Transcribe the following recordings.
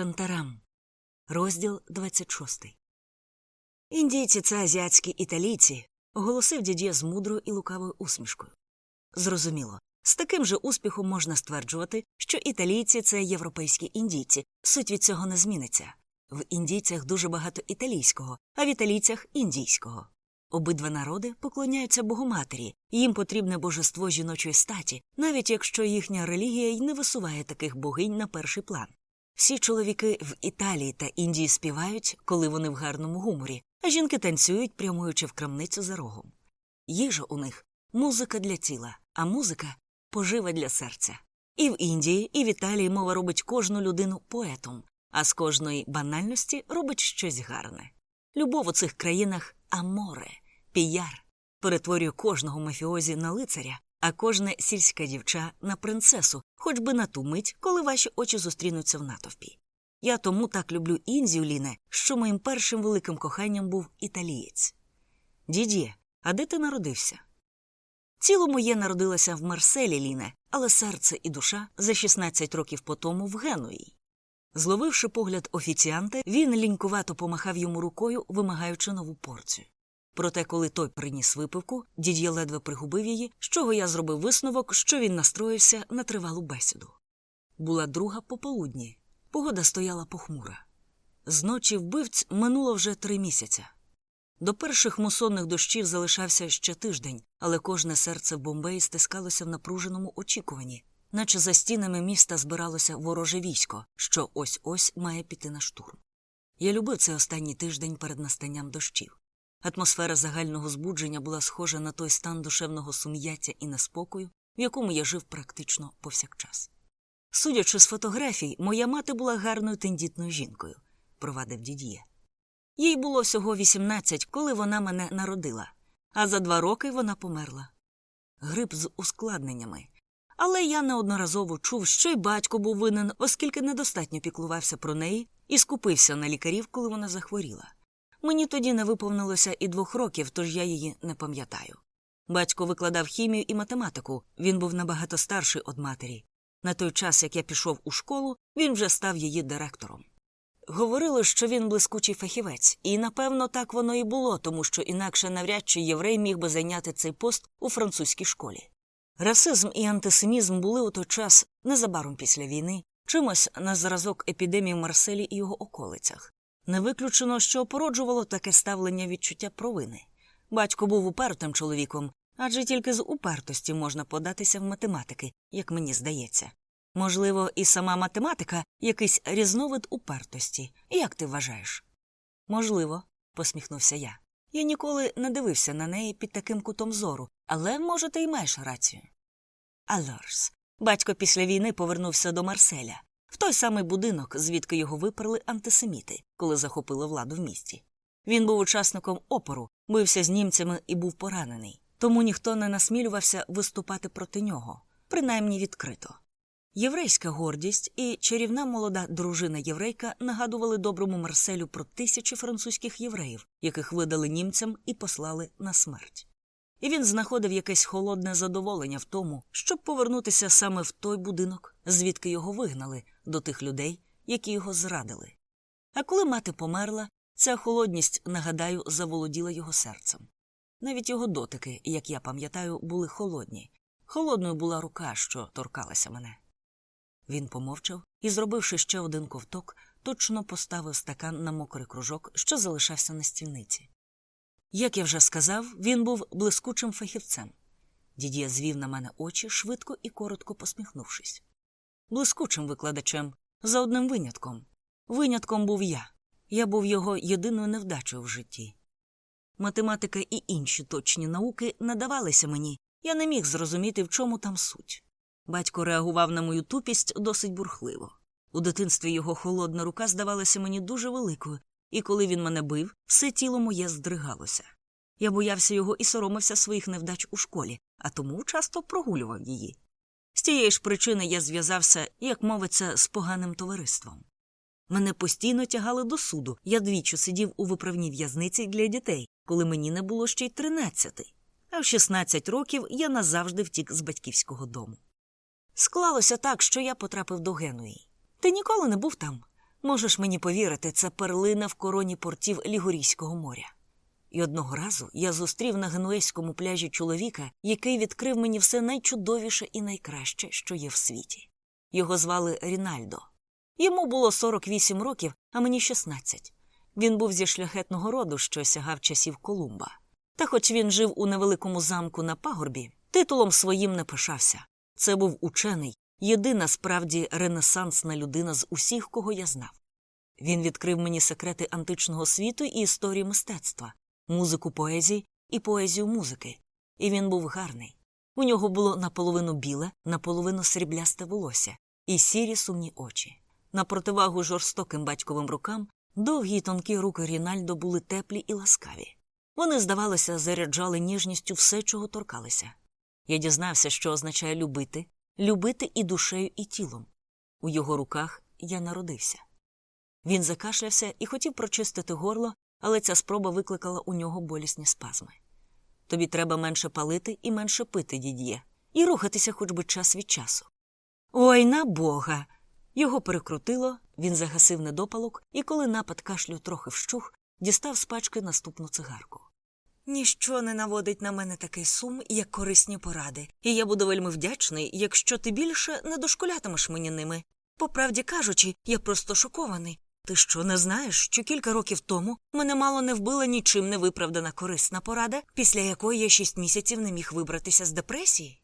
Шантарам. Розділ 26. Індійці це азіатські італійці, оголосив дідє з мудрою і лукавою усмішкою. Зрозуміло, з таким же успіхом можна стверджувати, що італійці це європейські індійці. Суть від цього не зміниться. В індійцях дуже багато італійського, а в італійцях індійського. Обидва народи поклоняються Богоматері, їм потрібне божество жіночої статі, навіть якщо їхня релігія й не висуває таких богинь на перший план. Всі чоловіки в Італії та Індії співають, коли вони в гарному гуморі, а жінки танцюють, прямуючи в крамницю за рогом. Їжа у них музика для тіла, а музика пожива для серця. І в Індії, і в Італії мова робить кожну людину поетом, а з кожної банальності робить щось гарне. Любов у цих країнах аморе, піяр, перетворює кожного мафіозі на лицаря, а кожне сільське дівча на принцесу, хоч би на ту мить, коли ваші очі зустрінуться в натовпі. Я тому так люблю Індію, Ліне, що моїм першим великим коханням був італієць. Дідє, а де ти народився? Тіло моє народилося в Марселі, Ліне, але серце і душа за 16 років по тому в Генуї. Зловивши погляд офіціанта, він лінькувато помахав йому рукою, вимагаючи нову порцію. Проте, коли той приніс випивку, дід'є ледве пригубив її, з чого я зробив висновок, що він настроївся на тривалу бесіду. Була друга пополудні. Погода стояла похмура. З ночі вбивць минуло вже три місяця. До перших мусонних дощів залишався ще тиждень, але кожне серце в Бомбеї стискалося в напруженому очікуванні, наче за стінами міста збиралося вороже військо, що ось ось має піти на штурм. Я любив цей останній тиждень перед настанням дощів. Атмосфера загального збудження була схожа на той стан душевного сум'яття і неспокою, в якому я жив практично повсякчас. Судячи з фотографій, моя мати була гарною тендітною жінкою, провадив дід'є. Їй було всього 18, коли вона мене народила, а за два роки вона померла. Гриб з ускладненнями. Але я неодноразово чув, що й батько був винен, оскільки недостатньо піклувався про неї і скупився на лікарів, коли вона захворіла. Мені тоді не виповнилося і двох років, тож я її не пам'ятаю. Батько викладав хімію і математику, він був набагато старший од матері. На той час, як я пішов у школу, він вже став її директором. Говорили, що він блискучий фахівець, і напевно так воно і було, тому що інакше навряд чи єврей міг би зайняти цей пост у французькій школі. Расизм і антисемізм були у той час незабаром після війни, чимось на зразок епідемії в Марселі і його околицях. Не виключено, що породжувало таке ставлення відчуття провини. Батько був упертим чоловіком, адже тільки з упертості можна податися в математики, як мені здається. Можливо, і сама математика якийсь різновид упертості. Як ти вважаєш? Можливо, посміхнувся я. Я ніколи не дивився на неї під таким кутом зору, але, може, ти й маєш рацію. Алорс. Батько після війни повернувся до Марселя, в той самий будинок, звідки його виперли антисеміти, коли захопили владу в місті. Він був учасником опору, бився з німцями і був поранений, тому ніхто не насмілювався виступати проти нього, принаймні відкрито. Єврейська гордість і чарівна молода дружина єврейка нагадували доброму Марселю про тисячі французьких євреїв, яких видали німцям і послали на смерть. І він знаходив якесь холодне задоволення в тому, щоб повернутися саме в той будинок, звідки його вигнали, до тих людей, які його зрадили. А коли мати померла, ця холодність, нагадаю, заволоділа його серцем. Навіть його дотики, як я пам'ятаю, були холодні. Холодною була рука, що торкалася мене. Він помовчав і, зробивши ще один ковток, точно поставив стакан на мокрий кружок, що залишався на стільниці. Як я вже сказав, він був блискучим фахівцем. Дід'є звів на мене очі, швидко і коротко посміхнувшись. Блискучим викладачем, за одним винятком. Винятком був я. Я був його єдиною невдачею в житті. Математика і інші точні науки надавалися мені, я не міг зрозуміти, в чому там суть. Батько реагував на мою тупість досить бурхливо. У дитинстві його холодна рука здавалася мені дуже великою, і коли він мене бив, все тіло моє здригалося. Я боявся його і соромився своїх невдач у школі, а тому часто прогулював її. З тієї ж причини я зв'язався, як мовиться, з поганим товариством. Мене постійно тягали до суду. Я двічі сидів у виправній в'язниці для дітей, коли мені не було ще й тринадцяти. А в 16 років я назавжди втік з батьківського дому. Склалося так, що я потрапив до Генуї. Ти ніколи не був там. Можеш мені повірити, це перлина в короні портів Лігурійського моря. І одного разу я зустрів на генуезькому пляжі чоловіка, який відкрив мені все найчудовіше і найкраще, що є в світі. Його звали Рінальдо. Йому було 48 років, а мені 16. Він був зі шляхетного роду, що сягав часів Колумба. Та хоч він жив у невеликому замку на пагорбі, титулом своїм не пишався. Це був учений, єдина справді ренесансна людина з усіх, кого я знав. Він відкрив мені секрети античного світу і історії мистецтва, музику поезії і поезію музики. І він був гарний. У нього було наполовину біле, наполовину сріблясте волосся і сірі сумні очі. На противагу жорстоким батьковим рукам довгі й тонкі руки Рінальдо були теплі і ласкаві. Вони, здавалося, заряджали ніжністю все, чого торкалися. Я дізнався, що означає любити, любити і душею, і тілом. У його руках я народився. Він закашлявся і хотів прочистити горло, але ця спроба викликала у нього болісні спазми. Тобі треба менше палити і менше пити, дід'є, і рухатися хоч би час від часу. Ой на бога. Його перекрутило, він загасив недопалок, і коли напад кашлю трохи вщух, дістав з пачки наступну цигарку. Ніщо не наводить на мене такий сум, як корисні поради, і я буду вельми вдячний, якщо ти більше не дошкулятимеш мені ними. По правді кажучи, я просто шокований. Ти що не знаєш, що кілька років тому мене мало не вбила нічим не виправдана корисна порада, після якої я шість місяців не міг вибратися з депресії?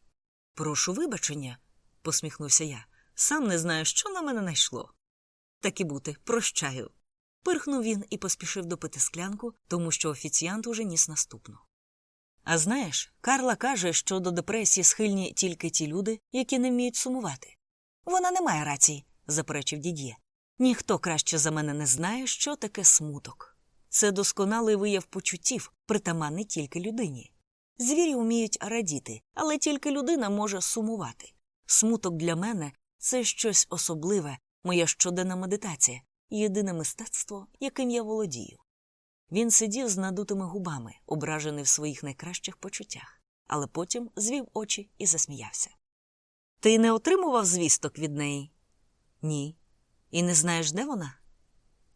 Прошу вибачення, посміхнувся я. Сам не знаю, що на мене найшло. Так і бути, прощаю. Пирхнув він і поспішив допити склянку, тому що офіціант уже ніс наступну. А знаєш, Карла каже, що до депресії схильні тільки ті люди, які не вміють сумувати. Вона не має рації, заперечив дід'є. Ніхто краще за мене не знає, що таке смуток. Це досконалий вияв почуттів, притаманний тільки людині. Звірі вміють радіти, але тільки людина може сумувати. Смуток для мене це щось особливе, моя щоденна медитація, єдине мистецтво, яким я володію. Він сидів з надутими губами, ображений в своїх найкращих почуттях, але потім звів очі і засміявся. Ти не отримував звісток від неї? Ні. І не знаєш, де вона?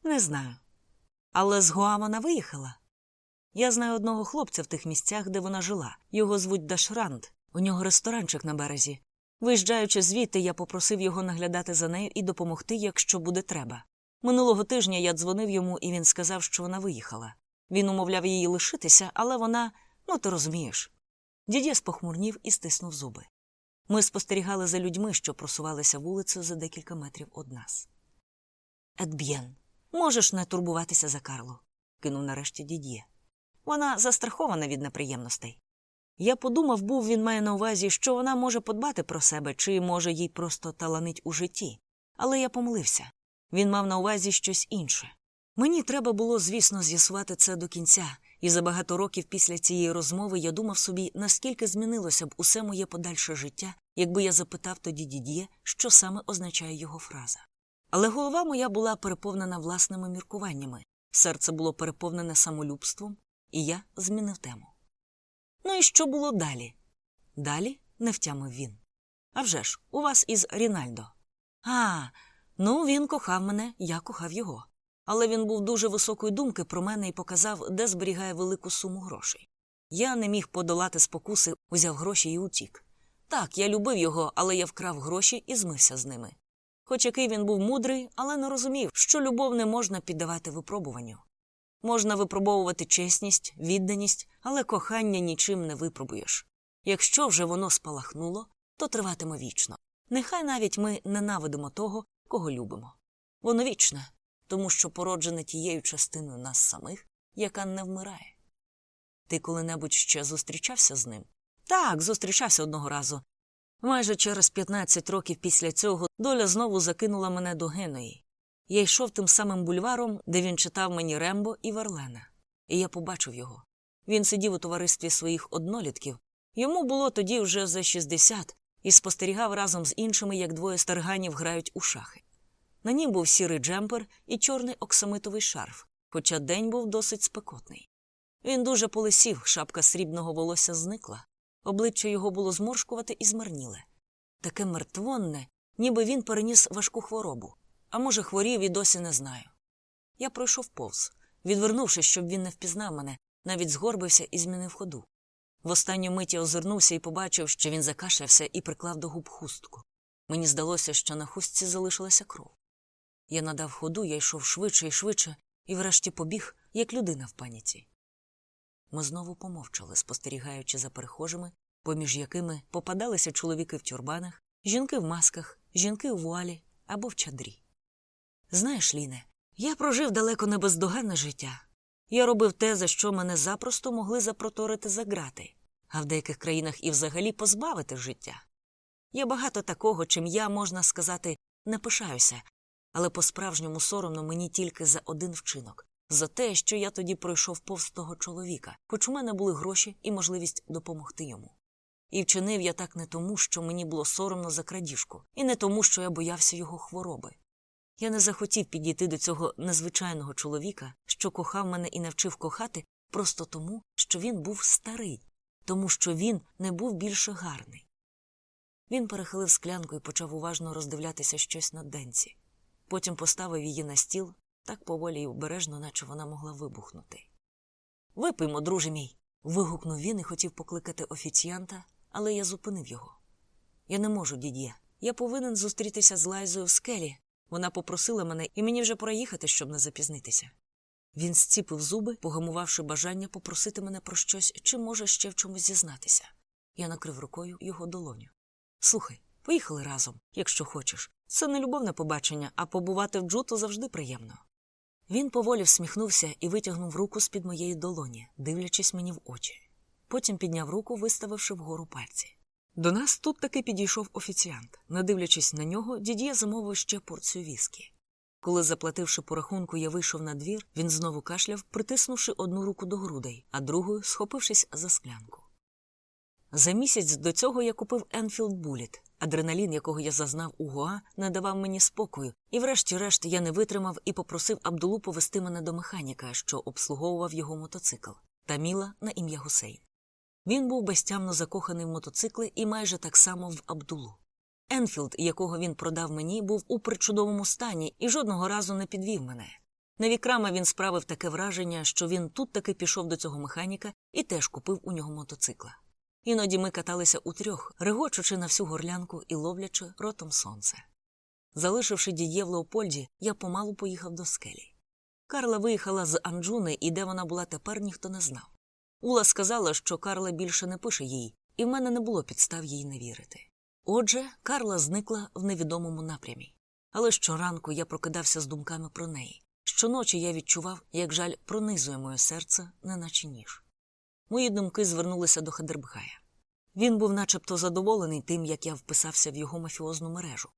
Не знаю. Але з Гоа вона виїхала. Я знаю одного хлопця в тих місцях, де вона жила. Його звуть Дашранд, у нього ресторанчик на березі. Виїжджаючи звідти, я попросив його наглядати за нею і допомогти, якщо буде треба. Минулого тижня я дзвонив йому, і він сказав, що вона виїхала. Він умовляв її лишитися, але вона, ну ти розумієш. Дідє спохмурнів і стиснув зуби. Ми спостерігали за людьми, що просувалися вулицею за декілька метрів од нас. Едб'єн, можеш не турбуватися за Карлу, кинув нарешті дід'є. Вона застрахована від неприємностей. Я подумав, був він має на увазі, що вона може подбати про себе, чи може їй просто таланить у житті. Але я помилився. Він мав на увазі щось інше. Мені треба було, звісно, з'ясувати це до кінця, і за багато років після цієї розмови я думав собі, наскільки змінилося б усе моє подальше життя, якби я запитав тоді дід'є, що саме означає його фраза. Але голова моя була переповнена власними міркуваннями, серце було переповнене самолюбством, і я змінив тему. Ну і що було далі? Далі не втямив він. «А вже ж, у вас із Рінальдо. А, ну він кохав мене, я кохав його. Але він був дуже високої думки про мене і показав, де зберігає велику суму грошей. Я не міг подолати спокуси, узяв гроші і утік. Так, я любив його, але я вкрав гроші і змився з ними. Хоч який він був мудрий, але не розумів, що любов не можна піддавати випробуванню. Можна випробовувати чесність, відданість, але кохання нічим не випробуєш. Якщо вже воно спалахнуло, то триватиме вічно. Нехай навіть ми ненавидимо того, кого любимо. Воно вічне, тому що породжене тією частиною нас самих, яка не вмирає. Ти коли-небудь ще зустрічався з ним? Так, зустрічався одного разу. Майже через 15 років після цього доля знову закинула мене до Геної. Я йшов тим самим бульваром, де він читав мені Рембо і Верлена, і я побачив його. Він сидів у товаристві своїх однолітків. Йому було тоді вже за 60, і спостерігав разом з іншими, як двоє старганів грають у шахи. На нім був сірий джемпер і чорний оксамитовий шарф, хоча день був досить спекотний. Він дуже полисів, шапка срібного волосся зникла, обличчя його було зморшкувате і змарніле. Таке мертвонне, ніби він переніс важку хворобу. а може, хворів і досі не знаю. Я пройшов повз, відвернувшись, щоб він не впізнав мене, навіть згорбився і змінив ходу. В останню мить я озирнувся і побачив, що він закашлявся і приклав до губ хустку. Мені здалося, що на хустці залишилася кров. Я надав ходу, я йшов швидше і швидше, і врешті побіг, як людина в паніці. Ми знову помовчали, спостерігаючи за перехожими, поміж якими попадалися чоловіки в тюрбанах, жінки в масках, жінки у вуалі або в чадрі. Знаєш, Ліне, я прожив далеко не бездоганне життя. Я робив те, за що мене запросто могли запроторити за грати, а в деяких країнах і взагалі позбавити життя. Є багато такого, чим я, можна сказати, не пишаюся, але по-справжньому соромно мені тільки за один вчинок за те, що я тоді пройшов повз того чоловіка, хоч у мене були гроші і можливість допомогти йому. І вчинив я так не тому, що мені було соромно за крадіжку, і не тому, що я боявся його хвороби. Я не захотів підійти до цього незвичайного чоловіка, що кохав мене і навчив кохати, просто тому, що він був старий, тому що він не був більше гарний. Він перехилив склянку і почав уважно роздивлятися щось на денці. Потім поставив її на стіл так поволі й обережно, наче вона могла вибухнути. Випиймо, друже мій. вигукнув він і хотів покликати офіціанта, але я зупинив його. Я не можу, дід'є. Я повинен зустрітися з Лайзою в скелі. Вона попросила мене, і мені вже пора їхати, щоб не запізнитися. Він зціпив зуби, погамувавши бажання попросити мене про щось чи, може, ще в чомусь зізнатися. Я накрив рукою його долоню. Слухай, поїхали разом, якщо хочеш. Це не любовне побачення, а побувати в джуту завжди приємно. Він поволі всміхнувся і витягнув руку з під моєї долоні, дивлячись мені в очі. Потім підняв руку, виставивши вгору пальці. До нас тут таки підійшов офіціант. Не дивлячись на нього, Дідьє замовив ще порцію віскі. Коли, заплативши по рахунку, я вийшов на двір, він знову кашляв, притиснувши одну руку до грудей, а другою схопившись за склянку. За місяць до цього я купив Енфілд Булліт. Адреналін, якого я зазнав у Гоа, не давав мені спокою, і, врешті-решт, я не витримав і попросив Абдулу повести мене до механіка, що обслуговував його мотоцикл, Таміла на ім'я Гусейн. Він був безтямно закоханий в мотоцикли і майже так само в Абдулу. Енфілд, якого він продав мені, був у пречудовому стані і жодного разу не підвів мене. На Вікрама він справив таке враження, що він тут таки пішов до цього механіка і теж купив у нього мотоцикла. Іноді ми каталися утрьох, регочучи на всю горлянку і ловлячи ротом сонце. Залишивши Дідьє в Леопольді, я помалу поїхав до скелі. Карла виїхала з Анджуни, і де вона була тепер, ніхто не знав. Ула сказала, що Карла більше не пише їй, і в мене не було підстав їй не вірити. Отже, Карла зникла в невідомому напрямі. Але щоранку я прокидався з думками про неї. Щоночі я відчував, як жаль пронизує моє серце, неначе ніж. Мої думки звернулися до Хадербгая. Він був начебто задоволений тим, як я вписався в його мафіозну мережу.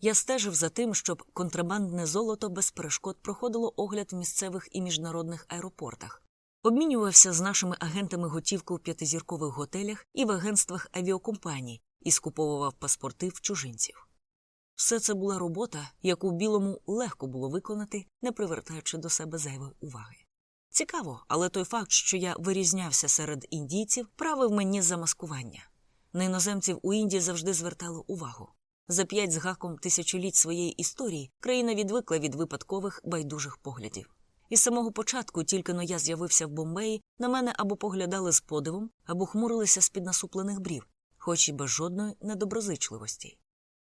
Я стежив за тим, щоб контрабандне золото без перешкод проходило огляд в місцевих і міжнародних аеропортах, обмінювався з нашими агентами готівку в п'ятизіркових готелях і в агентствах авіакомпаній і скуповував паспорти в чужинців. Все це була робота, яку білому легко було виконати, не привертаючи до себе зайвої уваги. Цікаво, але той факт, що я вирізнявся серед індійців, правив мені замаскування. На іноземців у Індії завжди звертали увагу. За п'ять з гаком тисячоліть своєї історії країна відвикла від випадкових байдужих поглядів. Із самого початку, тільки но я з'явився в Бомбеї, на мене або поглядали з подивом, або хмурилися з під насуплених брів, хоч і без жодної недоброзичливості.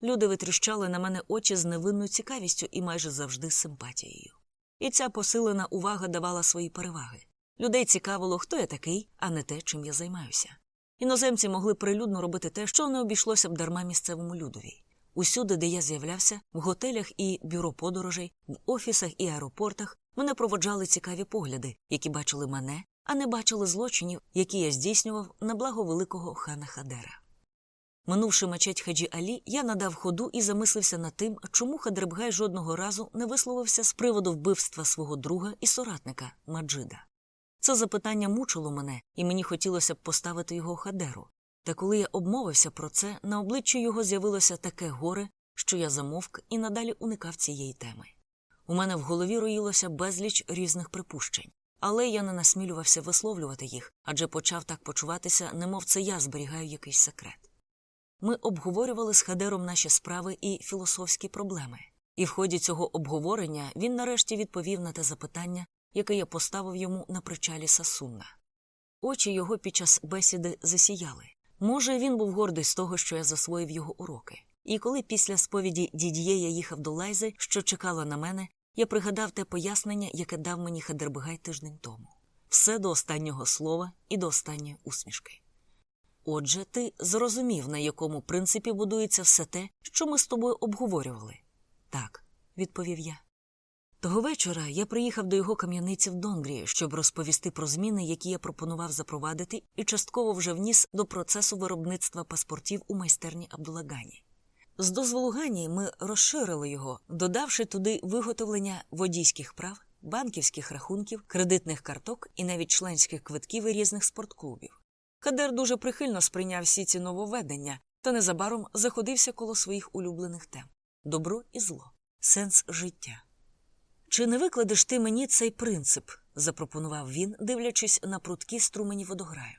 Люди витріщали на мене очі з невинною цікавістю і майже завжди з симпатією. І ця посилена увага давала свої переваги. Людей цікавило, хто я такий, а не те, чим я займаюся. Іноземці могли прилюдно робити те, що не обійшлося б дарма місцевому людові. Усюди, де я з'являвся, в готелях і бюро подорожей, в офісах і аеропортах, мене проводжали цікаві погляди, які бачили мене, а не бачили злочинів, які я здійснював на благо великого хана Хадера. Минувши мечеть Хаджі Алі, я надав ходу і замислився над тим, чому Хадребгай жодного разу не висловився з приводу вбивства свого друга і соратника Маджида. Це запитання мучило мене, і мені хотілося б поставити його Хадеру. Та коли я обмовився про це, на обличчі його з'явилося таке горе, що я замовк і надалі уникав цієї теми. У мене в голові роїлося безліч різних припущень, але я не насмілювався висловлювати їх, адже почав так почуватися, немов це я зберігаю якийсь секрет. Ми обговорювали з Хадером наші справи і філософські проблеми. І в ході цього обговорення він нарешті відповів на те запитання, яке я поставив йому на причалі Сасунна. Очі його під час бесіди засіяли. Може, він був гордий з того, що я засвоїв його уроки. І коли після сповіді дід'є я їхав до Лайзи, що чекала на мене, я пригадав те пояснення, яке дав мені Хедербегай тиждень тому. Все до останнього слова і до останньої усмішки. Отже, ти зрозумів, на якому принципі будується все те, що ми з тобою обговорювали. Так, відповів я. Того вечора я приїхав до його кам'яниці в Донгрі, щоб розповісти про зміни, які я пропонував запровадити, і частково вже вніс до процесу виробництва паспортів у майстерні Абдулагані. З дозволу Гані ми розширили його, додавши туди виготовлення водійських прав, банківських рахунків, кредитних карток і навіть членських квитків і різних спортклубів. Кадер дуже прихильно сприйняв всі ці нововведення та незабаром заходився коло своїх улюблених тем добро і зло, сенс життя. Чи не викладеш ти мені цей принцип? запропонував він, дивлячись на прудкі струмені водограю.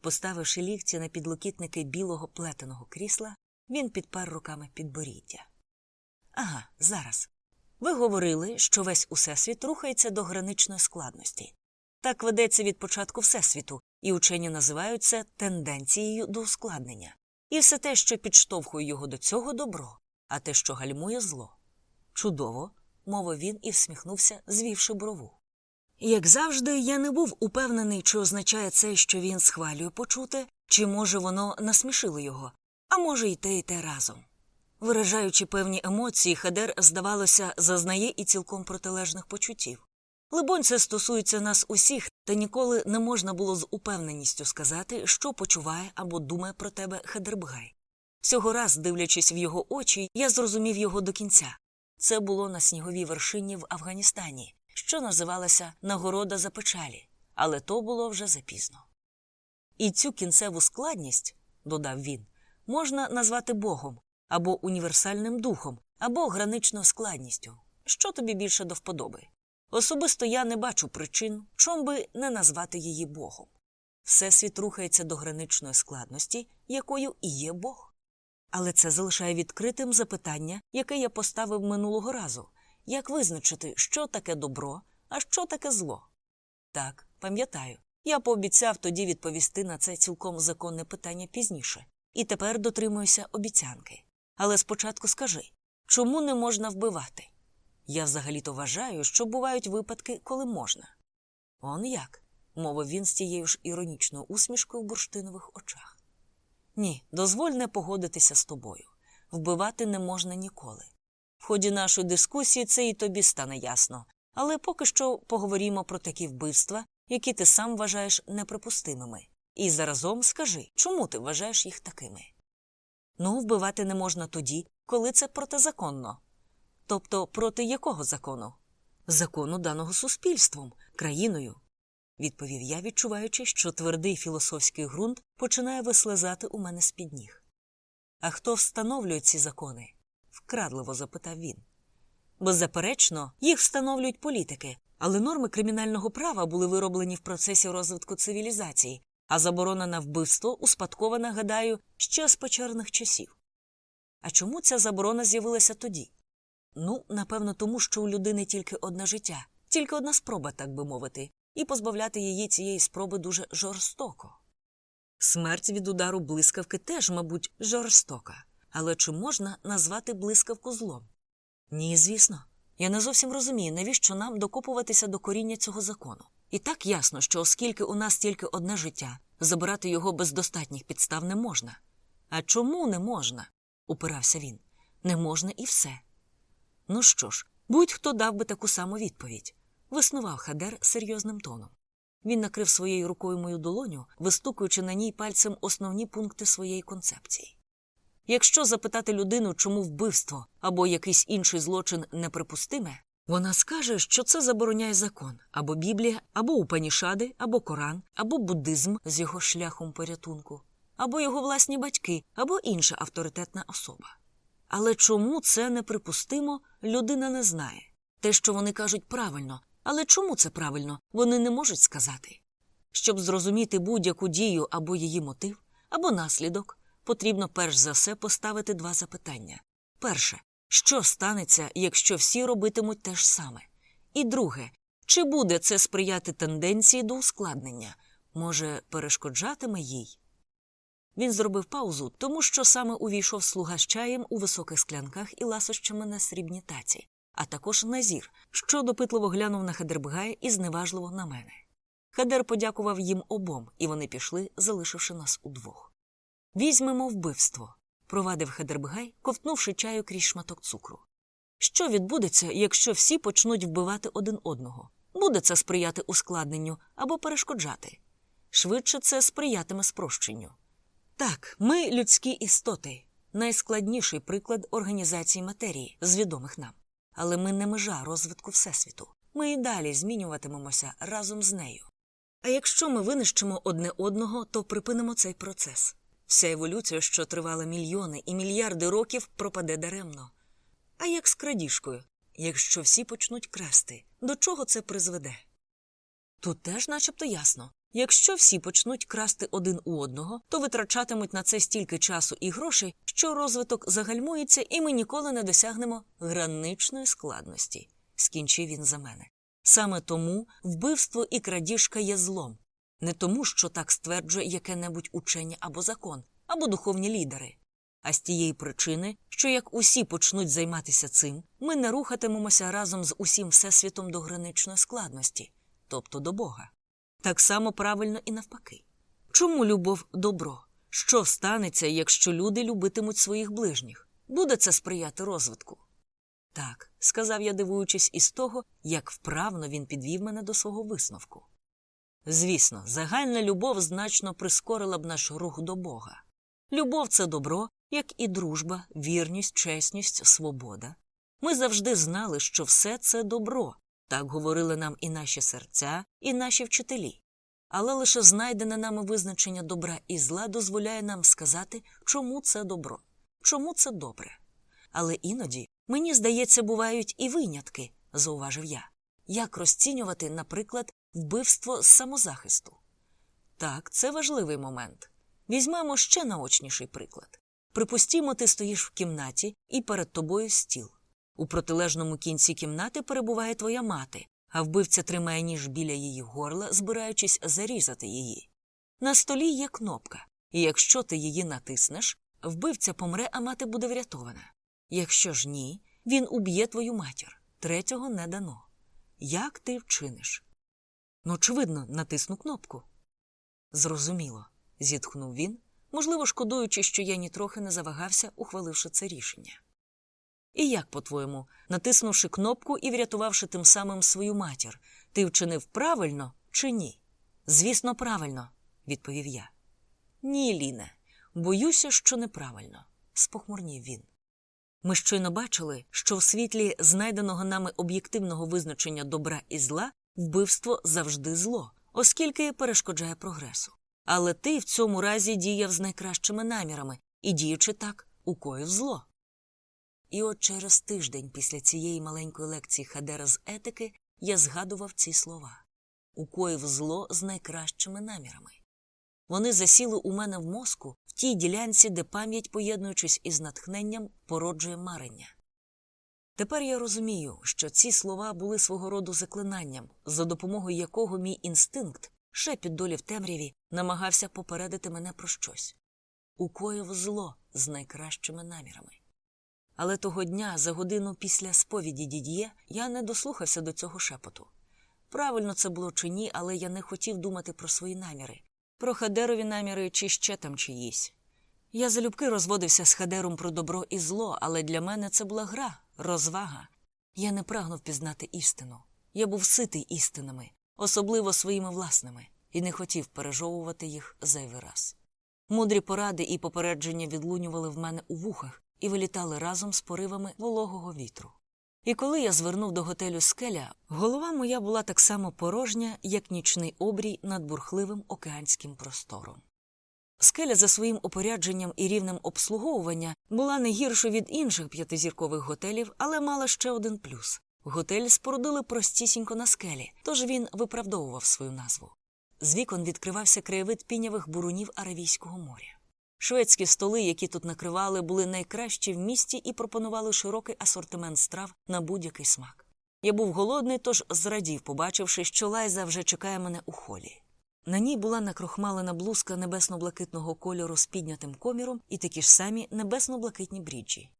Поставивши лікті на підлокітники білого плетеного крісла, він підпер руками підборіддя. Ага, зараз. Ви говорили, що весь усесвіт рухається до граничної складності. Так ведеться від початку Всесвіту, і учені називають це тенденцією до ускладнення. І все те, що підштовхує його до цього добро, а те, що гальмує зло. Чудово, мовив він і всміхнувся, звівши брову. Як завжди, я не був упевнений, чи означає це, що він схвалює почуте, чи може воно насмішило його, а може, й те, і те разом. Виражаючи певні емоції, Хедер, здавалося, зазнає і цілком протилежних почуттів. Либонь, це стосується нас усіх, та ніколи не можна було з упевненістю сказати, що почуває або думає про тебе Хедербгай. Всього раз, дивлячись в його очі, я зрозумів його до кінця. Це було на сніговій вершині в Афганістані, що називалася Нагорода за печалі, але то було вже запізно. І цю кінцеву складність, додав він, можна назвати Богом або універсальним духом, або граничною складністю. Що тобі більше до вподоби? Особисто я не бачу причин, чом би не назвати її Богом. Всесвіт рухається до граничної складності, якою і є Бог. Але це залишає відкритим запитання, яке я поставив минулого разу як визначити, що таке добро, а що таке зло? Так, пам'ятаю, я пообіцяв тоді відповісти на це цілком законне питання пізніше, і тепер дотримуюся обіцянки. Але спочатку скажи чому не можна вбивати? Я взагалі-то вважаю, що бувають випадки, коли можна. Он як? мовив він з тією ж іронічною усмішкою в бурштинових очах. Ні, дозволь не погодитися з тобою. Вбивати не можна ніколи. В ході нашої дискусії це і тобі стане ясно, але поки що поговоримо про такі вбивства, які ти сам вважаєш неприпустимими. І заразом скажи, чому ти вважаєш їх такими? Ну, вбивати не можна тоді, коли це протизаконно. Тобто проти якого закону? Закону даного суспільством, країною, відповів я, відчуваючи, що твердий філософський ґрунт починає вислизати у мене з під ніг. А хто встановлює ці закони? вкрадливо запитав він. Беззаперечно, їх встановлюють політики, але норми кримінального права були вироблені в процесі розвитку цивілізації, а заборона на вбивство успадкована, гадаю, ще з печерних часів. А чому ця заборона з'явилася тоді? Ну, напевно, тому що у людини тільки одне життя, тільки одна спроба, так би мовити, і позбавляти її цієї спроби дуже жорстоко. Смерть від удару блискавки теж, мабуть, жорстока, але чи можна назвати блискавку злом? Ні, звісно. Я не зовсім розумію, навіщо нам докопуватися до коріння цього закону. І так ясно, що оскільки у нас тільки одне життя, забирати його без достатніх підстав не можна. А чому не можна? упирався він. Не можна і все. Ну що ж, будь-хто дав би таку саму відповідь, виснував Хадер серйозним тоном. Він накрив своєю рукою мою долоню, вистукуючи на ній пальцем основні пункти своєї концепції. Якщо запитати людину, чому вбивство або якийсь інший злочин неприпустиме, вона скаже, що це забороняє закон або Біблія, або Упанішади, або Коран, або буддизм з його шляхом порятунку, або його власні батьки, або інша авторитетна особа. Але чому це неприпустимо, людина не знає. Те, що вони кажуть правильно, але чому це правильно, вони не можуть сказати. Щоб зрозуміти будь-яку дію або її мотив, або наслідок, потрібно перш за все поставити два запитання. Перше, Що станеться, якщо всі робитимуть те ж саме? І друге, чи буде це сприяти тенденції до ускладнення? Може, перешкоджатиме їй? Він зробив паузу, тому що саме увійшов слуга з чаєм у високих склянках і ласощами на срібній таці, а також Назір, що допитливо глянув на Хедербгая і зневажливо на мене. Хедер подякував їм обом, і вони пішли, залишивши нас удвох. Візьмемо вбивство, провадив Хедербгай, ковтнувши чаю крізь шматок цукру. Що відбудеться, якщо всі почнуть вбивати один одного? Буде це сприяти ускладненню або перешкоджати? Швидше це сприятиме спрощенню. Так, ми людські істоти, найскладніший приклад організації матерії, з відомих нам. Але ми не межа розвитку Всесвіту. Ми і далі змінюватимемося разом з нею. А якщо ми винищимо одне одного, то припинимо цей процес. Вся еволюція, що тривала мільйони і мільярди років, пропаде даремно. А як з крадіжкою, якщо всі почнуть красти, до чого це призведе? Тут теж начебто ясно. Якщо всі почнуть красти один у одного, то витрачатимуть на це стільки часу і грошей, що розвиток загальмується, і ми ніколи не досягнемо граничної складності, скінчив він за мене. Саме тому вбивство і крадіжка є злом, не тому, що так стверджує яке-небудь учення або закон, або духовні лідери, а з тієї причини, що як усі почнуть займатися цим, ми не рухатимемося разом з усім всесвітом до граничної складності, тобто до Бога. Так само правильно і навпаки. Чому любов добро? Що станеться, якщо люди любитимуть своїх ближніх? Буде це сприяти розвитку? Так, сказав я, дивуючись із того, як вправно він підвів мене до свого висновку. Звісно, загальна любов значно прискорила б наш рух до Бога. Любов це добро, як і дружба, вірність, чесність, свобода. Ми завжди знали, що все це добро, так говорили нам і наші серця, і наші вчителі. Але лише знайдене нами визначення добра і зла дозволяє нам сказати, чому це добро, чому це добре. Але іноді, мені здається, бувають і винятки, зауважив я. Як розцінювати, наприклад, вбивство з самозахисту? Так, це важливий момент. Візьмемо ще наочніший приклад. Припустімо, ти стоїш в кімнаті і перед тобою стіл. У протилежному кінці кімнати перебуває твоя мати, а вбивця тримає ніж біля її горла, збираючись зарізати її. На столі є кнопка, і якщо ти її натиснеш, вбивця помре, а мати буде врятована. Якщо ж ні, він уб'є твою матір. Третього не дано. Як ти вчиниш? Ну, очевидно, натисну кнопку. Зрозуміло, зітхнув він, можливо, шкодуючи, що я нітрохи не завагався, ухваливши це рішення. І як, по-твоєму, натиснувши кнопку і врятувавши тим самим свою матір, ти вчинив правильно чи ні? Звісно, правильно, відповів я. Ні, Ліне, боюся, що неправильно, спохмурнів він. Ми щойно бачили, що в світлі знайденого нами об'єктивного визначення добра і зла вбивство завжди зло, оскільки перешкоджає прогресу. Але ти в цьому разі діяв з найкращими намірами і, діючи так, укоїв зло. І от через тиждень після цієї маленької лекції Хадера з етики я згадував ці слова укоїв зло з найкращими намірами. Вони засіли у мене в мозку в тій ділянці, де пам'ять, поєднуючись із натхненням, породжує марення. Тепер я розумію, що ці слова були свого роду заклинанням, за допомогою якого мій інстинкт, ще під долі в темряві, намагався попередити мене про щось укоїв зло з найкращими намірами. Але того дня, за годину після сповіді дід'є, я не дослухався до цього шепоту. Правильно це було чи ні, але я не хотів думати про свої наміри, про хадерові наміри чи ще там чиїсь. Я залюбки розводився з хадером про добро і зло, але для мене це була гра, розвага. Я не прагнув пізнати істину. Я був ситий істинами, особливо своїми власними, і не хотів пережовувати їх зайвий раз. Мудрі поради і попередження відлунювали в мене у вухах і вилітали разом з поривами вологого вітру. І коли я звернув до готелю скеля, голова моя була так само порожня, як нічний обрій над бурхливим океанським простором. Скеля за своїм опорядженням і рівнем обслуговування була не гіршою від інших п'ятизіркових готелів, але мала ще один плюс готель спорудили простісінько на скелі, тож він виправдовував свою назву. З вікон відкривався краєвид пінявих бурунів Аравійського моря. Шведські столи, які тут накривали, були найкращі в місті і пропонували широкий асортимент страв на будь-який смак. Я був голодний, тож зрадів, побачивши, що Лайза вже чекає мене у холі. На ній була накрохмалена блузка небесно-блакитного кольору з піднятим коміром і такі ж самі небесно-блакитні бріджі.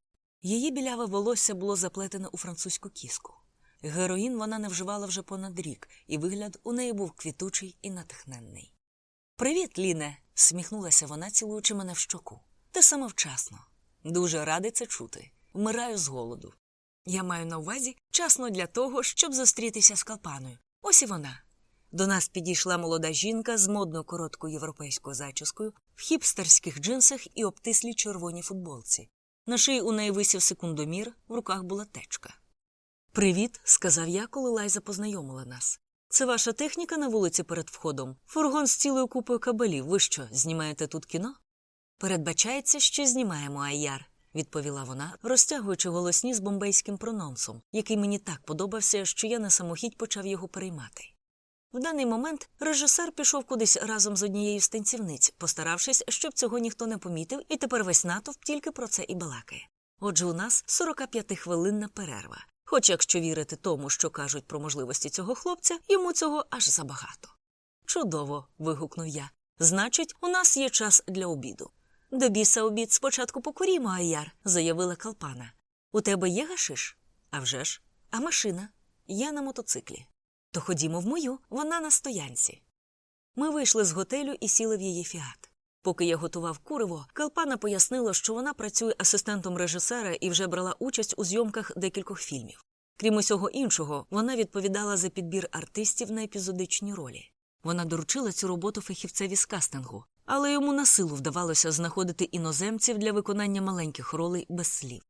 Її біляве волосся було заплетене у французьку кіску. Героїн вона не вживала вже понад рік, і вигляд у неї був квітучий і натхненний. Привіт, Ліне, сміхнулася вона, цілуючи мене в щоку. Ти самовчасно. Дуже радий це чути. Вмираю з голоду. Я маю на увазі часно для того, щоб зустрітися з Калпаною. Ось і вона. До нас підійшла молода жінка з модно короткою європейською зачіскою, в хіпстерських джинсах і обтислій червоній футболці. На шиї у неї висів секундомір, в руках була течка. Привіт, сказав я, коли Лайза познайомила нас. Це ваша техніка на вулиці перед входом. Фургон з цілою купою кабелів. Ви що, знімаєте тут кіно? Передбачається, що знімаємо Айяр, відповіла вона, розтягуючи голосні з бомбейським прононсом, який мені так подобався, що я на самохідь почав його переймати. В даний момент режисер пішов кудись разом з однією з танцівниць, постаравшись, щоб цього ніхто не помітив, і тепер весь натовп тільки про це і балакає. Отже, у нас 45-хвилинна перерва. Хоч якщо вірити тому, що кажуть про можливості цього хлопця, йому цього аж забагато. Чудово. вигукнув я. Значить, у нас є час для обіду. До біса обід спочатку покурімо, Аяр, заявила Калпана. У тебе є гашиш? «А вже ж. А машина? Я на мотоциклі. То ходімо в мою, вона на стоянці. Ми вийшли з готелю і сіли в її фіат. Поки я готував куриво, Калпана пояснила, що вона працює асистентом режисера і вже брала участь у зйомках декількох фільмів. Крім усього іншого, вона відповідала за підбір артистів на епізодичні ролі. Вона доручила цю роботу фахівцеві з кастингу, але йому на силу вдавалося знаходити іноземців для виконання маленьких ролей без слів.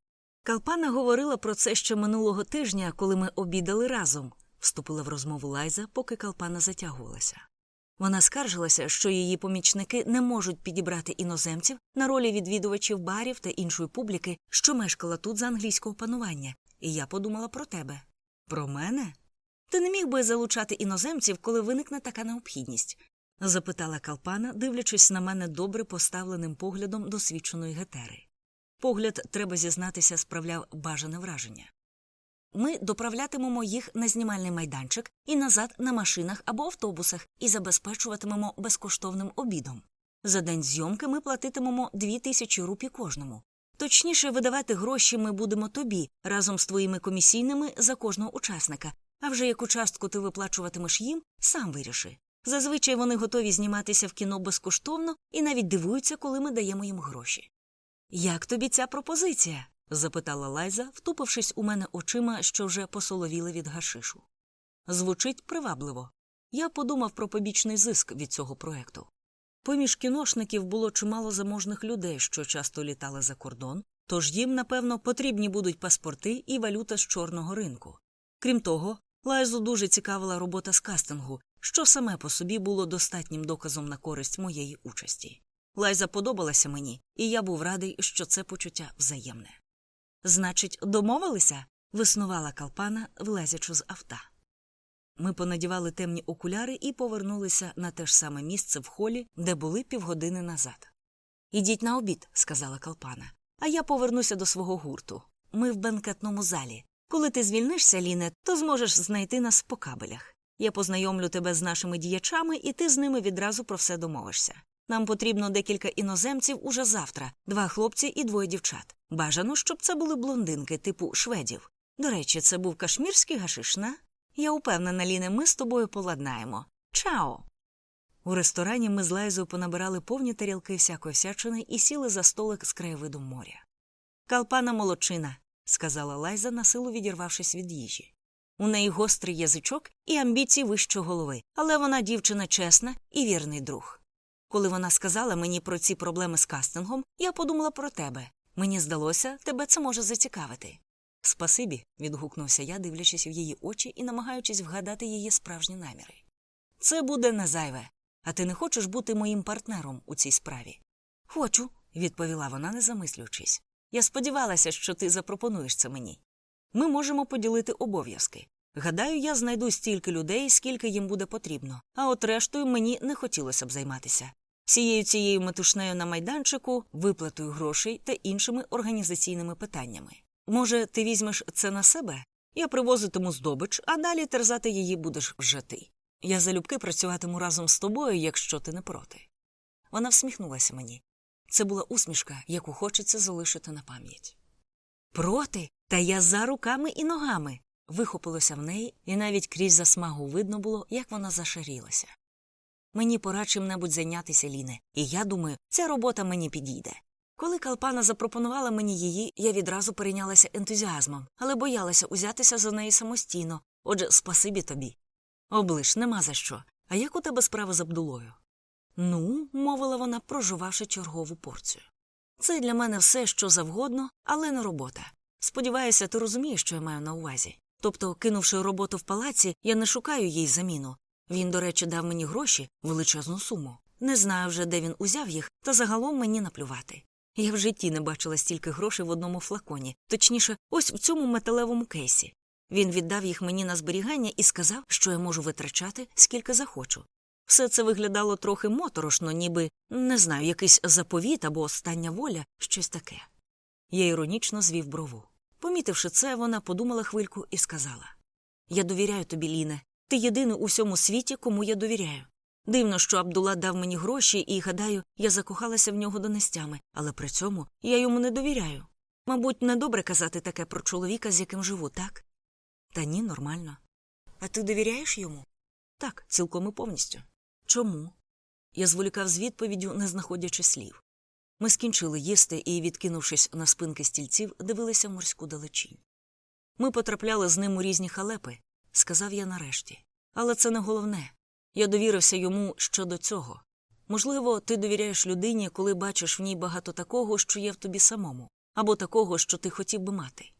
Калпана говорила про це ще минулого тижня, коли ми обідали разом, вступила в розмову Лайза, поки Калпана затягувалася. Вона скаржилася, що її помічники не можуть підібрати іноземців на ролі відвідувачів барів та іншої публіки, що мешкала тут за англійського панування, і я подумала про тебе. Про мене? Ти не міг би залучати іноземців, коли виникне така необхідність? запитала Калпана, дивлячись на мене добре поставленим поглядом досвідченої гетери. Погляд, треба зізнатися, справляв бажане враження. Ми доправлятимемо їх на знімальний майданчик і назад на машинах або автобусах і забезпечуватимемо безкоштовним обідом. За день зйомки ми платитимемо дві тисячі рупій кожному. Точніше, видавати гроші ми будемо тобі разом з твоїми комісійними за кожного учасника, а вже яку частку ти виплачуватимеш їм, сам виріши. Зазвичай вони готові зніматися в кіно безкоштовно і навіть дивуються, коли ми даємо їм гроші. Як тобі ця пропозиція? Запитала Лайза, втупившись у мене очима, що вже посоловіли від гашишу. Звучить привабливо. Я подумав про побічний зиск від цього проекту. Поміж кіношників було чимало заможних людей, що часто літали за кордон, тож їм, напевно, потрібні будуть паспорти і валюта з чорного ринку. Крім того, Лайзу дуже цікавила робота з кастингу, що саме по собі було достатнім доказом на користь моєї участі. Лайза подобалася мені, і я був радий, що це почуття взаємне. Значить, домовилися? виснувала калпана, влазячи з авто. Ми понадівали темні окуляри і повернулися на те ж саме місце в холі, де були півгодини назад. Ідіть на обід, сказала Калпана, а я повернуся до свого гурту. Ми в бенкетному залі. Коли ти звільнишся, Ліне, то зможеш знайти нас по кабелях. Я познайомлю тебе з нашими діячами, і ти з ними відразу про все домовишся. Нам потрібно декілька іноземців уже завтра, два хлопці і двоє дівчат. Бажано, щоб це були блондинки, типу шведів. До речі, це був кашмірський гашишна. Я упевнена, Ліне, ми з тобою поладнаємо. Чао. У ресторані ми з Лайзою понабирали повні тарілки всякої всячини і сіли за столик з краєвидом моря. Калпана молодчина, сказала Лайза, насилу відірвавшись від їжі. У неї гострий язичок і амбіції вище голови, але вона дівчина чесна і вірний друг. Коли вона сказала мені про ці проблеми з кастингом, я подумала про тебе. Мені здалося, тебе це може зацікавити. Спасибі, відгукнувся я, дивлячись в її очі і намагаючись вгадати її справжні наміри. Це буде не зайве. А ти не хочеш бути моїм партнером у цій справі? Хочу, відповіла вона, не замислюючись. Я сподівалася, що ти запропонуєш це мені. Ми можемо поділити обов'язки. Гадаю, я знайду стільки людей, скільки їм буде потрібно, а от рештою мені не хотілося б займатися. Всією цією метушнею на майданчику, виплатою грошей та іншими організаційними питаннями. Може, ти візьмеш це на себе? Я привозитиму здобич, а далі терзати її будеш вже ти. Я залюбки працюватиму разом з тобою, якщо ти не проти. Вона всміхнулася мені. Це була усмішка, яку хочеться залишити на пам'ять. Проти? Та я за руками і ногами. Вихопилося в неї, і навіть крізь засмагу видно було, як вона зашарілася. Мені пора чим-небудь зайнятися, Ліне, і я думаю, ця робота мені підійде. Коли Калпана запропонувала мені її, я відразу перейнялася ентузіазмом, але боялася узятися за неї самостійно. Отже, спасибі тобі. Облиш, нема за що. А як у тебе справа з Абдулою? Ну, мовила вона, проживавши чергову порцію. Це для мене все, що завгодно, але не робота. Сподіваюся, ти розумієш, що я маю на увазі. Тобто, кинувши роботу в палаці, я не шукаю їй заміну. Він, до речі, дав мені гроші, величезну суму. Не знаю вже, де він узяв їх, та загалом мені наплювати. Я в житті не бачила стільки грошей в одному флаконі, точніше, ось в цьому металевому кейсі. Він віддав їх мені на зберігання і сказав, що я можу витрачати, скільки захочу. Все це виглядало трохи моторошно, ніби не знаю, якийсь заповіт або остання воля, щось таке. Я іронічно звів брову. Помітивши це, вона подумала хвильку і сказала Я довіряю тобі, Ліне. Ти єдиний у всьому світі, кому я довіряю. Дивно, що Абдула дав мені гроші, і, гадаю, я закохалася в нього донестями, але при цьому я йому не довіряю. Мабуть, недобре казати таке про чоловіка, з яким живу, так? Та ні, нормально. А ти довіряєш йому? Так, цілком і повністю. Чому? Я зволікав з відповіддю, не знаходячи слів. Ми скінчили їсти і, відкинувшись на спинки стільців, дивилися в морську далечінь. Ми потрапляли з ним у різні халепи, сказав я нарешті. Але це не головне. Я довірився йому щодо цього. Можливо, ти довіряєш людині, коли бачиш в ній багато такого, що є в тобі самому, або такого, що ти хотів би мати.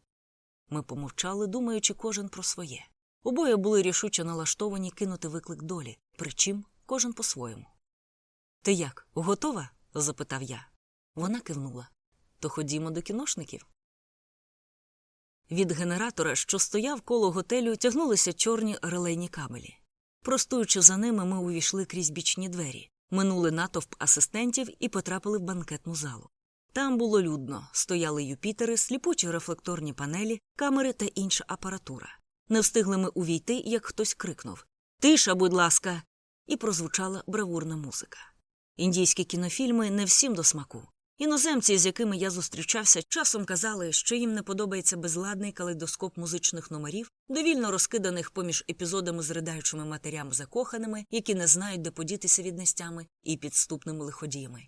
Ми помовчали, думаючи кожен про своє. Обоє були рішуче налаштовані кинути виклик долі, причим кожен по-своєму. Ти як, готова? запитав я. Вона кивнула. То ходімо до кіношників. Від генератора, що стояв коло готелю, тягнулися чорні релейні кабелі. Простуючи за ними, ми увійшли крізь бічні двері, минули натовп асистентів і потрапили в банкетну залу. Там було людно, стояли юпітери, сліпучі рефлекторні панелі, камери та інша апаратура. Не встигли ми увійти, як хтось крикнув Тиша, будь ласка. І прозвучала бравурна музика. Індійські кінофільми не всім до смаку. Іноземці, з якими я зустрічався, часом казали, що їм не подобається безладний калейдоскоп музичних номерів, довільно розкиданих поміж епізодами з ридаючими матерями закоханими, які не знають, де подітися від нестями, і підступними лиходіями.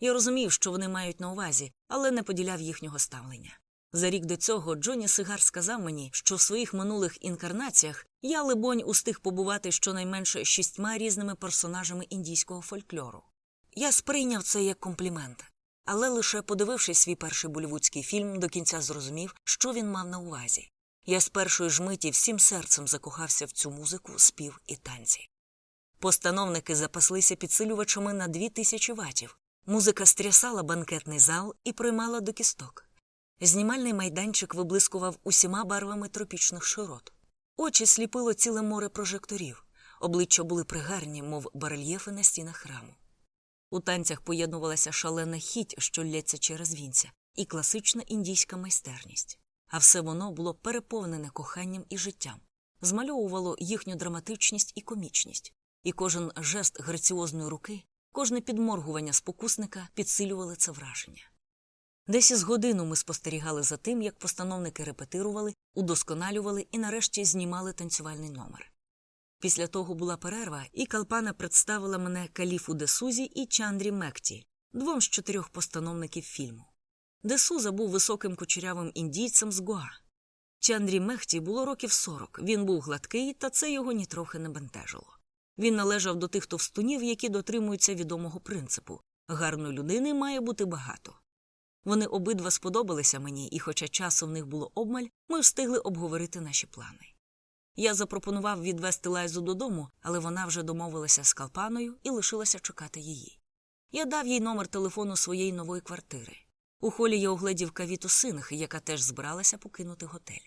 Я розумів, що вони мають на увазі, але не поділяв їхнього ставлення. За рік до цього Джоні Сигар сказав мені, що в своїх минулих інкарнаціях я, либонь, устиг побувати щонайменше шістьма різними персонажами індійського фольклору. Я сприйняв це як комплімент, але лише подивившись свій перший болівудський фільм, до кінця зрозумів, що він мав на увазі. Я з першої ж миті всім серцем закохався в цю музику, спів і танці. Постановники запаслися підсилювачами на дві тисячі ватів. Музика стрясала банкетний зал і приймала до кісток. Знімальний майданчик виблискував усіма барвами тропічних широт. Очі сліпило ціле море прожекторів, обличчя були пригарні, мов барельєфи на стінах храму. У танцях поєднувалася шалена хіть, що лється через вінця, і класична індійська майстерність. А все воно було переповнене коханням і життям, змальовувало їхню драматичність і комічність, і кожен жест граціозної руки, кожне підморгування спокусника підсилювали це враження. Десь із годину ми спостерігали за тим, як постановники репетирували, удосконалювали і нарешті знімали танцювальний номер. Після того була перерва, і Калпана представила мене каліфу Десузі і Чандрі Мекті, двом з чотирьох постановників фільму. Десуза був високим кучерявим індійцем з Гоа. Чандрі Мехті було років сорок, він був гладкий, та це його нітрохи не бентежило. Він належав до тих товстунів, які дотримуються відомого принципу гарної людини має бути багато. Вони обидва сподобалися мені, і, хоча часу в них було обмаль, ми встигли обговорити наші плани. Я запропонував відвести Лайзу додому, але вона вже домовилася з Калпаною і лишилася чекати її. Я дав їй номер телефону своєї нової квартири. У холі я огледів кавіту синх, яка теж збиралася покинути готель.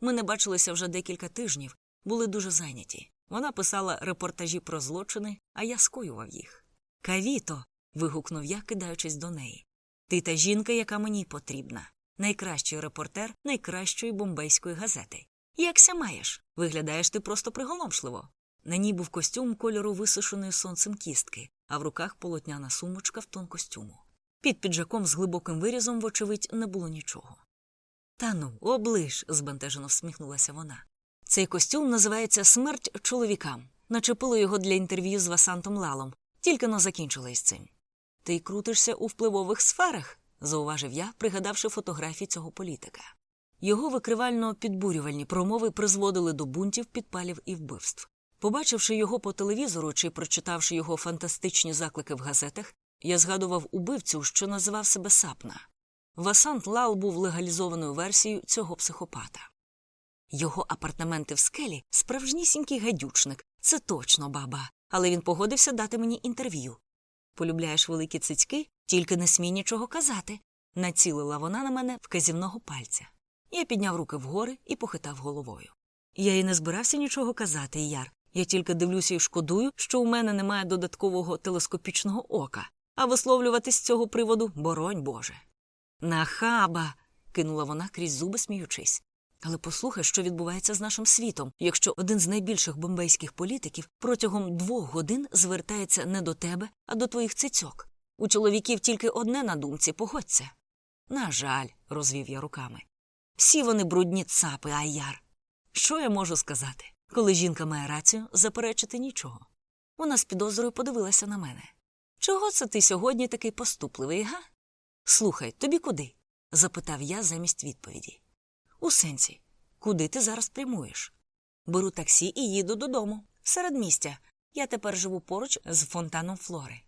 Ми не бачилися вже декілька тижнів, були дуже зайняті. Вона писала репортажі про злочини, а я скоював їх. Кавіто. вигукнув я, кидаючись до неї. Ти та жінка, яка мені потрібна. Найкращий репортер найкращої бомбейської газети. Якся маєш? Виглядаєш ти просто приголомшливо. На ній був костюм кольору висушеної сонцем кістки, а в руках полотняна сумочка в тон костюму. Під піджаком з глибоким вирізом, вочевидь, не було нічого. Та ну, оближ, збентежено всміхнулася вона. Цей костюм називається Смерть чоловікам. Начепило його для інтерв'ю з Васантом Лалом, тільки но закінчила із цим. Ти крутишся у впливових сферах, зауважив я, пригадавши фотографії цього політика. Його викривально підбурювальні промови призводили до бунтів, підпалів і вбивств. Побачивши його по телевізору чи прочитавши його фантастичні заклики в газетах, я згадував убивцю, що називав себе Сапна. Васант Лал був легалізованою версією цього психопата. Його апартаменти в скелі справжнісінький гадючник, це точно баба, але він погодився дати мені інтерв'ю. Полюбляєш великі цицьки, тільки не смій нічого казати. Націлила вона на мене вказівного пальця. Я підняв руки вгори і похитав головою. Я й не збирався нічого казати, Яр. Я тільки дивлюся і шкодую, що у мене немає додаткового телескопічного ока, а висловлювати з цього приводу боронь Боже. Нахаба. кинула вона крізь зуби, сміючись. Але послухай, що відбувається з нашим світом, якщо один з найбільших бомбейських політиків протягом двох годин звертається не до тебе, а до твоїх цицьок. У чоловіків тільки одне на думці погодься. На жаль, розвів я руками. Всі вони брудні цапи, аяр. Що я можу сказати? Коли жінка має рацію, заперечити нічого. Вона з підозрою подивилася на мене. Чого це ти сьогодні такий поступливий, га? Слухай, тобі куди? запитав я замість відповіді. У сенсі, куди ти зараз прямуєш? Беру таксі і їду додому, серед містя. Я тепер живу поруч з фонтаном Флори.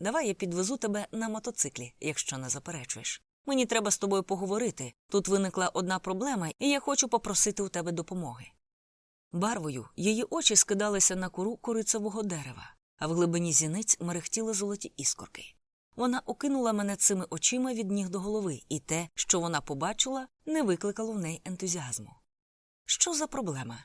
Давай я підвезу тебе на мотоциклі, якщо не заперечуєш. Мені треба з тобою поговорити. Тут виникла одна проблема, і я хочу попросити у тебе допомоги. Барвою її очі скидалися на кору корицевого дерева, а в глибині зіниць мерехтіли золоті іскорки. Вона окинула мене цими очима від ніг до голови, і те, що вона побачила, не викликало в неї ентузіазму. Що за проблема?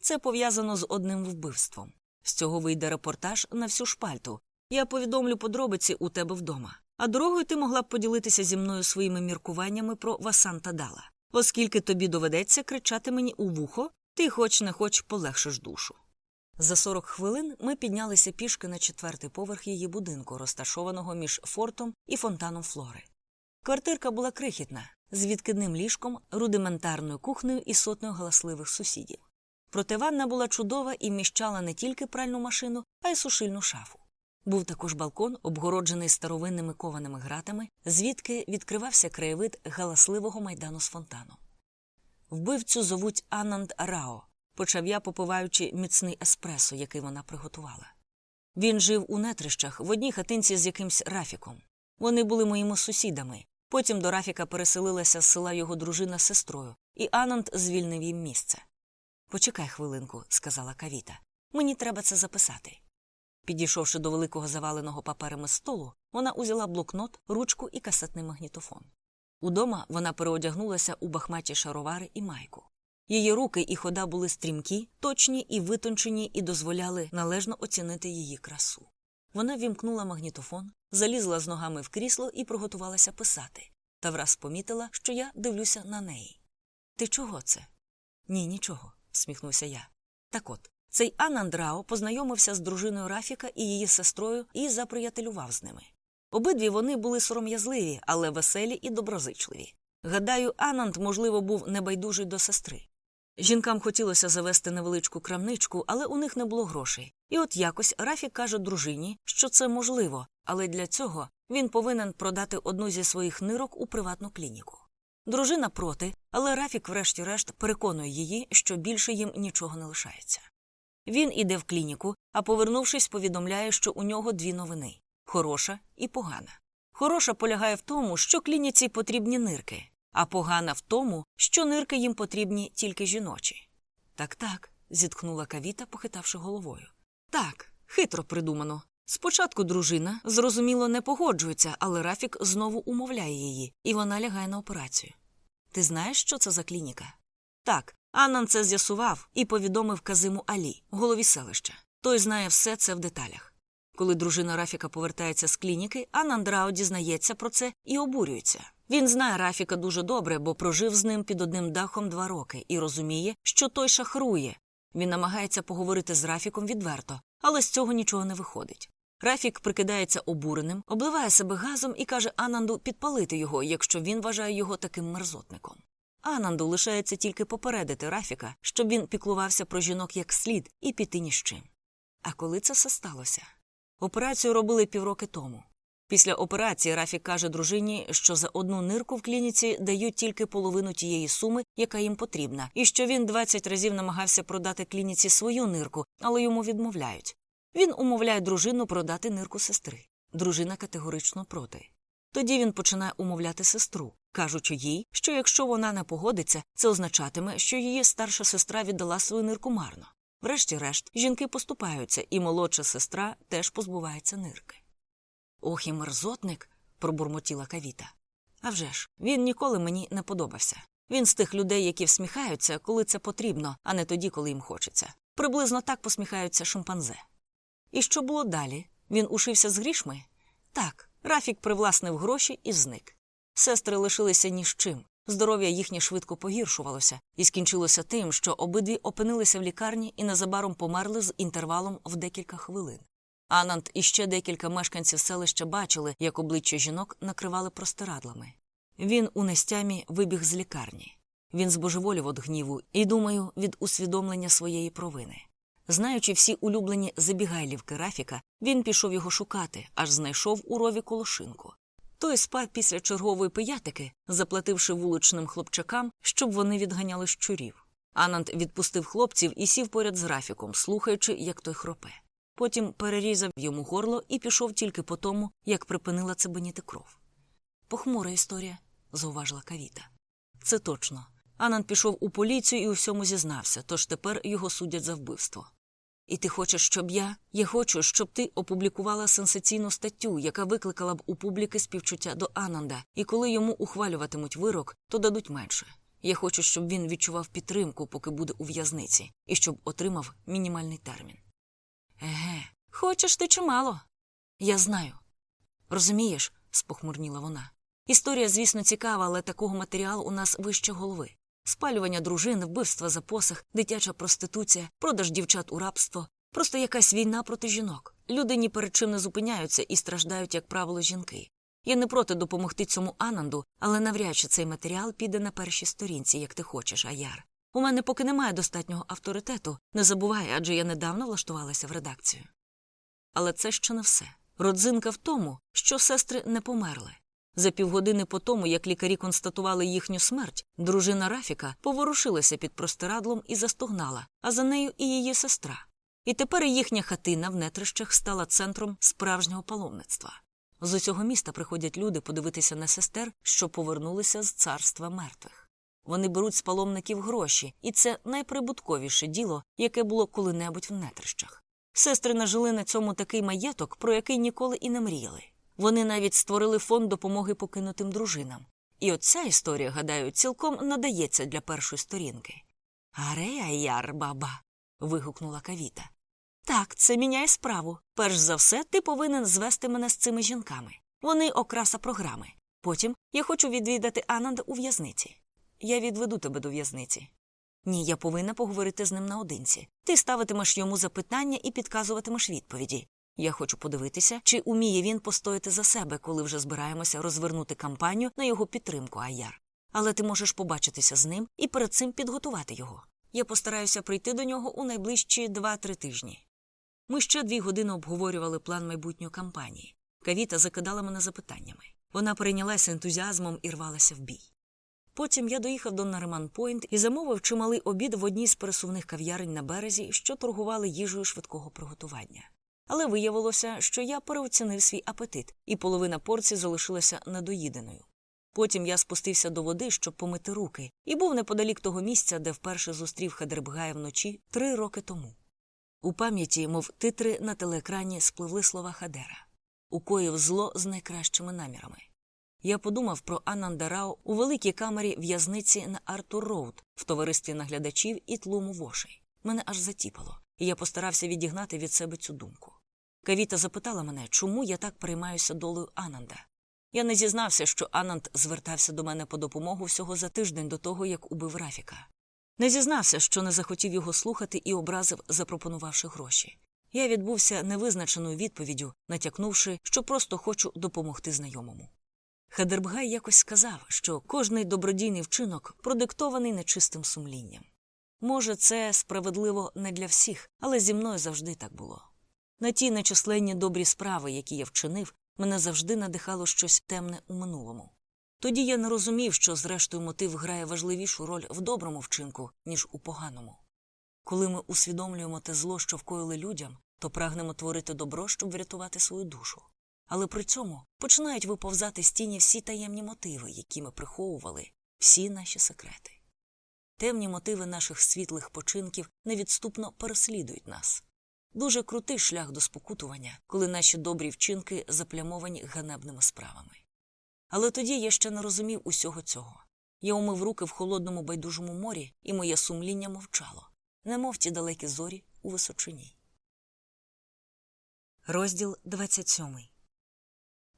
Це пов'язано з одним вбивством. З цього вийде репортаж на всю шпальту. Я повідомлю подробиці у тебе вдома. А дорогою ти могла б поділитися зі мною своїми міркуваннями про Васанта Дала. Оскільки тобі доведеться кричати мені у вухо, ти хоч не хоч полегшиш душу. За 40 хвилин ми піднялися пішки на четвертий поверх її будинку, розташованого між фортом і фонтаном флори. Квартирка була крихітна, з відкидним ліжком, рудиментарною кухнею і сотнею галасливих сусідів. Проте ванна була чудова і вміщала не тільки пральну машину, а й сушильну шафу. Був також балкон, обгороджений старовинними кованими гратами, звідки відкривався краєвид галасливого майдану з фонтаном. Вбивцю зовуть Ананд Рао, почав я, попиваючи міцний еспресо, який вона приготувала. Він жив у нетрищах в одній хатинці з якимсь Рафіком. Вони були моїми сусідами. Потім до Рафіка переселилася з села його дружина з сестрою, і Ананд звільнив їм місце. Почекай хвилинку, сказала Кавіта. Мені треба це записати. Підійшовши до великого заваленого паперами столу, вона узяла блокнот, ручку і касетний магнітофон. Удома вона переодягнулася у бахматі шаровари і майку. Її руки і хода були стрімкі, точні і витончені, і дозволяли належно оцінити її красу. Вона вімкнула магнітофон, залізла з ногами в крісло і приготувалася писати, та враз помітила, що я дивлюся на неї. Ти чого це? Ні, нічого, всміхнувся я. Так от, цей Анандрао познайомився з дружиною Рафіка і її сестрою і заприятелював з ними. Обидві вони були сором'язливі, але веселі і доброзичливі. Гадаю, Ананд, можливо, був небайдужий до сестри. Жінкам хотілося завести невеличку крамничку, але у них не було грошей. І от якось Рафік каже дружині, що це можливо, але для цього він повинен продати одну зі своїх нирок у приватну клініку. Дружина проти, але Рафік, врешті-решт, переконує її, що більше їм нічого не лишається. Він іде в клініку, а повернувшись, повідомляє, що у нього дві новини хороша і погана. Хороша полягає в тому, що клініці потрібні нирки, а погана в тому, що нирки їм потрібні тільки жіночі. Так, так, зітхнула кавіта, похитавши головою. Так, хитро придумано. Спочатку дружина, зрозуміло, не погоджується, але Рафік знову умовляє її, і вона лягає на операцію. Ти знаєш, що це за клініка? Так, Аннан це з'ясував і повідомив Казиму Алі, голові селища. Той знає все це в деталях. Коли дружина Рафіка повертається з клініки, Ананд Рао дізнається про це і обурюється. Він знає Рафіка дуже добре, бо прожив з ним під одним дахом два роки і розуміє, що той шахрує. Він намагається поговорити з Рафіком відверто, але з цього нічого не виходить. Рафік прикидається обуреним, обливає себе газом і каже Ананду підпалити його, якщо він вважає його таким мерзотником. Ананду лишається тільки попередити Рафіка, щоб він піклувався про жінок як слід і піти ні з чим. А коли це все сталося? Операцію робили півроки тому. Після операції Рафік каже дружині, що за одну нирку в клініці дають тільки половину тієї суми, яка їм потрібна, і що він 20 разів намагався продати клініці свою нирку, але йому відмовляють. Він умовляє дружину продати нирку сестри. Дружина категорично проти. Тоді він починає умовляти сестру, кажучи їй, що якщо вона не погодиться, це означатиме, що її старша сестра віддала свою нирку марно. Врешті-решт, жінки поступаються, і молодша сестра теж позбувається нирки. Ох і мерзотник, пробурмотіла кавіта. А вже ж, він ніколи мені не подобався. Він з тих людей, які всміхаються, коли це потрібно, а не тоді, коли їм хочеться. Приблизно так посміхаються шимпанзе. І що було далі? Він ушився з грішми? Так, Рафік привласнив гроші і зник. Сестри лишилися ні з чим. Здоров'я їхнє швидко погіршувалося і скінчилося тим, що обидві опинилися в лікарні і незабаром померли з інтервалом в декілька хвилин. Анант і ще декілька мешканців селища бачили, як обличчя жінок накривали простирадлами. Він у нестямі вибіг з лікарні. Він збожеволів від гніву і, думаю, від усвідомлення своєї провини. Знаючи всі улюблені забігайлівки Рафіка, він пішов його шукати, аж знайшов у рові колошинку. Той спав після чергової пиятики, заплативши вуличним хлопчакам, щоб вони відганяли щурів. Анант відпустив хлопців і сів поряд з Рафіком, слухаючи, як той хропе. Потім перерізав йому горло і пішов тільки по тому, як припинила цебеніти кров. Похмура історія, зауважила Кавіта. Це точно. Анан пішов у поліцію і у всьому зізнався, тож тепер його судять за вбивство. І ти хочеш, щоб я? Я хочу, щоб ти опублікувала сенсаційну статтю, яка викликала б у публіки співчуття до Ананда, і коли йому ухвалюватимуть вирок, то дадуть менше. Я хочу, щоб він відчував підтримку, поки буде у в'язниці, і щоб отримав мінімальний термін. Еге, хочеш ти чимало? Я знаю. Розумієш, спохмурніла вона. Історія, звісно, цікава, але такого матеріалу у нас вище голови. Спалювання дружин, вбивства за посах, дитяча проституція, продаж дівчат у рабство, просто якась війна проти жінок. Люди ні перед чим не зупиняються і страждають, як правило, жінки. Я не проти допомогти цьому Ананду, але навряд чи цей матеріал піде на першій сторінці, як ти хочеш, Аяр. У мене поки немає достатнього авторитету, не забувай, адже я недавно влаштувалася в редакцію. Але це ще не все. Родзинка в тому, що сестри не померли. За півгодини по тому, як лікарі констатували їхню смерть, дружина Рафіка поворушилася під простирадлом і застогнала, а за нею і її сестра. І тепер їхня хатина в нетрищах стала центром справжнього паломництва. З усього міста приходять люди подивитися на сестер, що повернулися з царства мертвих. Вони беруть з паломників гроші, і це найприбутковіше діло, яке було коли-небудь в нетрищах. Сестри нажили на цьому такий маєток, про який ніколи і не мріяли. Вони навіть створили фонд допомоги покинутим дружинам. І оця історія, гадаю, цілком надається для першої сторінки. Арея яр, баба. вигукнула кавіта. Так, це міняє справу. Перш за все, ти повинен звести мене з цими жінками. Вони окраса програми. Потім я хочу відвідати Ананда у в'язниці. Я відведу тебе до в'язниці. Ні, я повинна поговорити з ним наодинці. Ти ставитимеш йому запитання і підказуватимеш відповіді. Я хочу подивитися, чи уміє він постояти за себе, коли вже збираємося розвернути кампанію на його підтримку, Аяр. Але ти можеш побачитися з ним і перед цим підготувати його. Я постараюся прийти до нього у найближчі два-три тижні. Ми ще дві години обговорювали план майбутньої кампанії. Кавіта закидала мене запитаннями. Вона перейнялася ентузіазмом і рвалася в бій. Потім я доїхав до Нариман Пойнт і замовив чималий обід в одній з пересувних кав'ярень на березі, що торгували їжею швидкого приготування. Але виявилося, що я переоцінив свій апетит, і половина порції залишилася недоїденою. Потім я спустився до води, щоб помити руки, і був неподалік того місця, де вперше зустрів Хадербгая вночі три роки тому. У пам'яті, мов титри на телеекрані, спливли слова Хадера укоїв зло з найкращими намірами. Я подумав про Анандарао у великій камері в'язниці на Артур Роуд в товаристві наглядачів і тлуму вошей. Мене аж затіпало, і я постарався відігнати від себе цю думку. Кавіта запитала мене, чому я так переймаюся долею Ананда. Я не зізнався, що Ананд звертався до мене по допомогу всього за тиждень до того, як убив Рафіка. Не зізнався, що не захотів його слухати і образив, запропонувавши гроші. Я відбувся невизначеною відповіддю, натякнувши, що просто хочу допомогти знайомому. Хадербгай якось сказав, що кожний добродійний вчинок продиктований нечистим сумлінням. Може, це справедливо не для всіх, але зі мною завжди так було. На ті нечисленні добрі справи, які я вчинив, мене завжди надихало щось темне у минулому. Тоді я не розумів, що, зрештою, мотив грає важливішу роль в доброму вчинку, ніж у поганому. Коли ми усвідомлюємо те зло, що вкоїли людям, то прагнемо творити добро, щоб врятувати свою душу. Але при цьому починають виповзати з тіні всі таємні мотиви, які ми приховували, всі наші секрети. Темні мотиви наших світлих починків невідступно переслідують нас. Дуже крутий шлях до спокутування, коли наші добрі вчинки заплямовані ганебними справами. Але тоді я ще не розумів усього цього. Я умив руки в холодному байдужому морі, і моє сумління мовчало, немов ті далекі зорі у височині. Розділ 27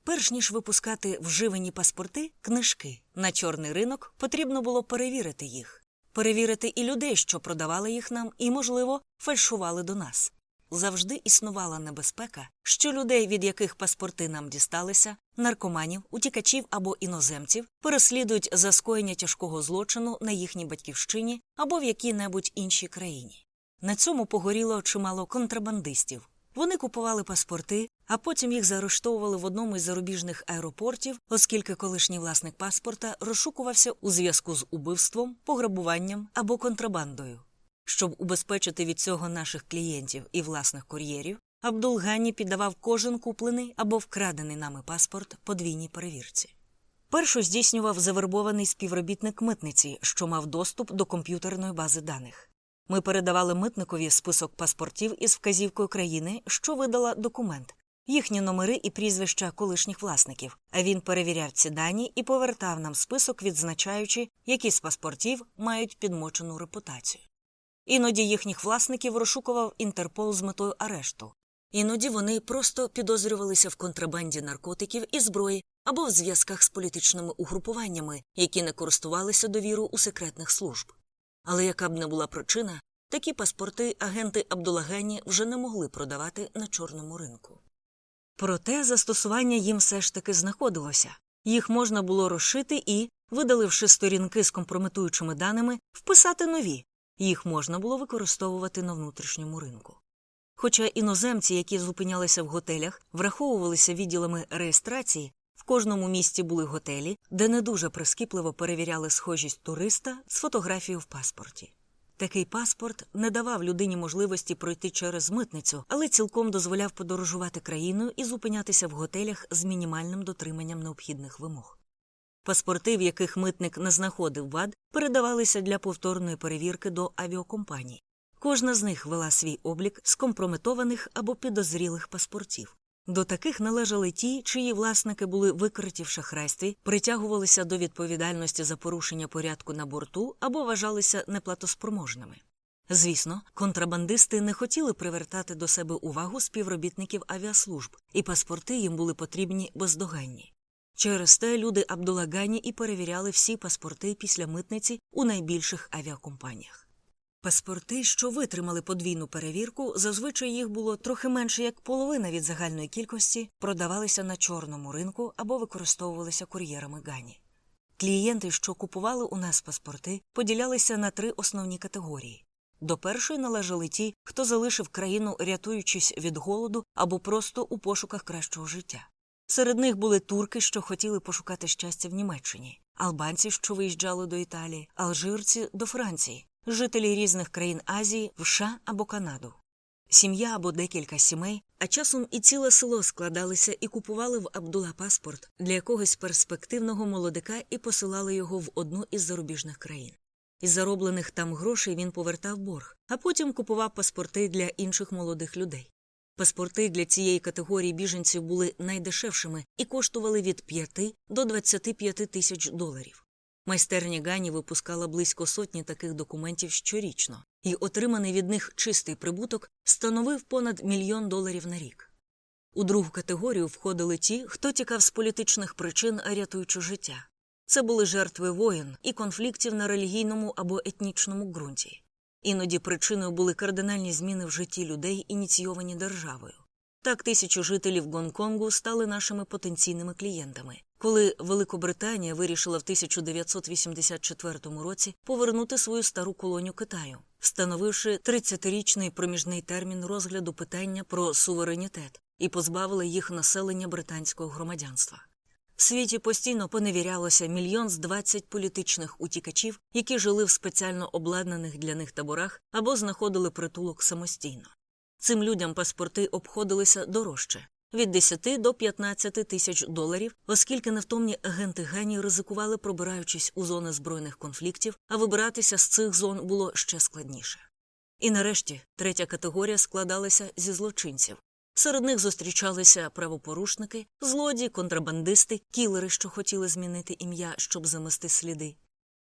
Перш ніж випускати вживані паспорти, книжки на чорний ринок, потрібно було перевірити їх, перевірити і людей, що продавали їх нам, і, можливо, фальшували до нас. Завжди існувала небезпека, що людей, від яких паспорти нам дісталися, наркоманів, утікачів або іноземців, переслідують за скоєння тяжкого злочину на їхній батьківщині або в якій-небудь іншій країні. На цьому погоріло чимало контрабандистів. Вони купували паспорти, а потім їх заарештовували в одному із зарубіжних аеропортів, оскільки колишній власник паспорта розшукувався у зв'язку з убивством, пограбуванням або контрабандою. Щоб убезпечити від цього наших клієнтів і власних кур'єрів, Абдулгані піддавав кожен куплений або вкрадений нами паспорт подвійній перевірці. Першу здійснював завербований співробітник митниці, що мав доступ до комп'ютерної бази даних. Ми передавали митникові список паспортів із вказівкою країни, що видала документ, їхні номери і прізвища колишніх власників. А він перевіряв ці дані і повертав нам список, відзначаючи, які з паспортів мають підмочену репутацію. Іноді їхніх власників розшукував Інтерпол з метою арешту. Іноді вони просто підозрювалися в контрабанді наркотиків і зброї або в зв'язках з політичними угрупуваннями, які не користувалися довіру у секретних служб. Але яка б не була причина, такі паспорти агенти Абдулагані вже не могли продавати на чорному ринку. Проте застосування їм все ж таки знаходилося їх можна було розшити і, видаливши сторінки з компрометуючими даними, вписати нові, їх можна було використовувати на внутрішньому ринку. Хоча іноземці, які зупинялися в готелях, враховувалися відділами реєстрації, в кожному місті були готелі, де не дуже прискіпливо перевіряли схожість туриста з фотографією в паспорті. Такий паспорт не давав людині можливості пройти через митницю, але цілком дозволяв подорожувати країною і зупинятися в готелях з мінімальним дотриманням необхідних вимог. Паспорти, в яких митник не знаходив вад, передавалися для повторної перевірки до авіакомпаній. Кожна з них вела свій облік скомпрометованих або підозрілих паспортів. До таких належали ті, чиї власники були викриті в шахрайстві, притягувалися до відповідальності за порушення порядку на борту або вважалися неплатоспроможними. Звісно, контрабандисти не хотіли привертати до себе увагу співробітників авіаслужб, і паспорти їм були потрібні бездоганні. Через те люди Абдулагані і перевіряли всі паспорти після митниці у найбільших авіакомпаніях. Паспорти, що витримали подвійну перевірку, зазвичай їх було трохи менше як половина від загальної кількості, продавалися на чорному ринку або використовувалися кур'єрами Гані. Клієнти, що купували у нас паспорти, поділялися на три основні категорії. До першої належали ті, хто залишив країну, рятуючись від голоду або просто у пошуках кращого життя. Серед них були турки, що хотіли пошукати щастя в Німеччині, албанці, що виїжджали до Італії, алжирці до Франції, жителі різних країн Азії, в США або Канаду. Сім'я або декілька сімей, а часом і ціле село складалися і купували в Абдула паспорт для якогось перспективного молодика і посилали його в одну із зарубіжних країн. Із зароблених там грошей він повертав борг, а потім купував паспорти для інших молодих людей. Паспорти для цієї категорії біженців були найдешевшими і коштували від 5 до 25 тисяч доларів. Майстерня Гані випускала близько сотні таких документів щорічно, і отриманий від них чистий прибуток становив понад мільйон доларів на рік. У другу категорію входили ті, хто тікав з політичних причин, рятуючи життя. Це були жертви воєн і конфліктів на релігійному або етнічному ґрунті. Іноді причиною були кардинальні зміни в житті людей, ініційовані державою. Так тисячі жителів Гонконгу стали нашими потенційними клієнтами, коли Великобританія вирішила в 1984 році повернути свою стару колонію Китаю, встановивши 30-річний проміжний термін розгляду питання про суверенітет і позбавила їх населення британського громадянства. В світі постійно поневірялося мільйон з двадцять політичних утікачів, які жили в спеціально обладнаних для них таборах або знаходили притулок самостійно. Цим людям паспорти обходилися дорожче від 10 до 15 тисяч доларів, оскільки невтомні агенти генії ризикували, пробираючись у зони збройних конфліктів, а вибиратися з цих зон було ще складніше. І нарешті третя категорія складалася зі злочинців. Серед них зустрічалися правопорушники, злодії, контрабандисти, кілери, що хотіли змінити ім'я, щоб замести сліди.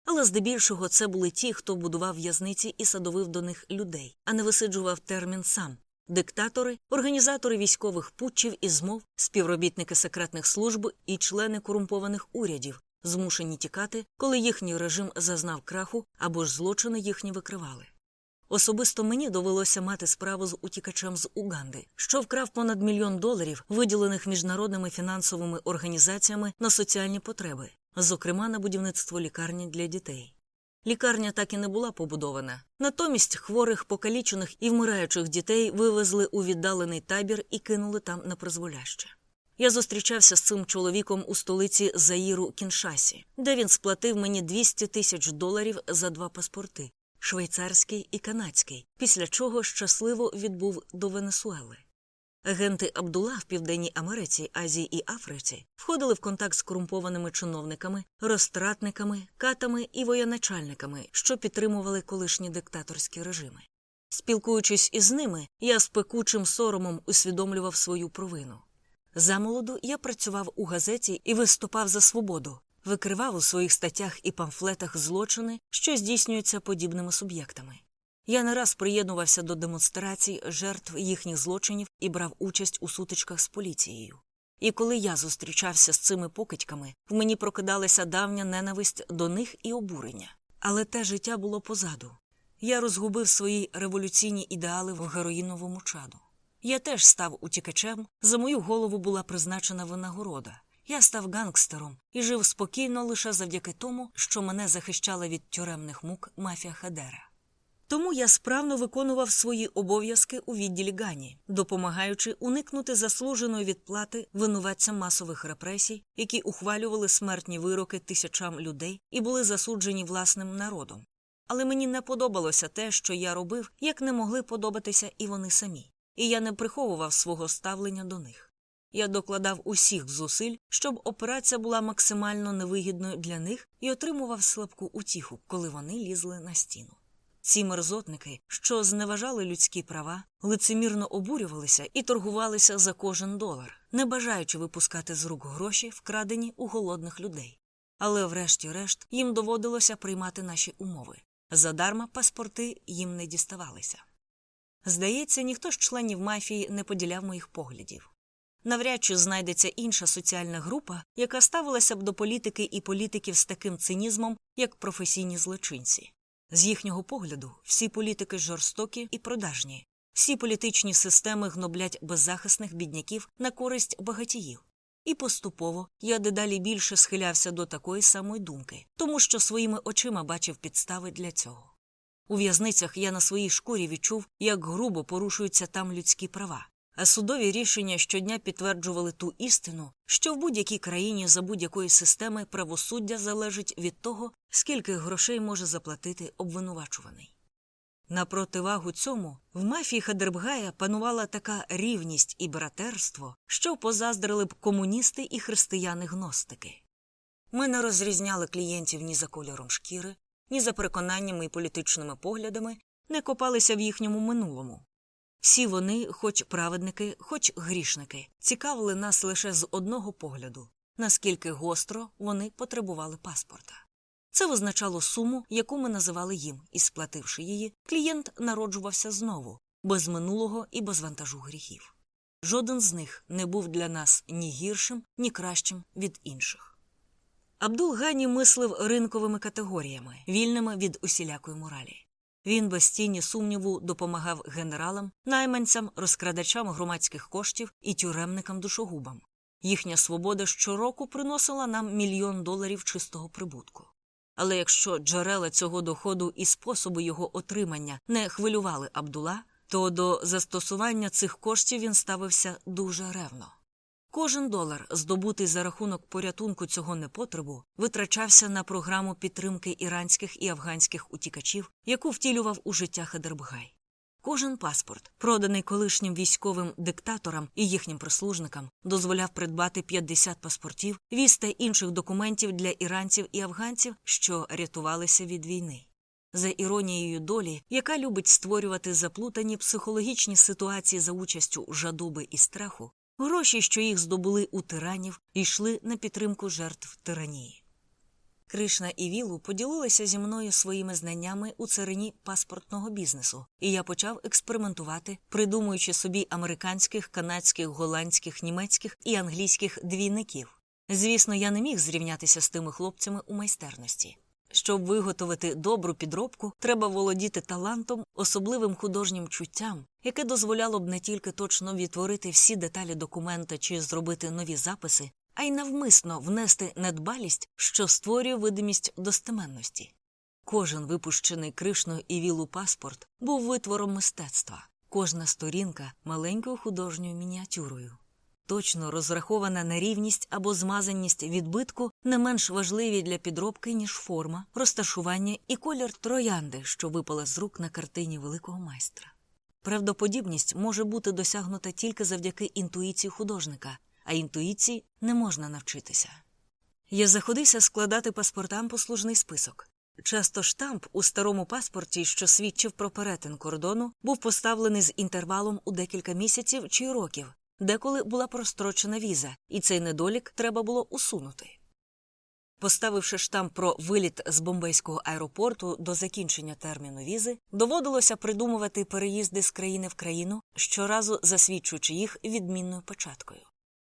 Але здебільшого це були ті, хто будував в'язниці і садовив до них людей, а не висиджував термін сам диктатори, організатори військових путчів і змов, співробітники секретних служб і члени корумпованих урядів, змушені тікати, коли їхній режим зазнав краху або ж злочини їхні викривали. Особисто мені довелося мати справу з утікачем з Уганди, що вкрав понад мільйон доларів, виділених міжнародними фінансовими організаціями на соціальні потреби, зокрема на будівництво лікарні для дітей. Лікарня так і не була побудована. Натомість хворих, покалічених і вмираючих дітей вивезли у віддалений табір і кинули там на призволяще. Я зустрічався з цим чоловіком у столиці Заїру Кіншасі, де він сплатив мені 200 тисяч доларів за два паспорти швейцарський і канадський, після чого щасливо відбув до Венесуели. Агенти Абдула в Південній Америці, Азії і Африці входили в контакт з корумпованими чиновниками, розтратниками, катами і воєначальниками, що підтримували колишні диктаторські режими. Спілкуючись із ними, я з пекучим соромом усвідомлював свою провину. Замолоду я працював у газеті і виступав за свободу, викривав у своїх статтях і памфлетах злочини, що здійснюються подібними суб'єктами. Я не раз приєднувався до демонстрацій жертв їхніх злочинів і брав участь у сутичках з поліцією. І коли я зустрічався з цими покидьками, в мені прокидалася давня ненависть до них і обурення. Але те життя було позаду. Я розгубив свої революційні ідеали в героїновому чаду. Я теж став утікачем, за мою голову була призначена винагорода. Я став гангстером і жив спокійно лише завдяки тому, що мене захищала від тюремних мук мафія Хадера. Тому я справно виконував свої обов'язки у відділі Гані, допомагаючи уникнути заслуженої відплати винуватцям масових репресій, які ухвалювали смертні вироки тисячам людей і були засуджені власним народом. Але мені не подобалося те, що я робив, як не могли подобатися і вони самі, і я не приховував свого ставлення до них. Я докладав усіх зусиль, щоб операція була максимально невигідною для них і отримував слабку утіху, коли вони лізли на стіну. Ці мерзотники, що зневажали людські права, лицемірно обурювалися і торгувалися за кожен долар, не бажаючи випускати з рук гроші, вкрадені у голодних людей. Але, врешті-решт, їм доводилося приймати наші умови. Задарма паспорти їм не діставалися. Здається, ніхто з членів мафії не поділяв моїх поглядів. Навряд чи знайдеться інша соціальна група, яка ставилася б до політики і політиків з таким цинізмом, як професійні злочинці. З їхнього погляду, всі політики жорстокі і продажні, всі політичні системи гноблять беззахисних бідняків на користь багатіїв. І поступово я дедалі більше схилявся до такої самої думки, тому що своїми очима бачив підстави для цього. У в'язницях я на своїй шкурі відчув, як грубо порушуються там людські права, а судові рішення щодня підтверджували ту істину, що в будь-якій країні за будь-якої системи правосуддя залежить від того, скільки грошей може заплатити обвинувачуваний. На противагу цьому в мафії Хадербгая панувала така рівність і братерство, що позаздрили б комуністи і християни гностики. Ми не розрізняли клієнтів ні за кольором шкіри, ні за переконаннями і політичними поглядами, не копалися в їхньому минулому. Всі вони, хоч праведники, хоч грішники, цікавили нас лише з одного погляду, наскільки гостро вони потребували паспорта. Це визначало суму, яку ми називали їм, і, сплативши її, клієнт народжувався знову, без минулого і без вантажу гріхів. жоден з них не був для нас ні гіршим, ні кращим від інших. Абдул Гані мислив ринковими категоріями, вільними від усілякої моралі. Він без тіні сумніву допомагав генералам, найманцям, розкрадачам громадських коштів і тюремникам душогубам. Їхня свобода щороку приносила нам мільйон доларів чистого прибутку. Але якщо джерела цього доходу і способи його отримання не хвилювали Абдула, то до застосування цих коштів він ставився дуже ревно. Кожен долар, здобутий за рахунок порятунку цього непотребу, витрачався на програму підтримки іранських і афганських утікачів, яку втілював у життя Хадербгай. Кожен паспорт, проданий колишнім військовим диктаторам і їхнім прислужникам, дозволяв придбати 50 паспортів, віз та інших документів для іранців і афганців, що рятувалися від війни. За іронією долі, яка любить створювати заплутані психологічні ситуації за участю жадоби і страху, гроші, що їх здобули у тиранів, йшли на підтримку жертв тиранії. Кришна і Вілу поділилися зі мною своїми знаннями у царині паспортного бізнесу, і я почав експериментувати, придумуючи собі американських, канадських, голландських, німецьких і англійських двійників. Звісно, я не міг зрівнятися з тими хлопцями у майстерності. Щоб виготовити добру підробку, треба володіти талантом, особливим художнім чуттям, яке дозволяло б не тільки точно відтворити всі деталі документа чи зробити нові записи, а й навмисно внести недбалість, що створює видимість достеменності. Кожен випущений кришною і вілу паспорт був витвором мистецтва, кожна сторінка маленькою художньою мініатюрою. Точно розрахована на рівність або змазаність відбитку не менш важливі для підробки, ніж форма, розташування і колір троянди, що випала з рук на картині великого майстра. Правдоподібність може бути досягнута тільки завдяки інтуїції художника, а інтуїції не можна навчитися. Я заходився складати паспортам послужний список. Часто штамп у старому паспорті, що свідчив про перетин кордону, був поставлений з інтервалом у декілька місяців чи років, деколи була прострочена віза, і цей недолік треба було усунути. Поставивши штамп про виліт з бомбейського аеропорту до закінчення терміну візи, доводилося придумувати переїзди з країни в країну, щоразу засвідчуючи їх відмінною початкою.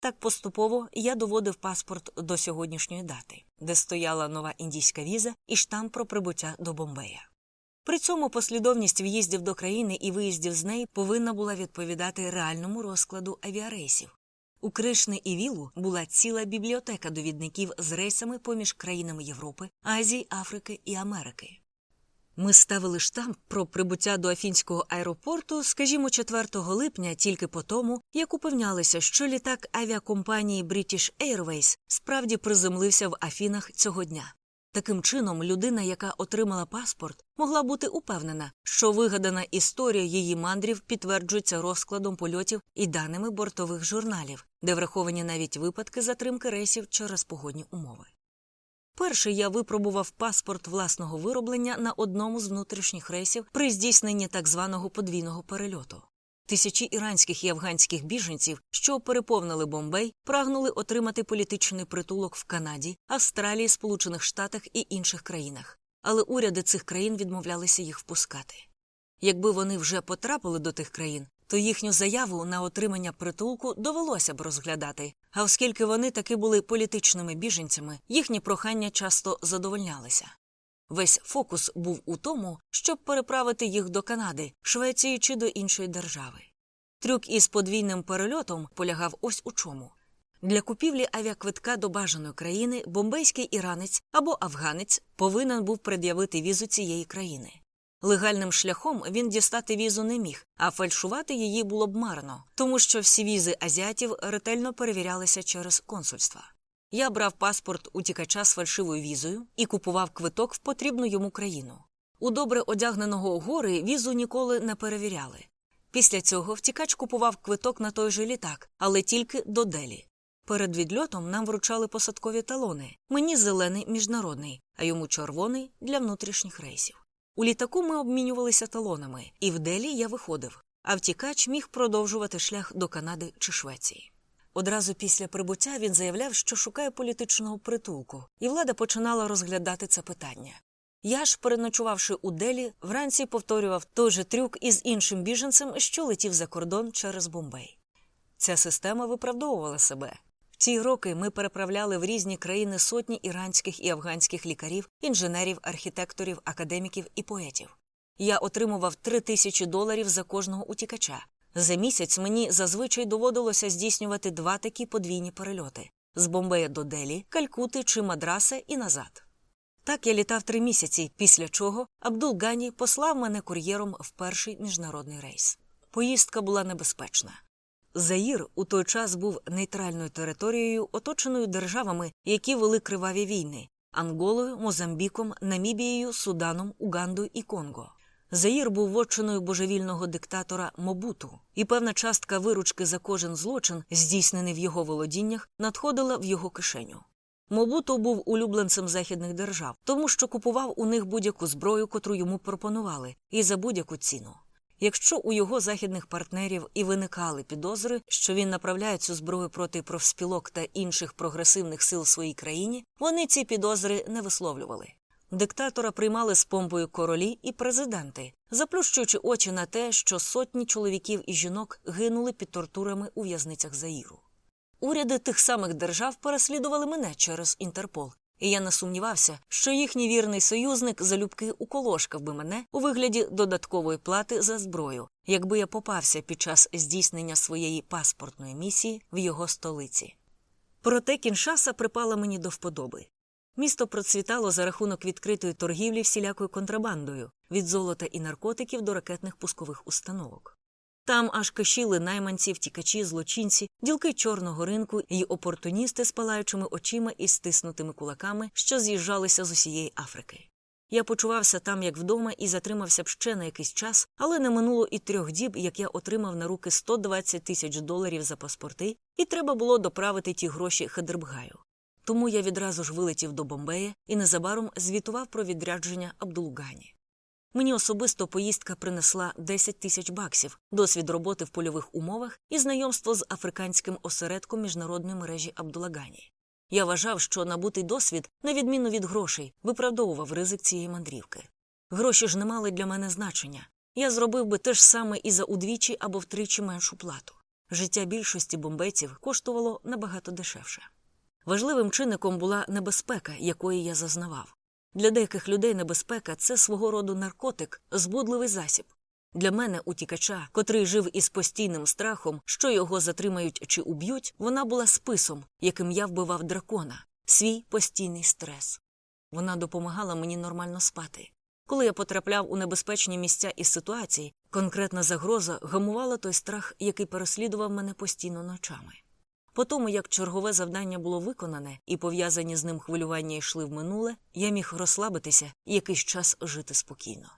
Так поступово я доводив паспорт до сьогоднішньої дати, де стояла нова індійська віза і штамп про прибуття до Бомбея. При цьому послідовність в'їздів до країни і виїздів з неї повинна була відповідати реальному розкладу авіарейсів. У Кришни і Вілу була ціла бібліотека довідників з рейсами поміж країнами Європи, Азії, Африки і Америки. Ми ставили штамп про прибуття до Афінського аеропорту, скажімо, 4 липня, тільки по тому, як упевнялися, що літак авіакомпанії British Airways справді приземлився в Афінах цього дня. Таким чином, людина, яка отримала паспорт, могла бути упевнена, що вигадана історія її мандрів підтверджується розкладом польотів і даними бортових журналів, де враховані навіть випадки затримки рейсів через погодні умови. Перший я випробував паспорт власного вироблення на одному з внутрішніх рейсів при здійсненні так званого подвійного перельоту. Тисячі іранських і афганських біженців, що переповнили Бомбей, прагнули отримати політичний притулок в Канаді, Австралії, Сполучених Штатах і інших країнах, але уряди цих країн відмовлялися їх впускати. Якби вони вже потрапили до тих країн, то їхню заяву на отримання притулку довелося б розглядати, а оскільки вони таки були політичними біженцями, їхні прохання часто задовольнялися. Весь фокус був у тому, щоб переправити їх до Канади, Швеції чи до іншої держави. Трюк із подвійним перельотом полягав ось у чому. Для купівлі авіаквитка до бажаної країни бомбейський іранець або афганець повинен був пред'явити візу цієї країни. Легальним шляхом він дістати візу не міг, а фальшувати її було б марно, тому що всі візи азіатів ретельно перевірялися через консульства. Я брав паспорт утікача з фальшивою візою і купував квиток в потрібну йому країну. У добре одягненого гори візу ніколи не перевіряли. Після цього втікач купував квиток на той же літак, але тільки до Делі. Перед відльотом нам вручали посадкові талони мені зелений міжнародний, а йому червоний для внутрішніх рейсів. У літаку ми обмінювалися талонами, і в Делі я виходив, а втікач міг продовжувати шлях до Канади чи Швеції. Одразу після прибуття він заявляв, що шукає політичного притулку, і влада починала розглядати це питання. Я ж, переночувавши у Делі, вранці повторював той же трюк із іншим біженцем, що летів за кордон через Бомбей. Ця система виправдовувала себе. В ці роки ми переправляли в різні країни сотні іранських і афганських лікарів, інженерів, архітекторів, академіків і поетів. Я отримував три тисячі доларів за кожного утікача. За місяць мені зазвичай доводилося здійснювати два такі подвійні перельоти з Бомбея до Делі, Калькути чи Мадраса і назад. Так я літав три місяці, після чого Абдул Гані послав мене кур'єром в перший міжнародний рейс. Поїздка була небезпечна. Заїр у той час був нейтральною територією, оточеною державами, які вели криваві війни Анголою, Мозамбіком, Намібією, Суданом, Угандою і Конго. Заїр був вотчиною божевільного диктатора Мобуту, і певна частка виручки за кожен злочин, здійснений в його володіннях, надходила в його кишеню. Мобуту був улюбленцем західних держав, тому що купував у них будь-яку зброю, котру йому пропонували, і за будь-яку ціну. Якщо у його західних партнерів і виникали підозри, що він направляє цю зброю проти профспілок та інших прогресивних сил своїй країні, вони ці підозри не висловлювали. Диктатора приймали з помпою королі і президенти, заплющуючи очі на те, що сотні чоловіків і жінок гинули під тортурами у в'язницях Заїру. Уряди тих самих держав переслідували мене через Інтерпол, і я не сумнівався, що їхній вірний союзник залюбки уколошкав би мене у вигляді додаткової плати за зброю, якби я попався під час здійснення своєї паспортної місії в його столиці. Проте кіншаса припала мені до вподоби. Місто процвітало за рахунок відкритої торгівлі всілякою контрабандою від золота і наркотиків до ракетних пускових установок. Там аж кишіли найманці, втікачі, злочинці, ділки чорного ринку і опортуністи з палаючими очима і стиснутими кулаками, що з'їжджалися з усієї Африки. Я почувався там, як вдома, і затримався б ще на якийсь час, але не минуло і трьох діб, як я отримав на руки 120 тисяч доларів за паспорти, і треба було доправити ті гроші Хедербгаю. Тому я відразу ж вилетів до Бомбея і незабаром звітував про відрядження Абдулгані. Мені особисто поїздка принесла 10 тисяч баксів, досвід роботи в польових умовах і знайомство з африканським осередком міжнародної мережі Абдулагані. Я вважав, що набутий досвід, на відміну від грошей, виправдовував ризик цієї мандрівки. Гроші ж не мали для мене значення. Я зробив би те ж саме і за удвічі або втричі меншу плату. Життя більшості бомбейців коштувало набагато дешевше. Важливим чинником була небезпека, якої я зазнавав. Для деяких людей небезпека це свого роду наркотик, збудливий засіб. Для мене, утікача, котрий жив із постійним страхом, що його затримають чи уб'ють, вона була списом, яким я вбивав дракона, свій постійний стрес. Вона допомагала мені нормально спати. Коли я потрапляв у небезпечні місця і ситуації, конкретна загроза гамувала той страх, який переслідував мене постійно ночами. По тому, як чергове завдання було виконане і пов'язані з ним хвилювання йшли в минуле, я міг розслабитися і якийсь час жити спокійно.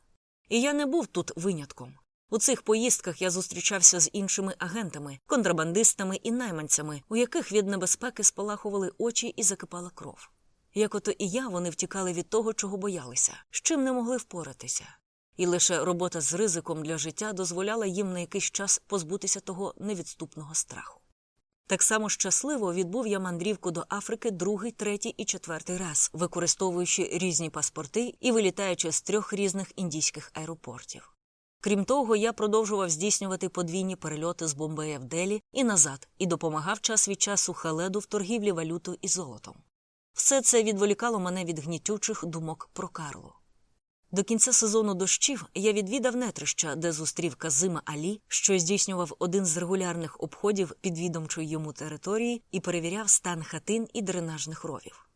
І я не був тут винятком. У цих поїздках я зустрічався з іншими агентами, контрабандистами і найманцями, у яких від небезпеки спалахували очі і закипала кров. Як ото і я вони втікали від того, чого боялися, з чим не могли впоратися. І лише робота з ризиком для життя дозволяла їм на якийсь час позбутися того невідступного страху. Так само щасливо відбув я мандрівку до Африки другий, третій і четвертий раз, використовуючи різні паспорти і вилітаючи з трьох різних індійських аеропортів. Крім того, я продовжував здійснювати подвійні перельоти з Бомбея в Делі і назад, і допомагав час від часу халеду в торгівлі валютою і золотом. Все це відволікало мене від гнітючих думок про Карлу. До кінця сезону дощів я відвідав нетрища, де зустрів Казима Алі, що здійснював один з регулярних обходів підвідомчої йому території і перевіряв стан хатин і дренажних ровів.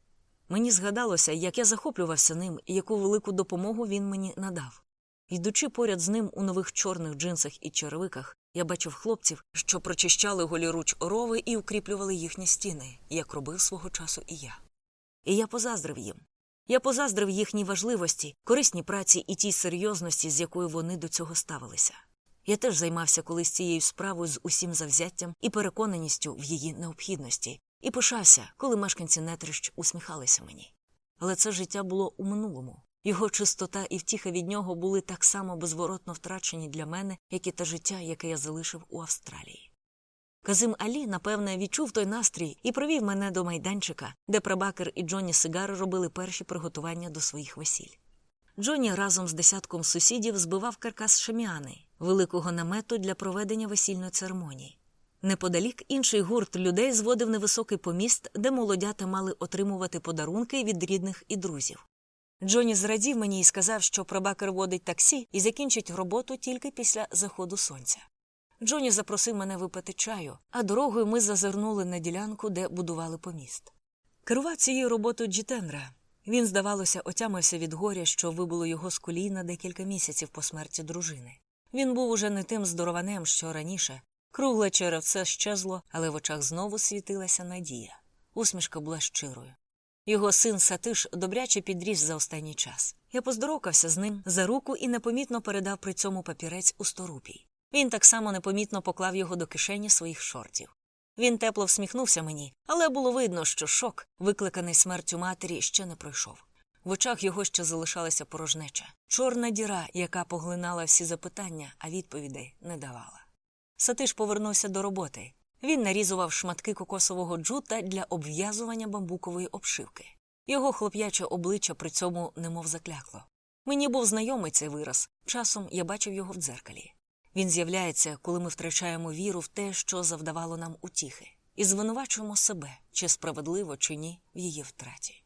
Мені згадалося, як я захоплювався ним і яку велику допомогу він мені надав. Йдучи поряд з ним у нових чорних джинсах і червиках, я бачив хлопців, що прочищали голіруч рови і укріплювали їхні стіни, як робив свого часу і я. І я позаздрив їм. Я позаздрив їхній важливості, корисній праці і тій серйозності, з якою вони до цього ставилися. Я теж займався колись цією справою з усім завзяттям і переконаністю в її необхідності, і пишався, коли мешканці нетрищ усміхалися мені. Але це життя було у минулому. Його чистота і втіха від нього були так само безворотно втрачені для мене, як і те життя, яке я залишив у Австралії. Казим Алі, напевне, відчув той настрій і провів мене до майданчика, де прабакер і Джонні Сигари робили перші приготування до своїх весіль. Джонні разом з десятком сусідів збивав каркас шаміани, великого намету для проведення весільної церемонії. Неподалік інший гурт людей зводив невисокий поміст, де молодята мали отримувати подарунки від рідних і друзів. Джоні зрадів мені і сказав, що прабакер водить таксі і закінчить роботу тільки після заходу сонця. Джоні запросив мене випити чаю, а дорогою ми зазирнули на ділянку, де будували поміст. Керував цією роботою Джітенра. Він, здавалося, отямився від горя, що вибуло його з колій на декілька місяців по смерті дружини. Він був уже не тим здорованем, що раніше. Кругле черевце щезло, але в очах знову світилася надія. Усмішка була щирою. Його син Сатиш добряче підріс за останній час. Я поздоровкався з ним за руку і непомітно передав при цьому папірець у сторупій. Він так само непомітно поклав його до кишені своїх шортів. Він тепло всміхнувся мені, але було видно, що шок, викликаний смертю матері, ще не пройшов. В очах його ще залишалася порожнеча, чорна діра, яка поглинала всі запитання, а відповідей не давала. Сатиш повернувся до роботи. Він нарізував шматки кокосового джута для обв'язування бамбукової обшивки. Його хлоп'яче обличчя при цьому немов заклякло. Мені був знайомий цей вираз, часом я бачив його в дзеркалі. Він з'являється, коли ми втрачаємо віру в те, що завдавало нам утіхи, і звинувачуємо себе, чи справедливо, чи ні, в її втраті.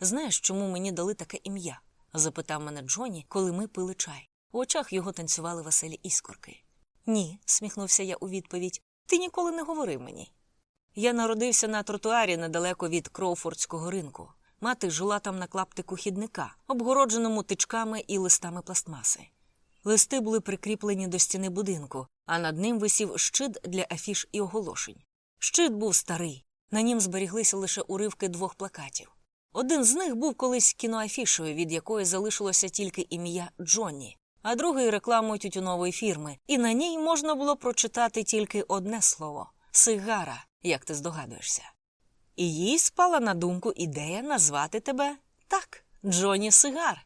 Знаєш, чому мені дали таке ім'я? запитав мене Джоні, коли ми пили чай. У очах його танцювали веселі іскорки. Ні, сміхнувся я у відповідь. Ти ніколи не говорив мені. Я народився на тротуарі недалеко від Кроуфордського ринку. Мати жила там на клаптику хідника, обгородженому тичками і листами пластмаси. Листи були прикріплені до стіни будинку, а над ним висів щит для афіш і оголошень. Щит був старий, на нім зберіглися лише уривки двох плакатів. Один з них був колись кіноафішою, від якої залишилося тільки ім'я Джонні, а другий рекламою тютюнової фірми, і на ній можна було прочитати тільки одне слово сигара, як ти здогадуєшся. І їй спала на думку ідея назвати тебе так, Джонні Сигар.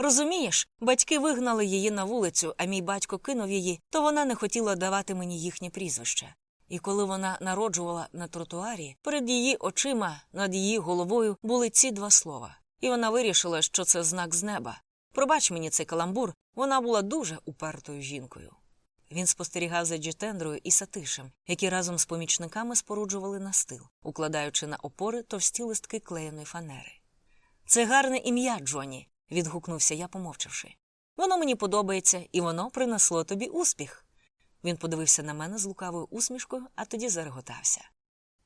Розумієш, батьки вигнали її на вулицю, а мій батько кинув її, то вона не хотіла давати мені їхнє прізвище. І коли вона народжувала на тротуарі, перед її очима, над її головою були ці два слова, і вона вирішила, що це знак з неба. Пробач мені цей каламбур, вона була дуже упертою жінкою. Він спостерігав за Джетендрою і Сатишем, які разом з помічниками споруджували настил, укладаючи на опори товсті листки клеєної фанери. Це гарне ім'я, Джоні, відгукнувся я, помовчавши. Воно мені подобається, і воно принесло тобі успіх. Він подивився на мене з лукавою усмішкою, а тоді зареготався.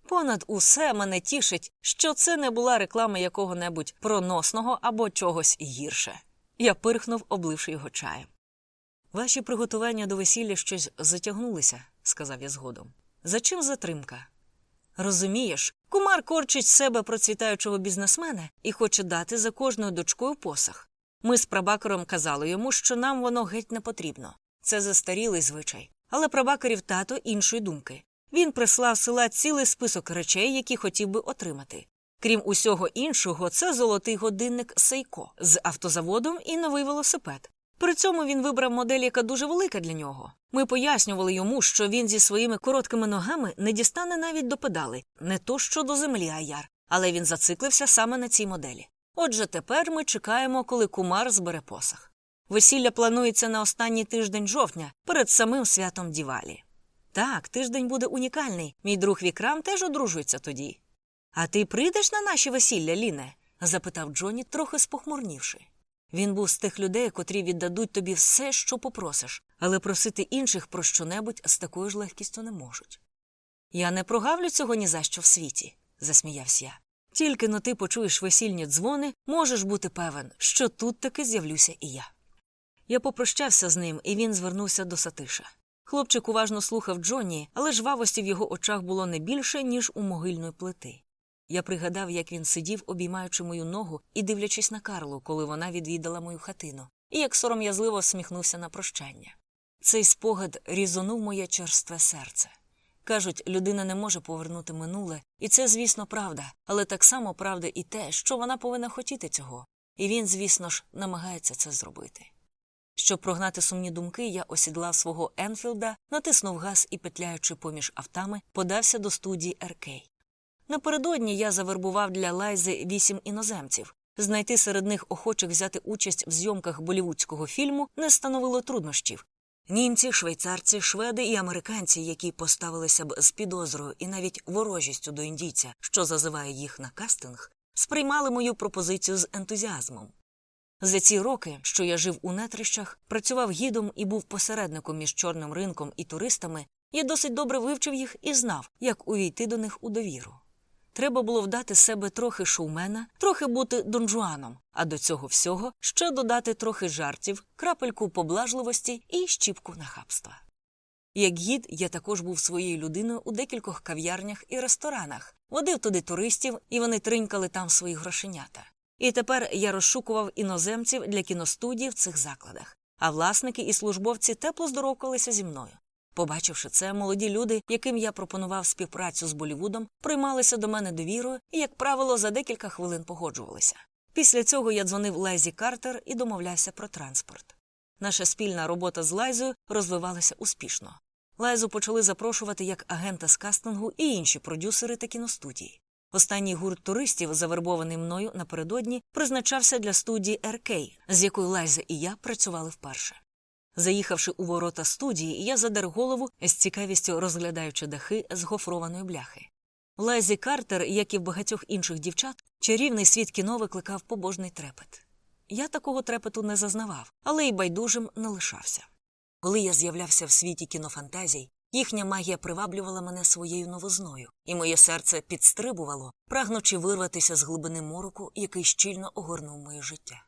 Понад усе мене тішить, що це не була реклама якого-небудь проносного або чогось гірше. Я пирхнув, обливши його чаєм. Ваші приготування до весілля щось затягнулися, сказав я згодом. За чим затримка? Розумієш, кумар корчить себе процвітаючого бізнесмена і хоче дати за кожною дочкою посах. Ми з прабакером казали йому, що нам воно геть не потрібно. Це застарілий звичай. Але прабакерів тато іншої думки. Він прислав села цілий список речей, які хотів би отримати. Крім усього іншого, це золотий годинник Сейко з автозаводом і новий велосипед. При цьому він вибрав модель, яка дуже велика для нього. Ми пояснювали йому, що він зі своїми короткими ногами не дістане навіть до педали, не то що до землі аяр, але він зациклився саме на цій моделі. Отже, тепер ми чекаємо, коли кумар збере посах. Весілля планується на останній тиждень жовтня перед самим святом Дівалі. Так, тиждень буде унікальний. Мій друг Вікрам теж одружується тоді. А ти прийдеш на наші весілля, Ліне? запитав Джоні, трохи спохмурнівши. Він був з тих людей, котрі віддадуть тобі все, що попросиш, але просити інших про щонебудь з такою ж легкістю не можуть. Я не прогавлю цього ні за що в світі, засміявся я. Тільки но ти почуєш весільні дзвони, можеш бути певен, що тут таки з'явлюся і я. Я попрощався з ним, і він звернувся до Сатиша. Хлопчик уважно слухав Джонні, але жвавості в його очах було не більше, ніж у могильної плити. Я пригадав, як він сидів, обіймаючи мою ногу і дивлячись на Карлу, коли вона відвідала мою хатину, і як сором'язливо сміхнувся на прощання. Цей спогад різонув моє черстве серце. Кажуть, людина не може повернути минуле, і це, звісно, правда, але так само правда і те, що вона повинна хотіти цього, і він, звісно ж, намагається це зробити. Щоб прогнати сумні думки, я осідлав свого Енфілда, натиснув газ і, петляючи поміж автами, подався до студії Еркей. Напередодні я завербував для Лайзи вісім іноземців. Знайти серед них охочих взяти участь в зйомках болівудського фільму не становило труднощів. Німці, швейцарці, шведи і американці, які поставилися б з підозрою і навіть ворожістю до індійця, що зазиває їх на кастинг, сприймали мою пропозицію з ентузіазмом. За ці роки, що я жив у нетрищах, працював гідом і був посередником між чорним ринком і туристами, я досить добре вивчив їх і знав, як увійти до них у довіру. Треба було вдати себе трохи шоумена, трохи бути донжуаном, а до цього всього ще додати трохи жартів, крапельку поблажливості і щіпку нахабства. Як гід, я також був своєю людиною у декількох кав'ярнях і ресторанах, водив туди туристів, і вони тринькали там свої грошенята. І тепер я розшукував іноземців для кіностудії в цих закладах, а власники і службовці тепло здоровкалися зі мною. Побачивши це, молоді люди, яким я пропонував співпрацю з Болівудом, приймалися до мене довірою і, як правило, за декілька хвилин погоджувалися. Після цього я дзвонив Лайзі Картер і домовлявся про транспорт. Наша спільна робота з Лайзою розвивалася успішно. Лайзу почали запрошувати як агента з кастингу і інші продюсери та кіностудії. Останній гурт туристів, завербований мною напередодні, призначався для студії РК, з якою Лайза і я працювали вперше. Заїхавши у ворота студії, я задер голову з цікавістю розглядаючи дахи з гофрованої бляхи. У Лайзи Картер, як і в багатьох інших дівчат, чарівний світ кіно викликав побожний трепет. Я такого трепету не зазнавав, але й байдужим не лишався. Коли я з'являвся в світі кінофантазій, їхня магія приваблювала мене своєю новизною, і моє серце підстрибувало, прагнучи вирватися з глибини мороку, який щільно огорнув моє життя.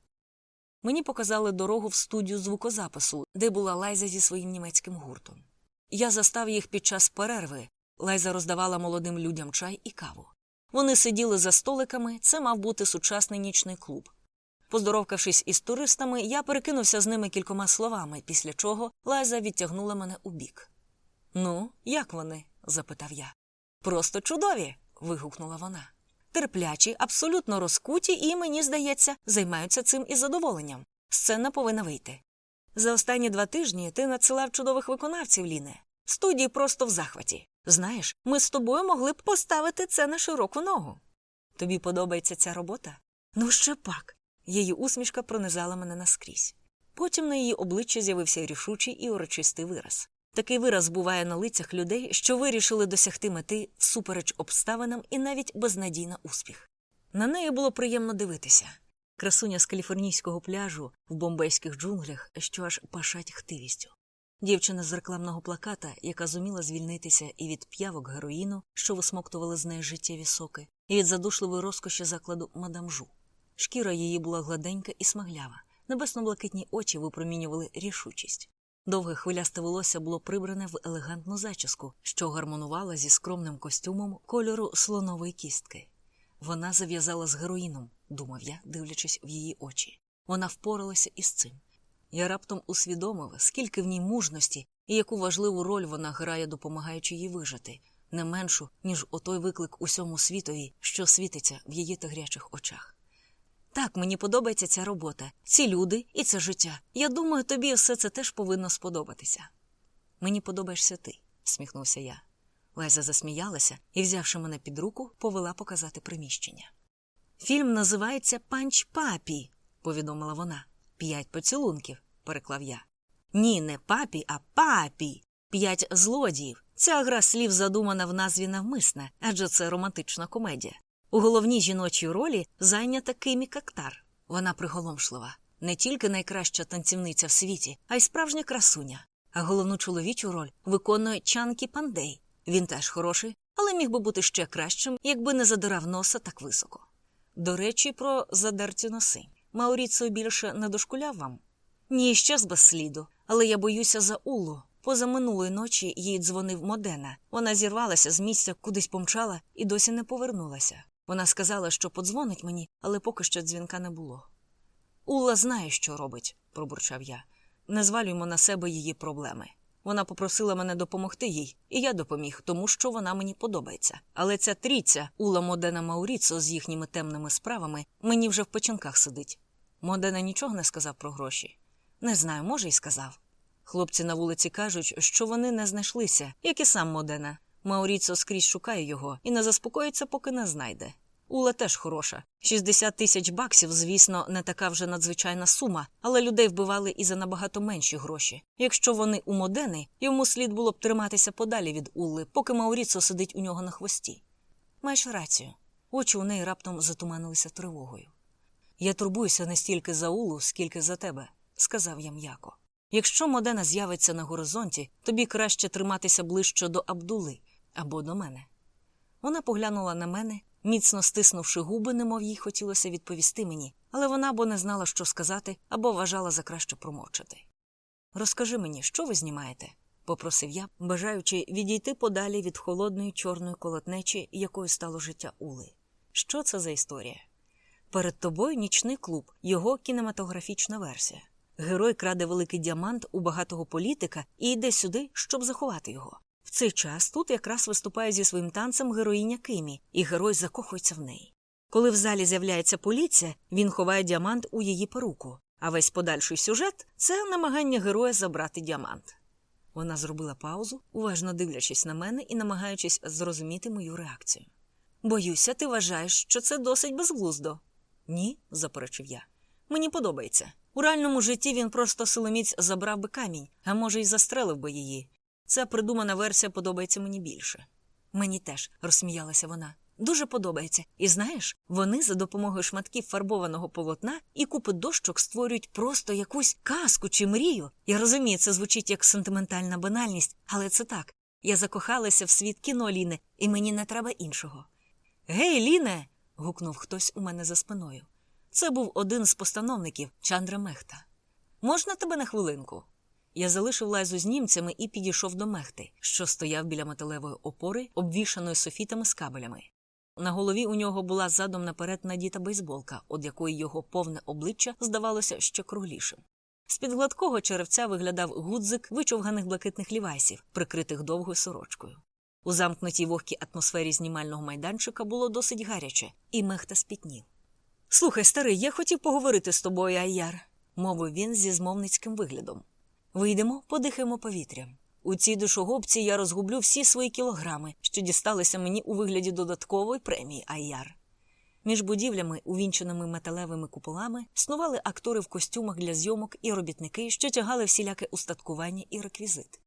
Мені показали дорогу в студію звукозапису, де була Лайза зі своїм німецьким гуртом. Я застав їх під час перерви. Лайза роздавала молодим людям чай і каву. Вони сиділи за столиками, це мав бути сучасний нічний клуб. Поздоровкавшись із туристами, я перекинувся з ними кількома словами, після чого Лайза відтягнула мене у бік. Ну, як вони? запитав я. Просто чудові. вигукнула вона. Терплячі, абсолютно розкуті і, мені здається, займаються цим із задоволенням. Сцена повинна вийти. За останні два тижні ти надсилав чудових виконавців, Ліне. Студії просто в захваті. Знаєш, ми з тобою могли б поставити це на широку ногу. Тобі подобається ця робота? Ну, ще пак. Її усмішка пронизала мене наскрізь. Потім на її обличчі з'явився рішучий і урочистий вираз. Такий вираз буває на лицях людей, що вирішили досягти мети всупереч обставинам і навіть безнадійна успіх. На неї було приємно дивитися. Красуня з каліфорнійського пляжу в бомбейських джунглях, що аж пашать хтивістю. Дівчина з рекламного плаката, яка зуміла звільнитися і від п'явок героїну, що висмоктували з неї життєві соки, і від задушливої розкоші закладу мадамжу. Шкіра її була гладенька і смаглява, небесно-блакитні очі випромінювали рішучість. Довге хвилясте волосся було прибране в елегантну зачіску, що гармонувала зі скромним костюмом кольору слонової кістки. Вона зав'язала з героїном, думав я, дивлячись в її очі. Вона впоралася із цим. Я раптом усвідомив, скільки в ній мужності і яку важливу роль вона грає, допомагаючи їй вижити, не меншу, ніж отой виклик усьому світові, що світиться в її тигрячих очах. Так, мені подобається ця робота, ці люди і це життя. Я думаю, тобі все це теж повинно сподобатися. Мені подобаєшся ти, сміхнувся я. Леза засміялася і, взявши мене під руку, повела показати приміщення. Фільм називається Панч папі, повідомила вона. П'ять поцілунків, переклав я. Ні, не папі, а папі. П'ять злодіїв. Ця гра слів задумана в назві навмисне, адже це романтична комедія. У головній жіночій ролі зайнята Кимі Кактар. Вона приголомшлива, не тільки найкраща танцівниця в світі, а й справжня красуня. А головну чоловічу роль виконує Чанкі Пандей. Він теж хороший, але міг би бути ще кращим, якби не задирав носа так високо. До речі, про задерті носи. Мауріцо більше не дошкуляв вам? Ні, щас без сліду, але я боюся за Улу. Поза минулої ночі їй дзвонив Модена. Вона зірвалася з місця, кудись помчала і досі не повернулася. Вона сказала, що подзвонить мені, але поки що дзвінка не було. Улла знає, що робить, пробурчав я. Не звалюймо на себе її проблеми. Вона попросила мене допомогти їй, і я допоміг, тому що вона мені подобається. Але ця трійця, Ула Модена Мауріцо з їхніми темними справами, мені вже в печінках сидить. Модена нічого не сказав про гроші. Не знаю, може, й сказав. Хлопці на вулиці кажуть, що вони не знайшлися, як і сам Модена. Мауріцо скрізь шукає його і не заспокоїться, поки не знайде. Ула теж хороша. 60 тисяч баксів, звісно, не така вже надзвичайна сума, але людей вбивали і за набагато менші гроші. Якщо вони у Модени, йому слід було б триматися подалі від Улли, поки Мауріцо сидить у нього на хвості. Маєш рацію. Очі у неї раптом затуманилися тривогою. Я турбуюся не стільки за Улу, скільки за тебе, сказав я м'яко. Якщо Модена з'явиться на горизонті, тобі краще триматися ближче до Абдули або до мене. Вона поглянула на мене, міцно стиснувши губи, немов їй хотілося відповісти мені, але вона або не знала, що сказати, або вважала за краще промовчати. Розкажи мені, що ви знімаєте? попросив я, бажаючи відійти подалі від холодної чорної колотнечі, якою стало життя Ули. Що це за історія? Перед тобою нічний клуб, його кінематографічна версія. Герой краде великий діамант у багатого політика і йде сюди, щоб заховати його. Цей час тут якраз виступає зі своїм танцем героїня Кимі, і герой закохується в неї. Коли в залі з'являється поліція, він ховає діамант у її перуку, а весь подальший сюжет це намагання героя забрати діамант. Вона зробила паузу, уважно дивлячись на мене і намагаючись зрозуміти мою реакцію. Боюся, ти вважаєш, що це досить безглуздо. Ні, заперечив я. Мені подобається. У реальному житті він просто силоміць забрав би камінь, а може, й застрелив би її. Ця придумана версія подобається мені більше. Мені теж, розсміялася вона. Дуже подобається. І знаєш, вони за допомогою шматків фарбованого полотна і купи дощок створюють просто якусь казку чи мрію. Я розумію, це звучить як сентиментальна банальність, але це так. Я закохалася в світ кіно, Ліне, і мені не треба іншого. Гей, Ліне. гукнув хтось у мене за спиною. Це був один з постановників Чандра Мехта. Можна тебе на хвилинку? Я залишив лайзу з німцями і підійшов до мехти, що стояв біля металевої опори, обвішаної софітами з кабелями. На голові у нього була задом наперед надіта бейсболка, від якої його повне обличчя здавалося ще круглішим. З під гладкого черевця виглядав гудзик вичовганих блакитних лівайсів, прикритих довгою сорочкою. У замкнутій вогкій атмосфері знімального майданчика було досить гаряче, і мехта спітнів. Слухай, старий, я хотів поговорити з тобою, Айяр, мовив він зі змовницьким виглядом. Вийдемо, подихаємо повітрям. У цій душогубці я розгублю всі свої кілограми, що дісталися мені у вигляді додаткової премії Айяр. Між будівлями, увінченими металевими куполами, снували актори в костюмах для зйомок і робітники, що тягали всіляке устаткування і реквізит.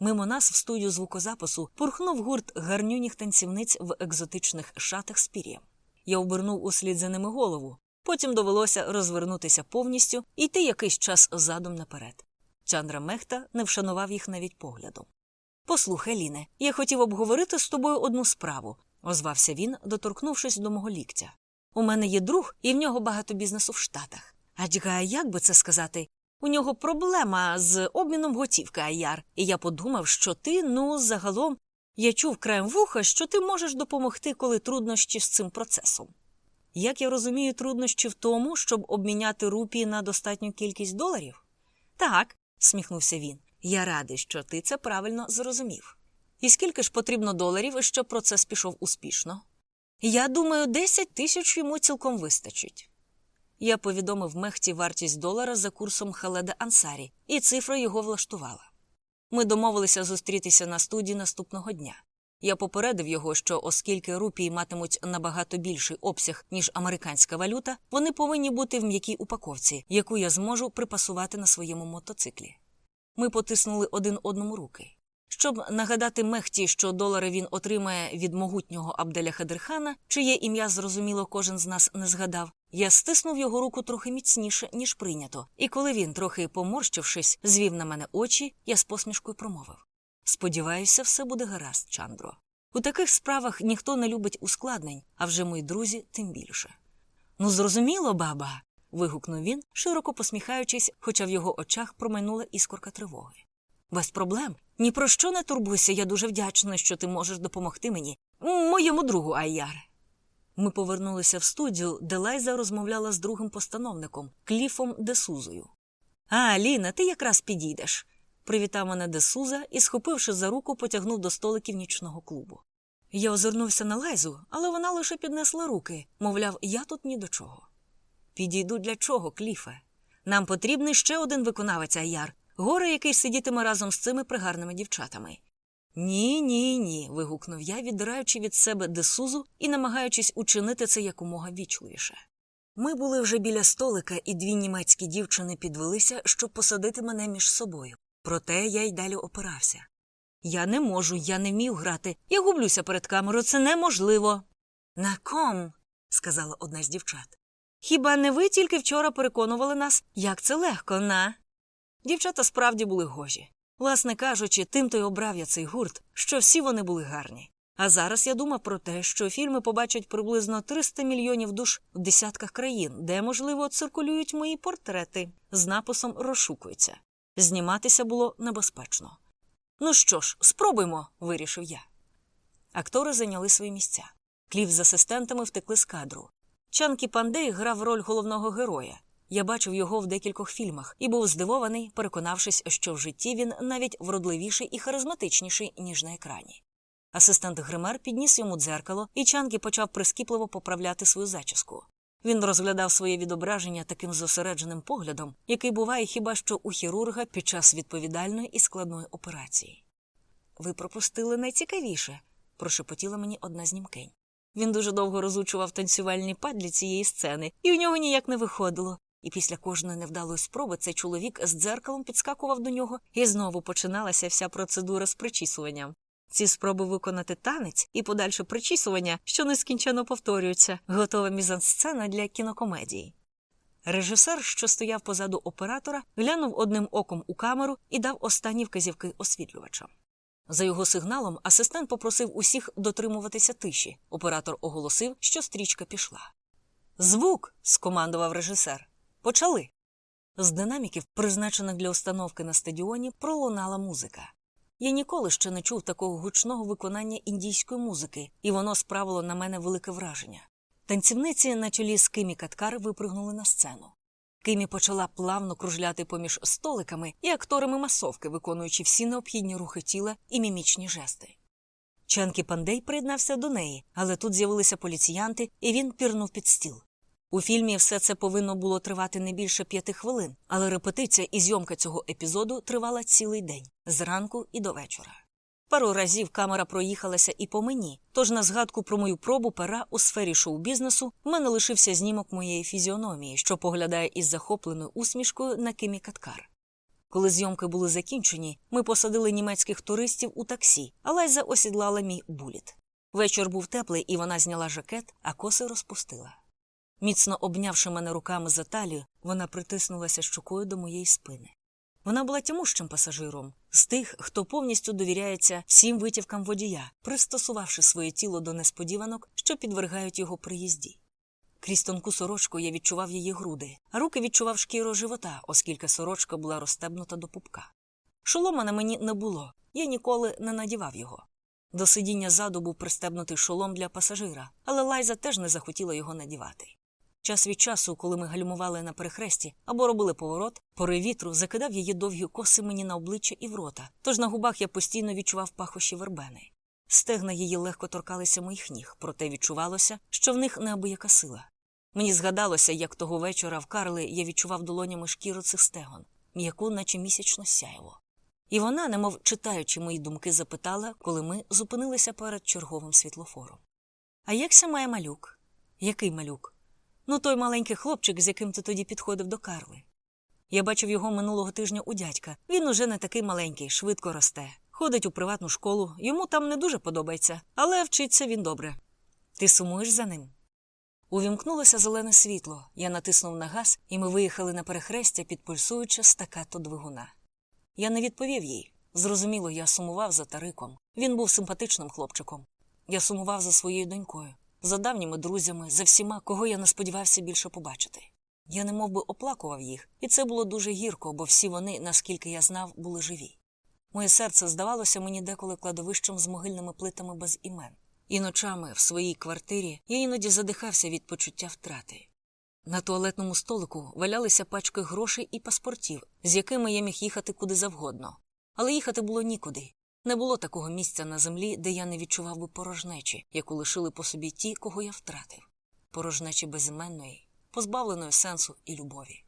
Мимо нас в студію звукозапису пурхнув гурт гарнюніх танцівниць в екзотичних шатах з пір'ям. Я обернув услід за ними голову. Потім довелося розвернутися повністю і йти якийсь час задом наперед. Чандра Мехта не вшанував їх навіть поглядом. Послухай, Ліне, я хотів обговорити з тобою одну справу, озвався він, доторкнувшись до мого ліктя. У мене є друг, і в нього багато бізнесу в Штатах. Адже, як би це сказати, у нього проблема з обміном готівки Аяр, і я подумав, що ти, ну, загалом, я чув краєм вуха, що ти можеш допомогти, коли труднощі з цим процесом. Як я розумію, труднощі в тому, щоб обміняти рупії на достатню кількість доларів? Так, сміхнувся він. Я радий, що ти це правильно зрозумів. І скільки ж потрібно доларів, щоб процес пішов успішно? Я думаю, 10 тисяч йому цілком вистачить. Я повідомив мехті вартість долара за курсом Халеда Ансарі, і цифра його влаштувала. Ми домовилися зустрітися на студії наступного дня. Я попередив його, що оскільки рупії матимуть набагато більший обсяг, ніж американська валюта, вони повинні бути в м'якій упаковці, яку я зможу припасувати на своєму мотоциклі. Ми потиснули один одному руки. Щоб нагадати мехті, що долари він отримає від могутнього Абделя Хадерхана, чиє ім'я зрозуміло кожен з нас не згадав, я стиснув його руку трохи міцніше, ніж прийнято, і коли він, трохи поморщившись, звів на мене очі, я з посмішкою промовив Сподіваюся, все буде гаразд, Чандро. У таких справах ніхто не любить ускладнень, а вже мої друзі тим більше. Ну, зрозуміло, баба. вигукнув він, широко посміхаючись, хоча в його очах промайнула іскорка тривоги. Без проблем. Ні про що не турбуйся, я дуже вдячна, що ти можеш допомогти мені, моєму другу Айяр. Ми повернулися в студію, де Лайза розмовляла з другим постановником Кліфом Десузою. А, Ліна, ти якраз підійдеш. Привітав мене Десуза і, схопивши за руку, потягнув до столиків нічного клубу. Я озирнувся на Лайзу, але вона лише піднесла руки, мовляв, я тут ні до чого. Підійду для чого, Кліфе? Нам потрібний ще один виконавець Аяр, горе, який сидітиме разом з цими пригарними дівчатами. Ні, ні, ні. вигукнув я, віддираючи від себе десузу і намагаючись учинити це якомога вічливіше. Ми були вже біля столика, і дві німецькі дівчини підвелися, щоб посадити мене між собою. Проте я й далі опирався. Я не можу, я не вмію грати. Я гублюся перед камерою, це неможливо. На ком? сказала одна з дівчат. Хіба не ви тільки вчора переконували нас, як це легко, на? Дівчата справді були гожі. Власне кажучи, тим то й обрав я цей гурт, що всі вони були гарні. А зараз я думав про те, що фільми побачать приблизно 300 мільйонів душ в десятках країн, де, можливо, циркулюють мої портрети, з написом розшукуються. Зніматися було небезпечно. Ну що ж, спробуймо, вирішив я. Актори зайняли свої місця. Клів з асистентами втекли з кадру. Чанкі Пандей грав роль головного героя. Я бачив його в декількох фільмах і був здивований, переконавшись, що в житті він навіть вродливіший і харизматичніший, ніж на екрані. Асистент Гример підніс йому дзеркало, і Чанкі почав прискіпливо поправляти свою зачіску. Він розглядав своє відображення таким зосередженим поглядом, який буває хіба що у хірурга під час відповідальної і складної операції. Ви пропустили найцікавіше, прошепотіла мені одна з німкень. Він дуже довго розучував танцювальні пад для цієї сцени, і в нього ніяк не виходило. І після кожної невдалої спроби цей чоловік з дзеркалом підскакував до нього, і знову починалася вся процедура з причісуванням. Ці спроби виконати танець і подальше причісування, що нескінченно повторюються, готова мізансцена для кінокомедії. Режисер, що стояв позаду оператора, глянув одним оком у камеру і дав останні вказівки освітлювачам. За його сигналом асистент попросив усіх дотримуватися тиші. Оператор оголосив, що стрічка пішла. Звук. скомандував режисер. Почали. З динаміків, призначених для установки на стадіоні, пролунала музика. Я ніколи ще не чув такого гучного виконання індійської музики, і воно справило на мене велике враження. Танцівниці на чолі з Кимі Каткар випригнули на сцену. Кимі почала плавно кружляти поміж столиками і акторами масовки, виконуючи всі необхідні рухи тіла і мімічні жести. Чанкі Пандей приєднався до неї, але тут з'явилися поліціянти, і він пірнув під стіл. У фільмі все це повинно було тривати не більше п'яти хвилин, але репетиція і зйомка цього епізоду тривала цілий день зранку і до вечора. Пару разів камера проїхалася і по мені, тож на згадку про мою пробу пера у сфері шоу-бізнесу в мене лишився знімок моєї фізіономії, що поглядає із захопленою усмішкою на Кимі Каткар. Коли зйомки були закінчені, ми посадили німецьких туристів у таксі, а Лайза осідлала мій буліт. Вечір був теплий, і вона зняла жакет, а коси розпустила. Міцно обнявши мене руками за талію, вона притиснулася щукою до моєї спини. Вона була тямущим пасажиром з тих, хто повністю довіряється всім витівкам водія, пристосувавши своє тіло до несподіванок, що підвергають його приїзді. Крізь тонку сорочку я відчував її груди, а руки відчував шкіру живота, оскільки сорочка була розстебнута до пупка. Шолома на мені не було, я ніколи не надівав його. До сидіння заду був пристебнутий шолом для пасажира, але Лайза теж не захотіла його надівати. Час від часу, коли ми гальмували на перехресті або робили поворот, порив вітру закидав її довгі коси мені на обличчя і в рота, тож на губах я постійно відчував пахощі вербени. Стегна її легко торкалися моїх ніг, проте відчувалося, що в них неабияка сила. Мені згадалося, як того вечора в Карли я відчував долонями шкіру цих стегон, м'яку, наче місячно сяєво. І вона, немов читаючи мої думки, запитала, коли ми зупинилися перед черговим світлофором. А якся має малюк? Який малюк? Ну, той маленький хлопчик, з яким ти тоді підходив до Карли. Я бачив його минулого тижня у дядька. Він уже не такий маленький, швидко росте. Ходить у приватну школу, йому там не дуже подобається, але вчиться він добре. Ти сумуєш за ним? Увімкнулося зелене світло. Я натиснув на газ, і ми виїхали на перехрестя, підпульсуючи стакато двигуна. Я не відповів їй. Зрозуміло, я сумував за Тариком. Він був симпатичним хлопчиком. Я сумував за своєю донькою за давніми друзями, за всіма, кого я не сподівався більше побачити. Я не би оплакував їх, і це було дуже гірко, бо всі вони, наскільки я знав, були живі. Моє серце здавалося мені деколи кладовищем з могильними плитами без імен, і ночами в своїй квартирі я іноді задихався від почуття втрати. На туалетному столику валялися пачки грошей і паспортів, з якими я міг їхати куди завгодно, але їхати було нікуди, не було такого місця на землі, де я не відчував би порожнечі, яку лишили по собі ті, кого я втратив, порожнечі безіменної, позбавленої сенсу і любові.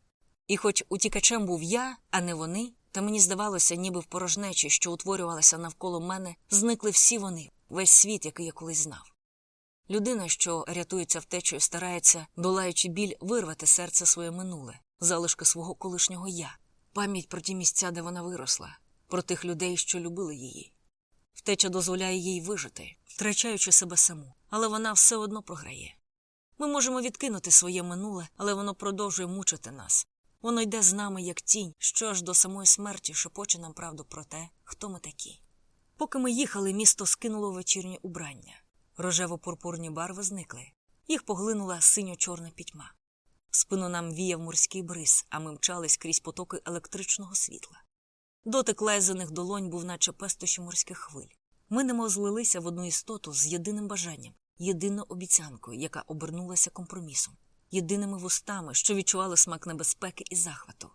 І хоч утікачем був я, а не вони, Та мені здавалося, ніби в порожнечі, що утворювалася навколо мене, зникли всі вони, весь світ, який я колись знав. Людина, що рятується втечею, старається, долаючи біль, вирвати серце своє минуле, залишки свого колишнього я, пам'ять про ті місця, де вона виросла, про тих людей, що любили її. Втеча дозволяє їй вижити, втрачаючи себе саму, але вона все одно програє. Ми можемо відкинути своє минуле, але воно продовжує мучити нас. Воно йде з нами, як тінь, що аж до самої смерті шепоче нам правду про те, хто ми такі. Поки ми їхали, місто скинуло вечірнє убрання. Рожево-пурпурні барви зникли. Їх поглинула синьо-чорна пітьма. Спину нам віяв морський бриз, а ми мчались крізь потоки електричного світла. Дотик лезених долонь був, наче пестощі морських хвиль. Ми немов злилися в одну істоту з єдиним бажанням, єдиною обіцянкою, яка обернулася компромісом, єдиними вустами, що відчували смак небезпеки і захвату.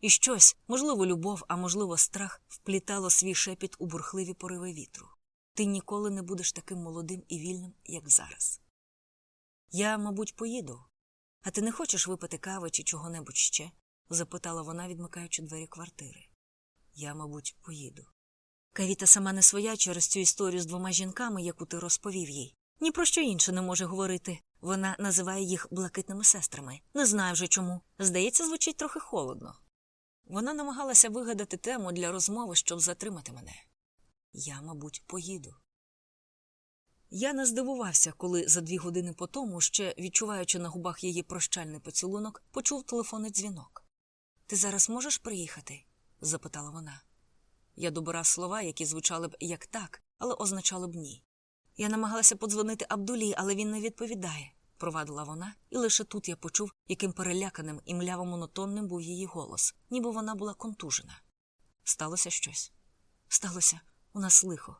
І щось, можливо, любов, а можливо, страх, вплітало свій шепіт у бурхливі пориви вітру. Ти ніколи не будеш таким молодим і вільним, як зараз. Я, мабуть, поїду. А ти не хочеш випити кави чи чого-небудь ще? запитала вона, відмикаючи двері квартири. Я, мабуть, поїду. Кавіта сама не своя через цю історію з двома жінками, яку ти розповів їй. Ні про що інше не може говорити. Вона називає їх блакитними сестрами. Не знаю вже чому. Здається, звучить трохи холодно. Вона намагалася вигадати тему для розмови, щоб затримати мене. Я, мабуть, поїду. Я не здивувався, коли за дві години по тому, ще відчуваючи на губах її прощальний поцілунок, почув телефонний дзвінок. Ти зараз можеш приїхати? Запитала вона. Я добирав слова, які звучали б як так, але означали б ні. Я намагалася подзвонити Абдулі, але він не відповідає, провадила вона, і лише тут я почув, яким переляканим і мляво монотонним був її голос, ніби вона була контужена. Сталося щось. Сталося у нас лихо.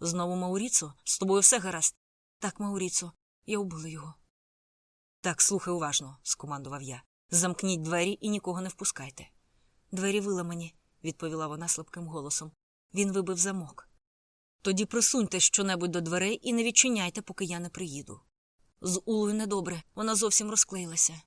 Знову Мауріцо? З тобою все гаразд? Так, Мауріцо, я убила його. Так, слухай уважно, скомандував я. Замкніть двері і нікого не впускайте. Двері виламані, відповіла вона слабким голосом. Він вибив замок. Тоді присуньте щонебудь до дверей і не відчиняйте, поки я не приїду. З Улою недобре, вона зовсім розклеїлася.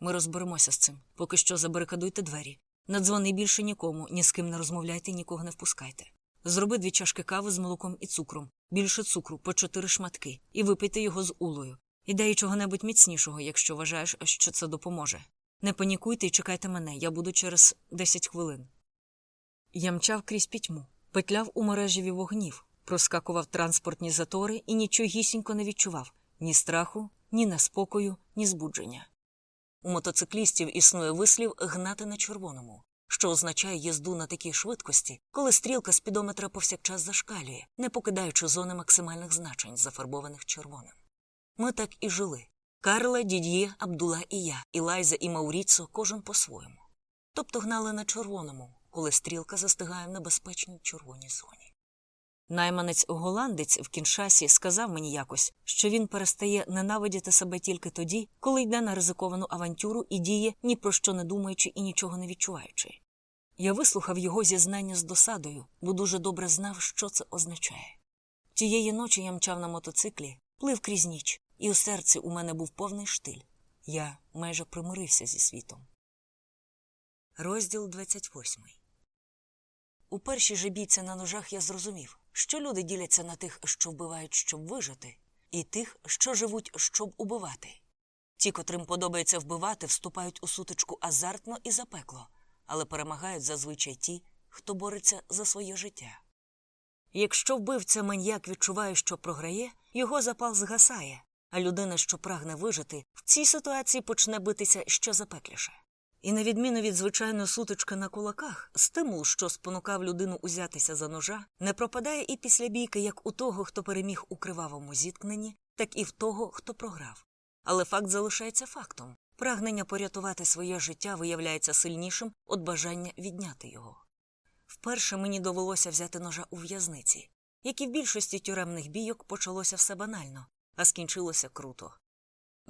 Ми розберемося з цим. Поки що забарикадуйте двері. Не дзвони більше нікому, ні з ким не розмовляйте, нікого не впускайте. Зроби дві чашки кави з молоком і цукром, більше цукру, по чотири шматки, і випийте його з улою. І дай чого-небудь міцнішого, якщо вважаєш, що це допоможе. Не панікуйте і чекайте мене, я буду через десять хвилин. Я мчав крізь пітьму, петляв у мережеві вогнів, проскакував транспортні затори і нічогісінько не відчував ні страху, ні неспокою, ні збудження. У мотоциклістів існує вислів гнати на червоному, що означає їзду на такій швидкості, коли стрілка спідометра повсякчас зашкалює, не покидаючи зони максимальних значень, зафарбованих червоним. Ми так і жили. Карла, Дід'є, Абдула і я, Ілайза і Мауріцо, кожен по-своєму. Тобто гнали на червоному, коли стрілка застигає в небезпечній червоній зоні. Найманець голландець в кіншасі сказав мені якось, що він перестає ненавидіти себе тільки тоді, коли йде на ризиковану авантюру і діє, ні про що не думаючи і нічого не відчуваючи. Я вислухав його зізнання з досадою, бо дуже добре знав, що це означає. Тієї ночі я мчав на мотоциклі, плив крізь ніч, і у серці у мене був повний штиль. Я майже примирився зі світом. Розділ 28 У першій же бійці на ножах я зрозумів, що люди діляться на тих, що вбивають, щоб вижити, і тих, що живуть, щоб убивати. Ті, котрим подобається вбивати, вступають у сутичку азартно і запекло, але перемагають зазвичай ті, хто бореться за своє життя. Якщо вбивця маньяк відчуває, що програє, його запал згасає, а людина, що прагне вижити, в цій ситуації почне битися ще запекліше. І, на відміну від звичайної сутички на кулаках, стимул, що спонукав людину узятися за ножа, не пропадає і після бійки як у того, хто переміг у кривавому зіткненні, так і в того, хто програв. Але факт залишається фактом прагнення порятувати своє життя виявляється сильнішим від бажання відняти його. Вперше мені довелося взяти ножа у в'язниці, як і в більшості тюремних бійок почалося все банально, а скінчилося круто.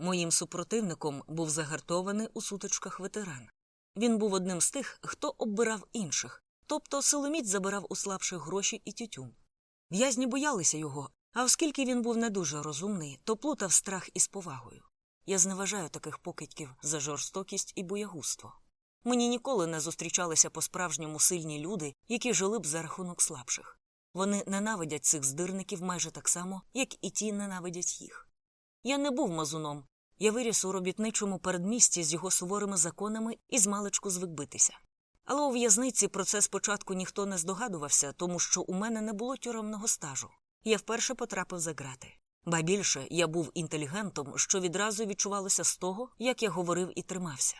Моїм супротивником був загартований у сутичках ветеран. Він був одним з тих, хто оббирав інших, тобто силоміць забирав у слабших гроші і тютюн. В'язні боялися його, а оскільки він був не дуже розумний, то плутав страх із повагою. Я зневажаю таких покидьків за жорстокість і боягузтво. Мені ніколи не зустрічалися по-справжньому сильні люди, які жили б за рахунок слабших. Вони ненавидять цих здирників майже так само, як і ті ненавидять їх. Я не був мазуном. Я виріс у робітничому передмісті з його суворими законами і змалечку звик битися. Але у в'язниці про це спочатку ніхто не здогадувався, тому що у мене не було тюремного стажу. Я вперше потрапив за грати. Ба більше я був інтелігентом, що відразу відчувалося з того, як я говорив і тримався.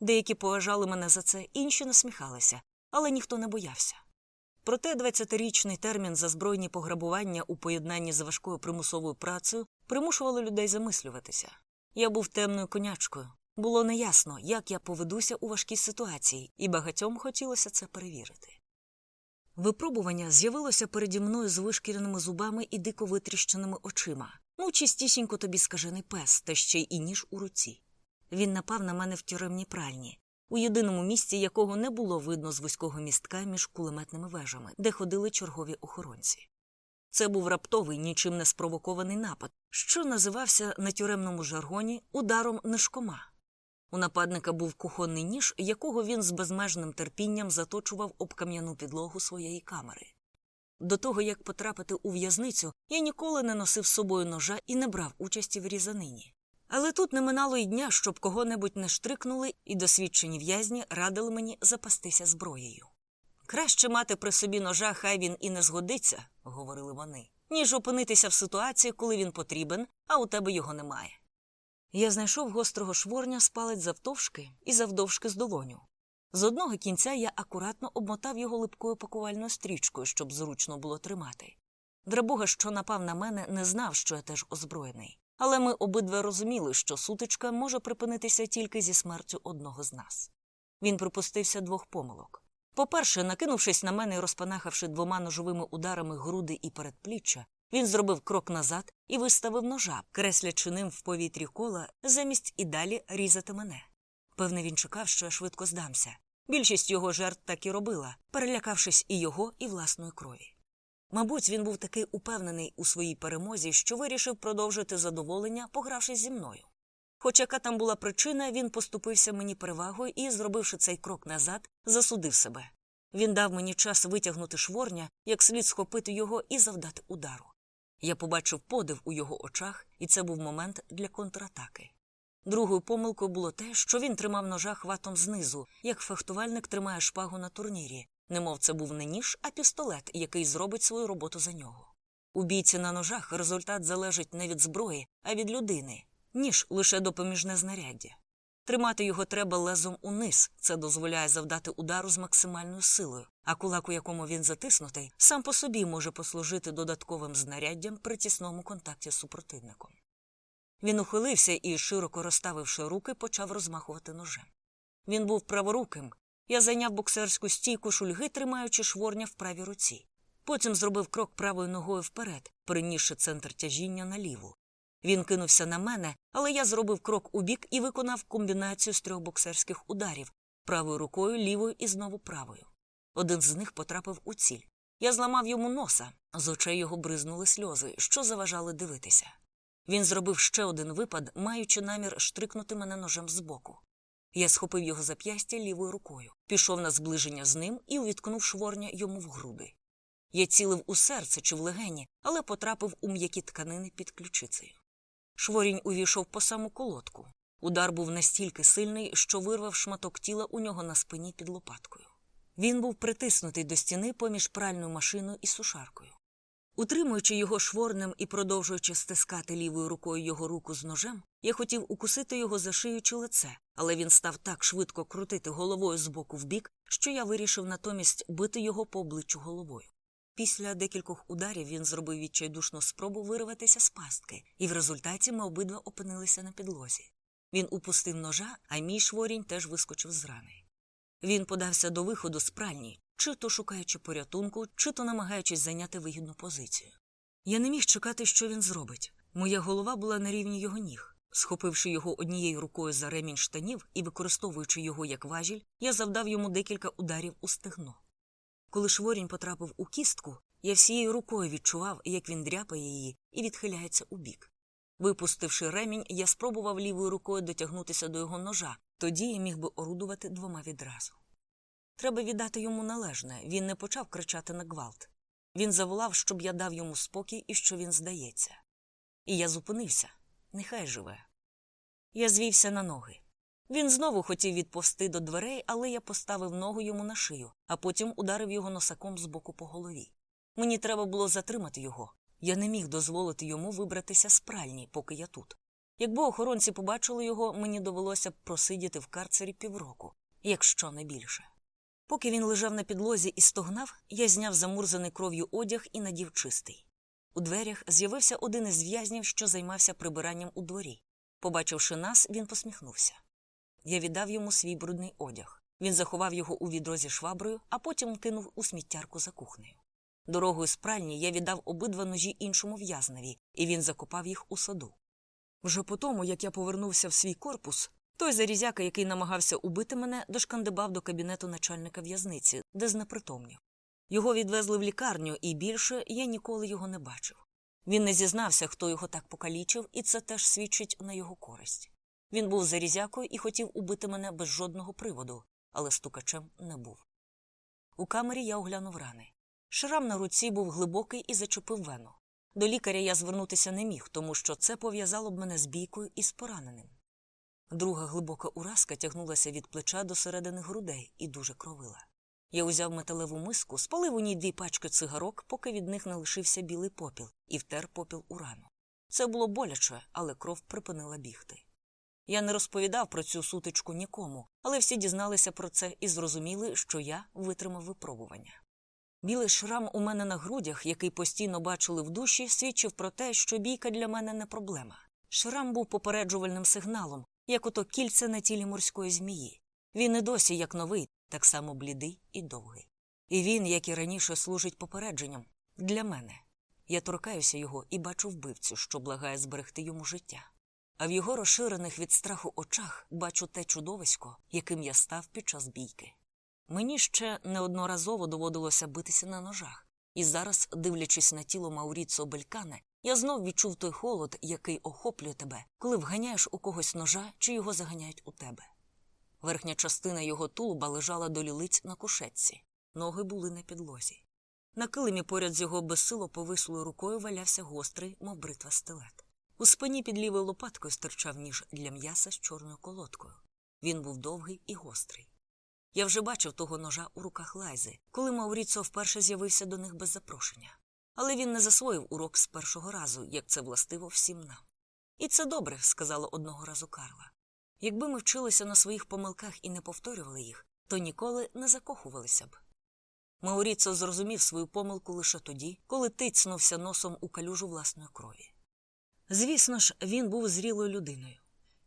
Деякі поважали мене за це, інші насміхалися, але ніхто не боявся. Проте 20-річний термін за збройні пограбування у поєднанні з важкою примусовою працею примушували людей замислюватися. Я був темною конячкою. Було неясно, як я поведуся у важкій ситуації, і багатьом хотілося це перевірити. Випробування з'явилося переді мною з вишкіреними зубами і дико витріщеними очима. Ну, чистісінько тобі скажений пес, та ще й ніж у руці. Він напав на мене в тюремній пральні, у єдиному місці якого не було видно з вузького містка між кулеметними вежами, де ходили чергові охоронці. Це був раптовий, нічим не спровокований напад, що називався на тюремному жаргоні ударом нишкома. У нападника був кухонний ніж, якого він з безмежним терпінням заточував об кам'яну підлогу своєї камери. До того, як потрапити у в'язницю, я ніколи не носив з собою ножа і не брав участі в різанині. Але тут не минало й дня, щоб кого-небудь не штрикнули, і досвідчені в'язні радили мені запастися зброєю. Краще мати при собі ножа, хай він і не згодиться, говорили вони, ніж опинитися в ситуації, коли він потрібен, а у тебе його немає. Я знайшов гострого шворня з палець завтовшки і завдовжки з долоню. З одного кінця я акуратно обмотав його липкою пакувальною стрічкою, щоб зручно було тримати. Драбуга, що напав на мене, не знав, що я теж озброєний. Але ми обидва розуміли, що сутичка може припинитися тільки зі смертю одного з нас. Він припустився двох помилок. По-перше, накинувшись на мене і розпанахавши двома ножовими ударами груди і передпліччя, він зробив крок назад і виставив ножа, креслячи ним в повітрі кола, замість і далі різати мене. Певне, він чекав, що я швидко здамся. Більшість його жертв так і робила, перелякавшись і його, і власної крові. Мабуть, він був такий упевнений у своїй перемозі, що вирішив продовжити задоволення, погравшись зі мною. Хоч яка там була причина, він поступився мені перевагою і, зробивши цей крок назад, засудив себе. Він дав мені час витягнути шворня, як слід схопити його і завдати удару. Я побачив подив у його очах, і це був момент для контратаки. Другою помилкою було те, що він тримав ножа хватом знизу, як фехтувальник тримає шпагу на турнірі, немов це був не ніж, а пістолет, який зробить свою роботу за нього. У бійці на ножах результат залежить не від зброї, а від людини, ніж лише допоміжне знаряддя. Тримати його треба лезом униз, це дозволяє завдати удару з максимальною силою, а кулак, у якому він затиснутий, сам по собі може послужити додатковим знаряддям при тісному контакті з супротивником. Він ухилився і, широко розставивши руки, почав розмахувати ножем. Він був праворуким. Я зайняв боксерську стійку шульги, тримаючи шворня в правій руці. Потім зробив крок правою ногою вперед, перенісши центр тяжіння на ліву. Він кинувся на мене, але я зробив крок у бік і виконав комбінацію з трьох боксерських ударів правою рукою, лівою і знову правою. Один з них потрапив у ціль. Я зламав йому носа, з очей його бризнули сльози, що заважали дивитися. Він зробив ще один випад, маючи намір штрикнути мене ножем збоку. Я схопив його зап'ястя лівою рукою, пішов на зближення з ним і увіткнув шворня йому в груди. Я цілив у серце чи в легені, але потрапив у м'які тканини під ключицею. Шворінь увійшов по саму колодку. Удар був настільки сильний, що вирвав шматок тіла у нього на спині під лопаткою. Він був притиснутий до стіни поміж пральною машиною і сушаркою. Утримуючи його шворнем і продовжуючи стискати лівою рукою його руку з ножем, я хотів укусити його за шию чи лице, але він став так швидко крутити головою з боку в бік, що я вирішив натомість бити його по обличчю головою. Після декількох ударів він зробив відчайдушну спробу вирватися з пастки, і в результаті ми обидва опинилися на підлозі. Він упустив ножа, а мій шворінь теж вискочив з рани. Він подався до виходу з пральні, чи то шукаючи порятунку, чи то намагаючись зайняти вигідну позицію. Я не міг чекати, що він зробить. Моя голова була на рівні його ніг. Схопивши його однією рукою за ремінь штанів і використовуючи його як важіль, я завдав йому декілька ударів у стегно. Коли шворінь потрапив у кістку, я всією рукою відчував, як він дряпає її і відхиляється убік. Випустивши ремінь, я спробував лівою рукою дотягнутися до його ножа, Тоді я міг би орудувати двома відразу. Треба віддати йому належне, він не почав кричати на гвалт. Він заволав, щоб я дав йому спокій і що він здається. І я зупинився. Нехай живе. Я звівся на ноги. Він знову хотів відповсти до дверей, але я поставив ногу йому на шию, а потім ударив його носаком з боку по голові. Мені треба було затримати його. Я не міг дозволити йому вибратися з пральні, поки я тут. Якби охоронці побачили його, мені довелося б просидіти в карцері півроку, якщо не більше. Поки він лежав на підлозі і стогнав, я зняв замурзаний кров'ю одяг і надів чистий. У дверях з'явився один із в'язнів, що займався прибиранням у дворі. Побачивши нас, він посміхнувся. Я віддав йому свій брудний одяг. Він заховав його у відро зі шваброю, а потім кинув у сміттярку за кухнею. Дорогою з пральні я віддав обидва ножі іншому в'язневі, і він закопав їх у саду. Вже по тому, як я повернувся в свій корпус, той зарізяка, який намагався убити мене, дошкандибав до кабінету начальника в'язниці, де знепритомнів. Його відвезли в лікарню, і більше я ніколи його не бачив. Він не зізнався, хто його так покалічив, і це теж свідчить на його користь. Він був зарізякою і хотів убити мене без жодного приводу, але стукачем не був. У камері я оглянув рани. Шрам на руці був глибокий і зачепив вену. До лікаря я звернутися не міг, тому що це пов'язало б мене з бійкою і з пораненим. Друга глибока уразка тягнулася від плеча до середини грудей і дуже кровила. Я узяв металеву миску, спалив у ній дві пачки цигарок, поки від них не лишився білий попіл, і втер попіл у рану. Це було боляче, але кров припинила бігти. Я не розповідав про цю сутичку нікому, але всі дізналися про це і зрозуміли, що я витримав випробування. Білий шрам у мене на грудях, який постійно бачили в душі, свідчив про те, що бійка для мене не проблема. Шрам був попереджувальним сигналом, як ото кільце на тілі морської змії. Він і досі, як новий, так само блідий і довгий. І він, як і раніше, служить попередженням для мене. Я торкаюся його і бачу вбивцю, що благає зберегти йому життя. А в його розширених від страху очах бачу те чудовисько, яким я став під час бійки. Мені ще неодноразово доводилося битися на ножах, і зараз, дивлячись на тіло Мауріцо Белькане, я знов відчув той холод, який охоплює тебе, коли вганяєш у когось ножа чи його заганяють у тебе. Верхня частина його тулуба лежала до лілиць на кушетці, ноги були на підлозі. На килимі поряд з його безсило повислою рукою валявся гострий, мов бритва стилет. У спині під лівою лопаткою стирчав ніж для м'яса з чорною колодкою. Він був довгий і гострий. Я вже бачив того ножа у руках Лайзи, коли Мауріцо вперше з'явився до них без запрошення. Але він не засвоїв урок з першого разу, як це властиво всім нам. І це добре, сказала одного разу Карла. Якби ми вчилися на своїх помилках і не повторювали їх, то ніколи не закохувалися б. Мауріцо зрозумів свою помилку лише тоді, коли тицнувся носом у калюжу власної крові. Звісно ж, він був зрілою людиною.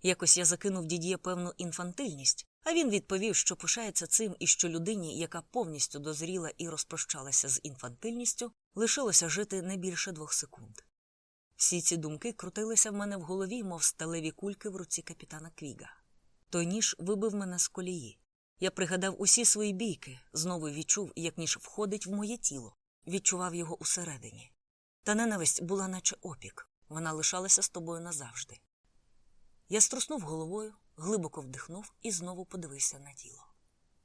Якось я закинув дід'є певну інфантильність, а він відповів, що пишається цим і що людині, яка повністю дозріла і розпрощалася з інфантильністю, лишилося жити не більше двох секунд. Всі ці думки крутилися в мене в голові, мов сталеві кульки в руці капітана Квіга. Той ніж вибив мене з колії. Я пригадав усі свої бійки, знову відчув, як ніж входить в моє тіло, відчував його усередині. Та ненависть була, наче опік, вона лишалася з тобою назавжди. Я струснув головою, глибоко вдихнув і знову подивився на тіло.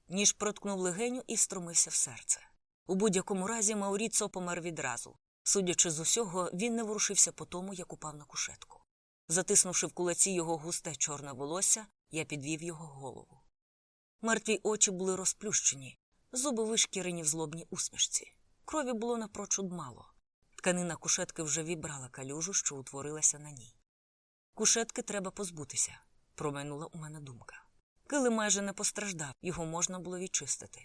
Ніж проткнув легеню і встромився в серце. У будь-якому разі Мауріцо помер відразу. Судячи з усього, він не ворушився по тому, як упав на кушетку. Затиснувши в кулаці його густе чорне волосся, я підвів його голову. Мертві очі були розплющені, зуби вишкірені в злобній усмішці. Крові було напрочуд мало. Тканина кушетки вже вібрала калюжу, що утворилася на ній. Кушетки треба позбутися, промайнула у мене думка. Кили майже не постраждав, його можна було відчистити.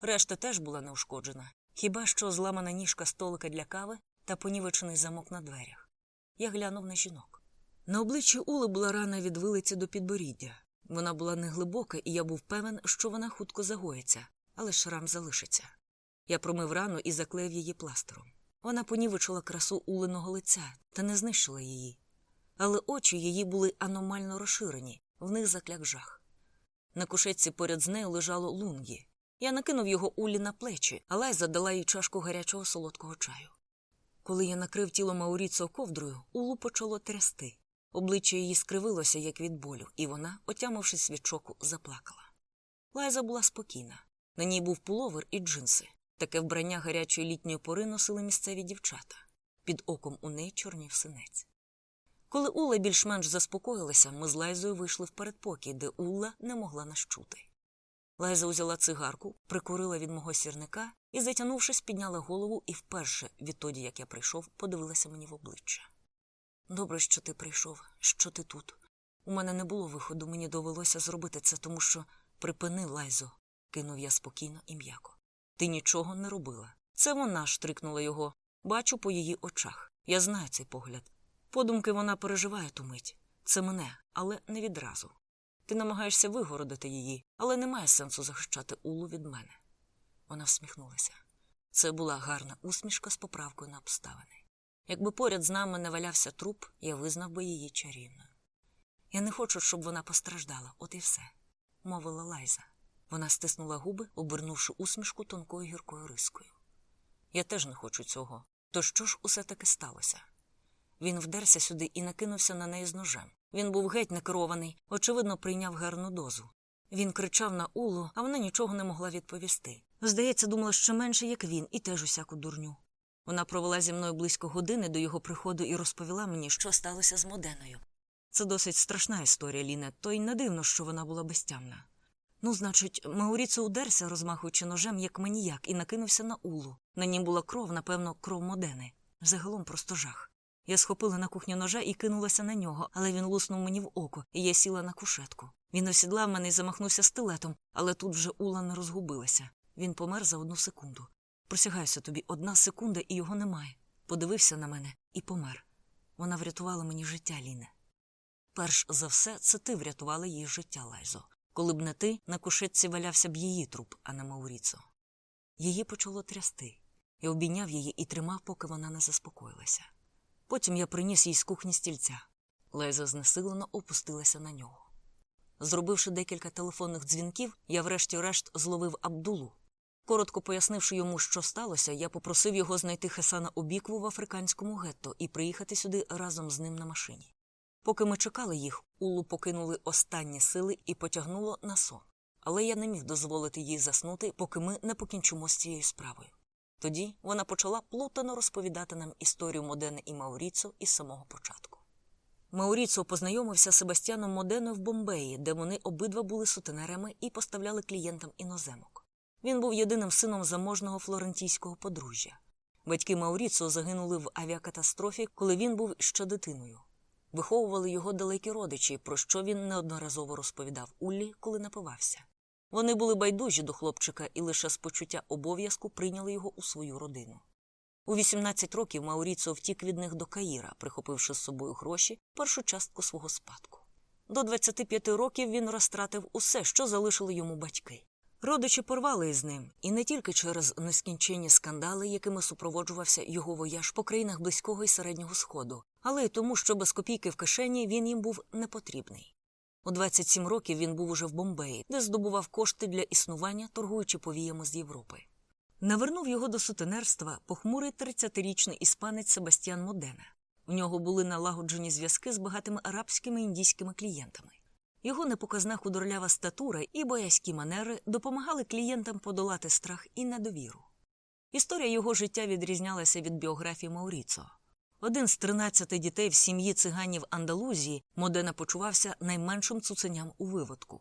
Решта теж була неушкоджена, хіба що зламана ніжка столика для кави та понівечений замок на дверях. Я глянув на жінок. На обличчі Ули була рана від вилиці до підборіддя. Вона була неглибока, і я був певен, що вона хутко загоїться, але шрам залишиться. Я промив рану і заклеїв її пластером. Вона понівечила красу улиного лиця та не знищила її. Але очі її були аномально розширені, в них закляк жах. На кушетці поряд з нею лежало лунгі. Я накинув його улі на плечі, а Лайза дала їй чашку гарячого солодкого чаю. Коли я накрив тіло Мауріцо ковдрою, улу почало трясти. Обличчя її скривилося, як від болю, і вона, отямившись від шоку, заплакала. Лайза була спокійна. На ній був пуловер і джинси. Таке вбрання гарячої літньої пори носили місцеві дівчата. Під оком у неї чорнів синець. Коли Ула більш-менш заспокоїлася, ми з Лайзою вийшли в передпокій, де Улла не могла нас чути. Лайза узяла цигарку, прикурила від мого сірника і, затягнувшись, підняла голову і вперше, відтоді як я прийшов, подивилася мені в обличчя. Добре, що ти прийшов, що ти тут. У мене не було виходу, мені довелося зробити це, тому що припини, Лайзо, кинув я спокійно і м'яко. Ти нічого не робила. Це вона штрикнула його. Бачу по її очах. Я знаю цей погляд. Подумки вона переживає ту мить. Це мене, але не відразу. Ти намагаєшся вигородити її, але немає сенсу захищати Улу від мене. Вона всміхнулася. Це була гарна усмішка з поправкою на обставини. Якби поряд з нами не валявся труп, я визнав би її чарівною. Я не хочу, щоб вона постраждала, от і все, мовила Лайза. Вона стиснула губи, обернувши усмішку тонкою гіркою рискою. Я теж не хочу цього. То що ж усе таки сталося? Він вдерся сюди і накинувся на неї з ножем. Він був геть некерований, очевидно, прийняв гарну дозу. Він кричав на Улу, а вона нічого не могла відповісти. Здається, думала ще менше, як він, і теж усяку дурню. Вона провела зі мною близько години до його приходу і розповіла мені, що сталося з Моденою. Це досить страшна історія, Ліне, то й не дивно, що вона була безтямна. Ну, значить, Мауріцо удерся, розмахуючи ножем, як маніяк, і накинувся на улу. На нім була кров, напевно, кров Модени. Загалом просто жах. Я схопила на кухню ножа і кинулася на нього, але він луснув мені в око, і я сіла на кушетку. Він осідлав мене і замахнувся стилетом, але тут вже Ула не розгубилася. Він помер за одну секунду. Присягаюся тобі, одна секунда, і його немає. Подивився на мене і помер. Вона врятувала мені життя, Ліне. Перш за все, це ти врятувала їй життя, Лайзо. Коли б не ти, на кушетці валявся б її труп, а не Мауріцо. Її почало трясти. Я обійняв її і тримав, поки вона не заспокоїлася. Потім я приніс їй з кухні стільця. Лайза знесилено опустилася на нього. Зробивши декілька телефонних дзвінків, я врешті-решт зловив Абдулу. Коротко пояснивши йому, що сталося, я попросив його знайти Хесана Обікву в африканському гетто і приїхати сюди разом з ним на машині. Поки ми чекали їх, Улу покинули останні сили і потягнуло на сон. Але я не міг дозволити їй заснути, поки ми не покінчимо з цією справою. Тоді вона почала плутано розповідати нам історію Модени і Мауріцо із самого початку. Мауріцо познайомився з Себастьяном Моденою в Бомбеї, де вони обидва були сутенерами і поставляли клієнтам іноземок. Він був єдиним сином заможного флорентійського подружжя. Батьки Мауріцо загинули в авіакатастрофі, коли він був ще дитиною. Виховували його далекі родичі, про що він неодноразово розповідав Уллі, коли напивався. Вони були байдужі до хлопчика і лише з почуття обов'язку прийняли його у свою родину. У 18 років Мауріцо втік від них до Каїра, прихопивши з собою гроші першу частку свого спадку. До 25 років він розтратив усе, що залишили йому батьки. Родичі порвали із ним, і не тільки через нескінченні скандали, якими супроводжувався його вояж по країнах Близького і Середнього Сходу, але й тому, що без копійки в кишені він їм був непотрібний. У 27 років він був уже в Бомбеї, де здобував кошти для існування, торгуючи повіями з Європи. Навернув його до сутенерства похмурий 30-річний іспанець Себастьян Модена. В нього були налагоджені зв'язки з багатими арабськими і індійськими клієнтами. Його непоказна худорлява статура і боязькі манери допомагали клієнтам подолати страх і недовіру. Історія його життя відрізнялася від біографії Мауріцо. Один з 13 дітей в сім'ї циганів Андалузії Модена почувався найменшим цуценям у виводку.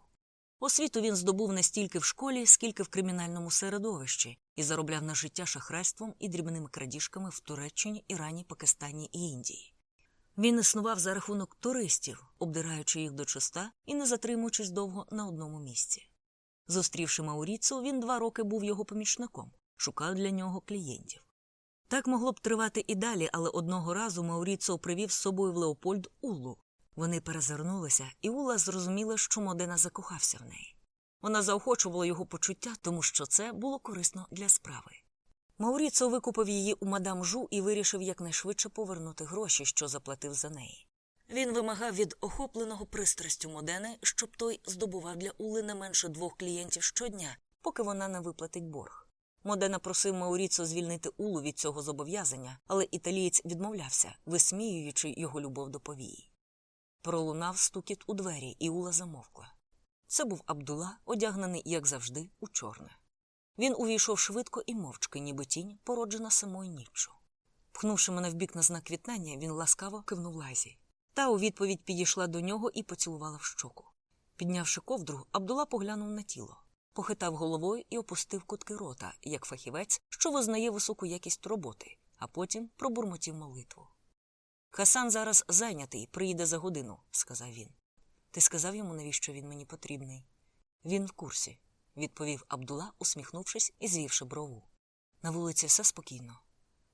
Освіту він здобув не стільки в школі, скільки в кримінальному середовищі і заробляв на життя шахрайством і дрібними крадіжками в Туреччині, Ірані, Пакистані і Індії. Він існував за рахунок туристів, обдираючи їх до чиста і не затримуючись довго на одному місці. Зустрівши Мауріцу, він два роки був його помічником, шукав для нього клієнтів. Так могло б тривати і далі, але одного разу Мауріцо привів з собою в Леопольд Улу. Вони перезирнулися, і Ула зрозуміла, що Модена закохався в неї. Вона заохочувала його почуття, тому що це було корисно для справи. Мауріцо викупив її у мадам Жу і вирішив якнайшвидше повернути гроші, що заплатив за неї. Він вимагав від охопленого пристрастю Модени, щоб той здобував для Ули не менше двох клієнтів щодня, поки вона не виплатить борг. Модена просив Мауріцо звільнити Улу від цього зобов'язання, але італієць відмовлявся, висміюючи його любов до повії. Пролунав стукіт у двері, і Ула замовкла. Це був Абдула, одягнений, як завжди, у чорне. Він увійшов швидко і мовчки, ніби тінь, породжена самою ніччю. Пхнувши мене вбік на знак вітання, він ласкаво кивнув лайзі. Та у відповідь підійшла до нього і поцілувала в щоку. Піднявши ковдру, Абдула поглянув на тіло, похитав головою і опустив кутки рота, як фахівець, що визнає високу якість роботи, а потім пробурмотів молитву. Хасан зараз зайнятий, приїде за годину, сказав він. Ти сказав йому, навіщо він мені потрібний? Він в курсі, відповів Абдула, усміхнувшись і звівши брову. На вулиці все спокійно.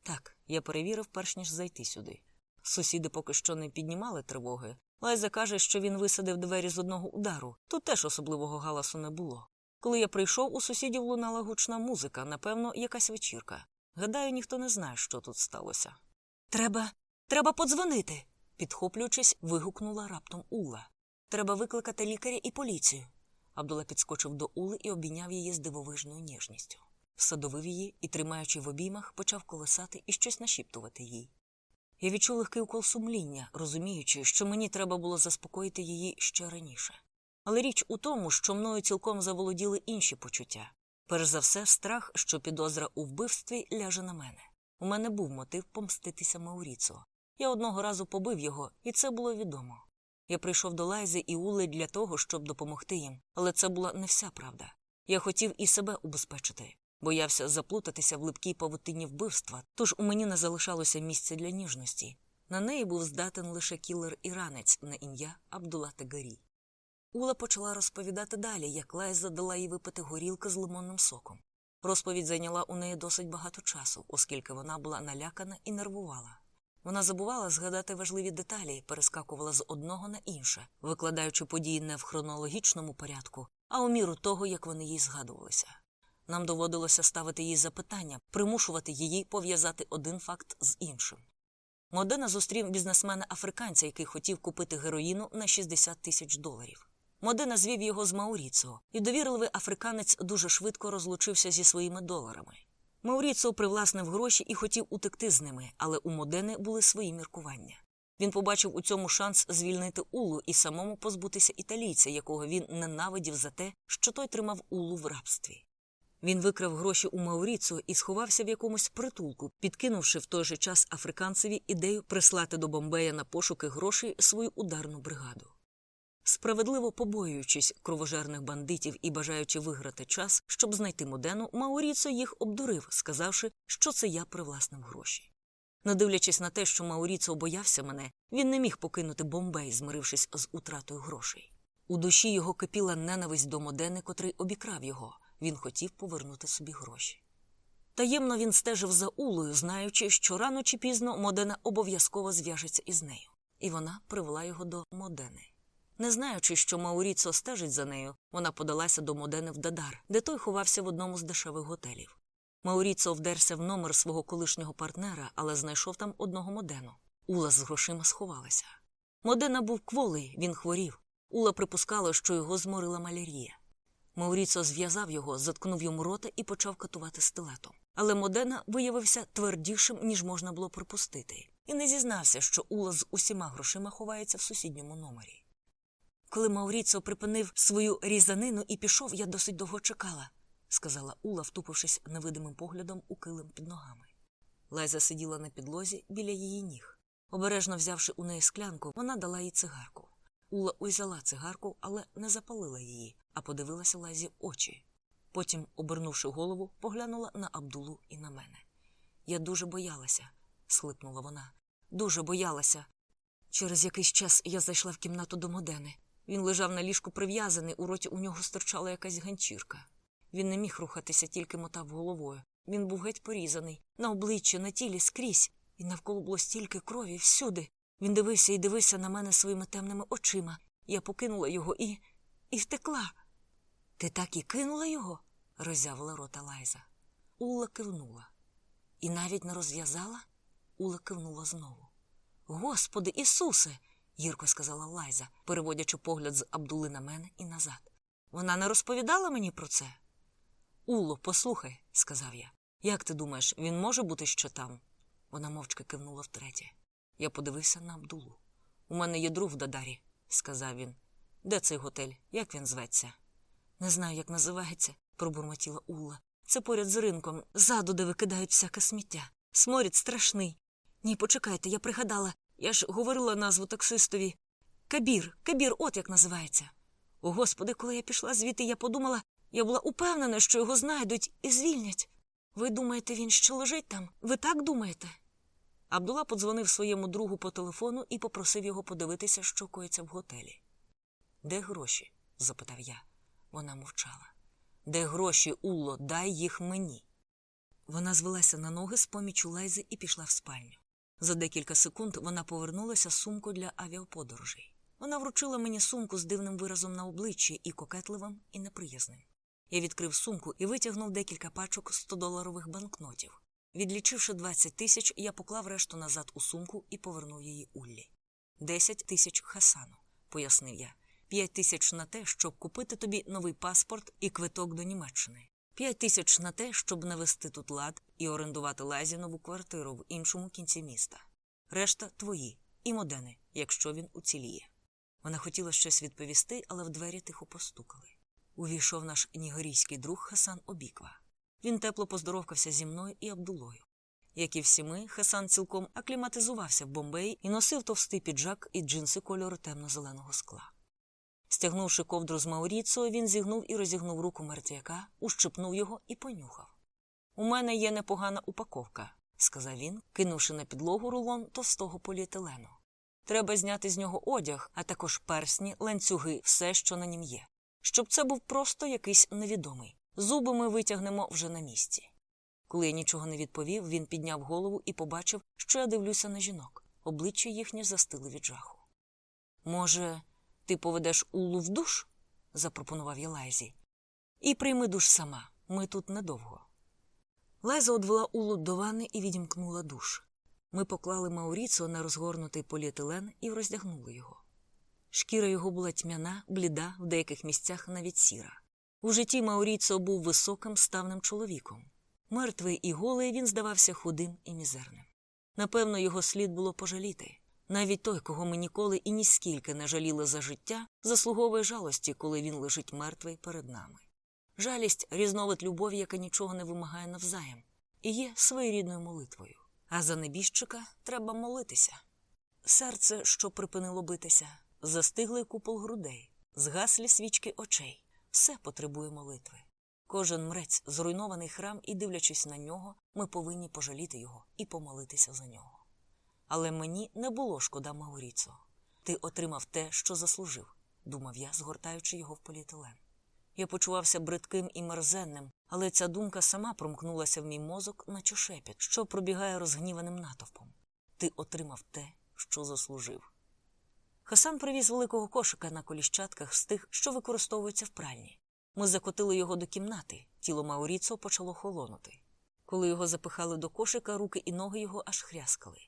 Так, я перевірив, перш ніж зайти сюди. Сусіди поки що не піднімали тривоги. Лайза каже, що він висадив двері з одного удару. Тут теж особливого галасу не було. Коли я прийшов, у сусідів лунала гучна музика, напевно, якась вечірка. Гадаю, ніхто не знає, що тут сталося. Треба, треба подзвонити. підхоплюючись, вигукнула раптом Ула. Треба викликати лікаря і поліцію. Абдула підскочив до Ули і обійняв її з дивовижною ніжністю. Всадовив її і, тримаючи в обіймах, почав колесати і щось нашіптувати їй. Я відчув легкий укол сумління, розуміючи, що мені треба було заспокоїти її ще раніше. Але річ у тому, що мною цілком заволоділи інші почуття. Перш за все, страх, що підозра у вбивстві ляже на мене. У мене був мотив помститися Мауріцо. Я одного разу побив його, і це було відомо. Я прийшов до Лайзи і Ули для того, щоб допомогти їм, але це була не вся правда. Я хотів і себе убезпечити, боявся заплутатися в липкій павутині вбивства, тож у мені не залишалося місця для ніжності. На неї був здатен лише кілер іранець на ім'я Абдула Тагарі. Ула почала розповідати далі, як Лайза дала їй випити горілки з лимонним соком. Розповідь зайняла у неї досить багато часу, оскільки вона була налякана і нервувала. Вона забувала згадати важливі деталі, перескакувала з одного на інше, викладаючи події не в хронологічному порядку, а у міру того, як вони їй згадувалися. Нам доводилося ставити їй запитання, примушувати її пов'язати один факт з іншим. Модена зустрів бізнесмена африканця, який хотів купити героїну на 60 тисяч доларів. Модена звів його з Мауріцо, і довірливий африканець дуже швидко розлучився зі своїми доларами. Мауріцо привласнив гроші і хотів утекти з ними, але у Модени були свої міркування. Він побачив у цьому шанс звільнити Улу і самому позбутися італійця, якого він ненавидів за те, що той тримав Улу в рабстві. Він викрав гроші у Мауріцо і сховався в якомусь притулку, підкинувши в той же час африканцеві ідею прислати до Бомбея на пошуки грошей свою ударну бригаду. Справедливо побоюючись кровожерних бандитів і бажаючи виграти час, щоб знайти Модену, Мауріцо їх обдурив, сказавши, що це я привласнив гроші. Не дивлячись на те, що Мауріцо боявся мене, він не міг покинути Бомбей, змирившись з утратою грошей. У душі його кипіла ненависть до Модени, котрий обікрав його. Він хотів повернути собі гроші. Таємно він стежив за Улою, знаючи, що рано чи пізно Модена обов'язково зв'яжеться із нею, і вона привела його до Модени. Не знаючи, що Мауріцо стежить за нею, вона подалася до Модени в Дадар, де той ховався в одному з дешевих готелів. Мауріцо вдерся в номер свого колишнього партнера, але знайшов там одного Модену. Ула з грошима сховалася. Модена був кволий, він хворів. Ула припускала, що його зморила малярія. Мауріцо зв'язав його, заткнув йому рота і почав катувати стилетом. Але Модена виявився твердішим, ніж можна було припустити, і не зізнався, що Ула з усіма грошима ховається в сусідньому номері. Коли Мауріцо припинив свою різанину і пішов, я досить довго чекала, сказала Ула, втупившись невидимим поглядом у килим під ногами. Лайза сиділа на підлозі біля її ніг. Обережно взявши у неї склянку, вона дала їй цигарку. Ула узяла цигарку, але не запалила її, а подивилася Лайзі очі. Потім, обернувши голову, поглянула на Абдулу і на мене. Я дуже боялася, схлипнула вона. Дуже боялася. Через якийсь час я зайшла в кімнату до Модени. Він лежав на ліжку прив'язаний, у роті у нього стирчала якась ганчірка. Він не міг рухатися, тільки мотав головою. Він був геть порізаний, на обличчі, на тілі, скрізь, і навколо було стільки крові всюди. Він дивився і дивився на мене своїми темними очима. Я покинула його і. і втекла. Ти так і кинула його? роззявила рота Лайза. Ула кивнула. І навіть не розв'язала? Ула кивнула знову. Господи Ісусе гірко сказала Лайза, переводячи погляд з Абдули на мене і назад. Вона не розповідала мені про це. Уло, послухай, сказав я. Як ти думаєш, він може бути що там? Вона мовчки кивнула втретє. Я подивився на Абдулу. У мене є друг в Дадарі, сказав він. Де цей готель? Як він зветься? Не знаю, як називається, пробурмотіла Улла. Це поряд з ринком, ззаду, де викидають всяке сміття. Сморід страшний. Ні, почекайте, я пригадала. Я ж говорила назву таксистові. Кабір, кабір, от як називається. О, господи, коли я пішла звідти, я подумала, я була упевнена, що його знайдуть і звільнять. Ви думаєте, він ще лежить там? Ви так думаєте? Абдула подзвонив своєму другу по телефону і попросив його подивитися, що коїться в готелі. Де гроші? запитав я. Вона мовчала. Де гроші, Улло, дай їх мені. Вона звелася на ноги з помічу Лайзи і пішла в спальню. За декілька секунд вона повернулася з сумкою для авіаподорожей. Вона вручила мені сумку з дивним виразом на обличчі і кокетливим, і неприязним. Я відкрив сумку і витягнув декілька пачок 100-доларових банкнотів. Відлічивши 20 тисяч, я поклав решту назад у сумку і повернув її Уллі. «Десять тисяч Хасану, пояснив я. П'ять тисяч на те, щоб купити тобі новий паспорт і квиток до Німеччини. П'ять тисяч на те, щоб навести тут лад і орендувати Лазі нову квартиру в іншому кінці міста. Решта твої і Модени, якщо він уціліє. Вона хотіла щось відповісти, але в двері тихо постукали. Увійшов наш нігерійський друг Хасан Обіква. Він тепло поздоровкався зі мною і Абдулою. Як і всі ми, Хасан цілком акліматизувався в Бомбеї і носив товстий піджак і джинси кольору темно-зеленого скла. Стягнувши ковдру з Мауріцо, він зігнув і розігнув руку мертвяка, ущипнув його і понюхав. У мене є непогана упаковка, сказав він, кинувши на підлогу рулон товстого поліетилену. Треба зняти з нього одяг, а також персні, ланцюги, все, що на нім є. Щоб це був просто якийсь невідомий. Зуби ми витягнемо вже на місці. Коли я нічого не відповів, він підняв голову і побачив, що я дивлюся на жінок. Обличчя їхнє застили від жаху. Може, ти поведеш Улу в душ? запропонував я Лайзі. І прийми душ сама. Ми тут недовго. Лайза одвела Улу до ванни і відімкнула душ. Ми поклали Мауріцо на розгорнутий поліетилен і роздягнули його. Шкіра його була тьмяна, бліда, в деяких місцях навіть сіра. У житті Мауріцо був високим ставним чоловіком. Мертвий і голий він здавався худим і мізерним. Напевно, його слід було пожаліти. Навіть той, кого ми ніколи і ніскільки не жаліли за життя, заслуговує жалості, коли він лежить мертвий перед нами. Жалість різновид любові, яка нічого не вимагає навзаєм, і є своєрідною молитвою. А за небіжчика треба молитися. Серце, що припинило битися, застиглий купол грудей, згаслі свічки очей, все потребує молитви. Кожен мрець, зруйнований храм, і, дивлячись на нього, ми повинні пожаліти його і помолитися за нього. Але мені не було шкода Мауріцо. Ти отримав те, що заслужив, думав я, згортаючи його в поліетилен. Я почувався бридким і мерзенним, але ця думка сама промкнулася в мій мозок, наче шепіт, що пробігає розгніваним натовпом. Ти отримав те, що заслужив. Хасан привіз великого кошика на коліщатках з тих, що використовуються в пральні. Ми закотили його до кімнати, тіло Мауріцо почало холонути. Коли його запихали до кошика, руки і ноги його аж хряскали.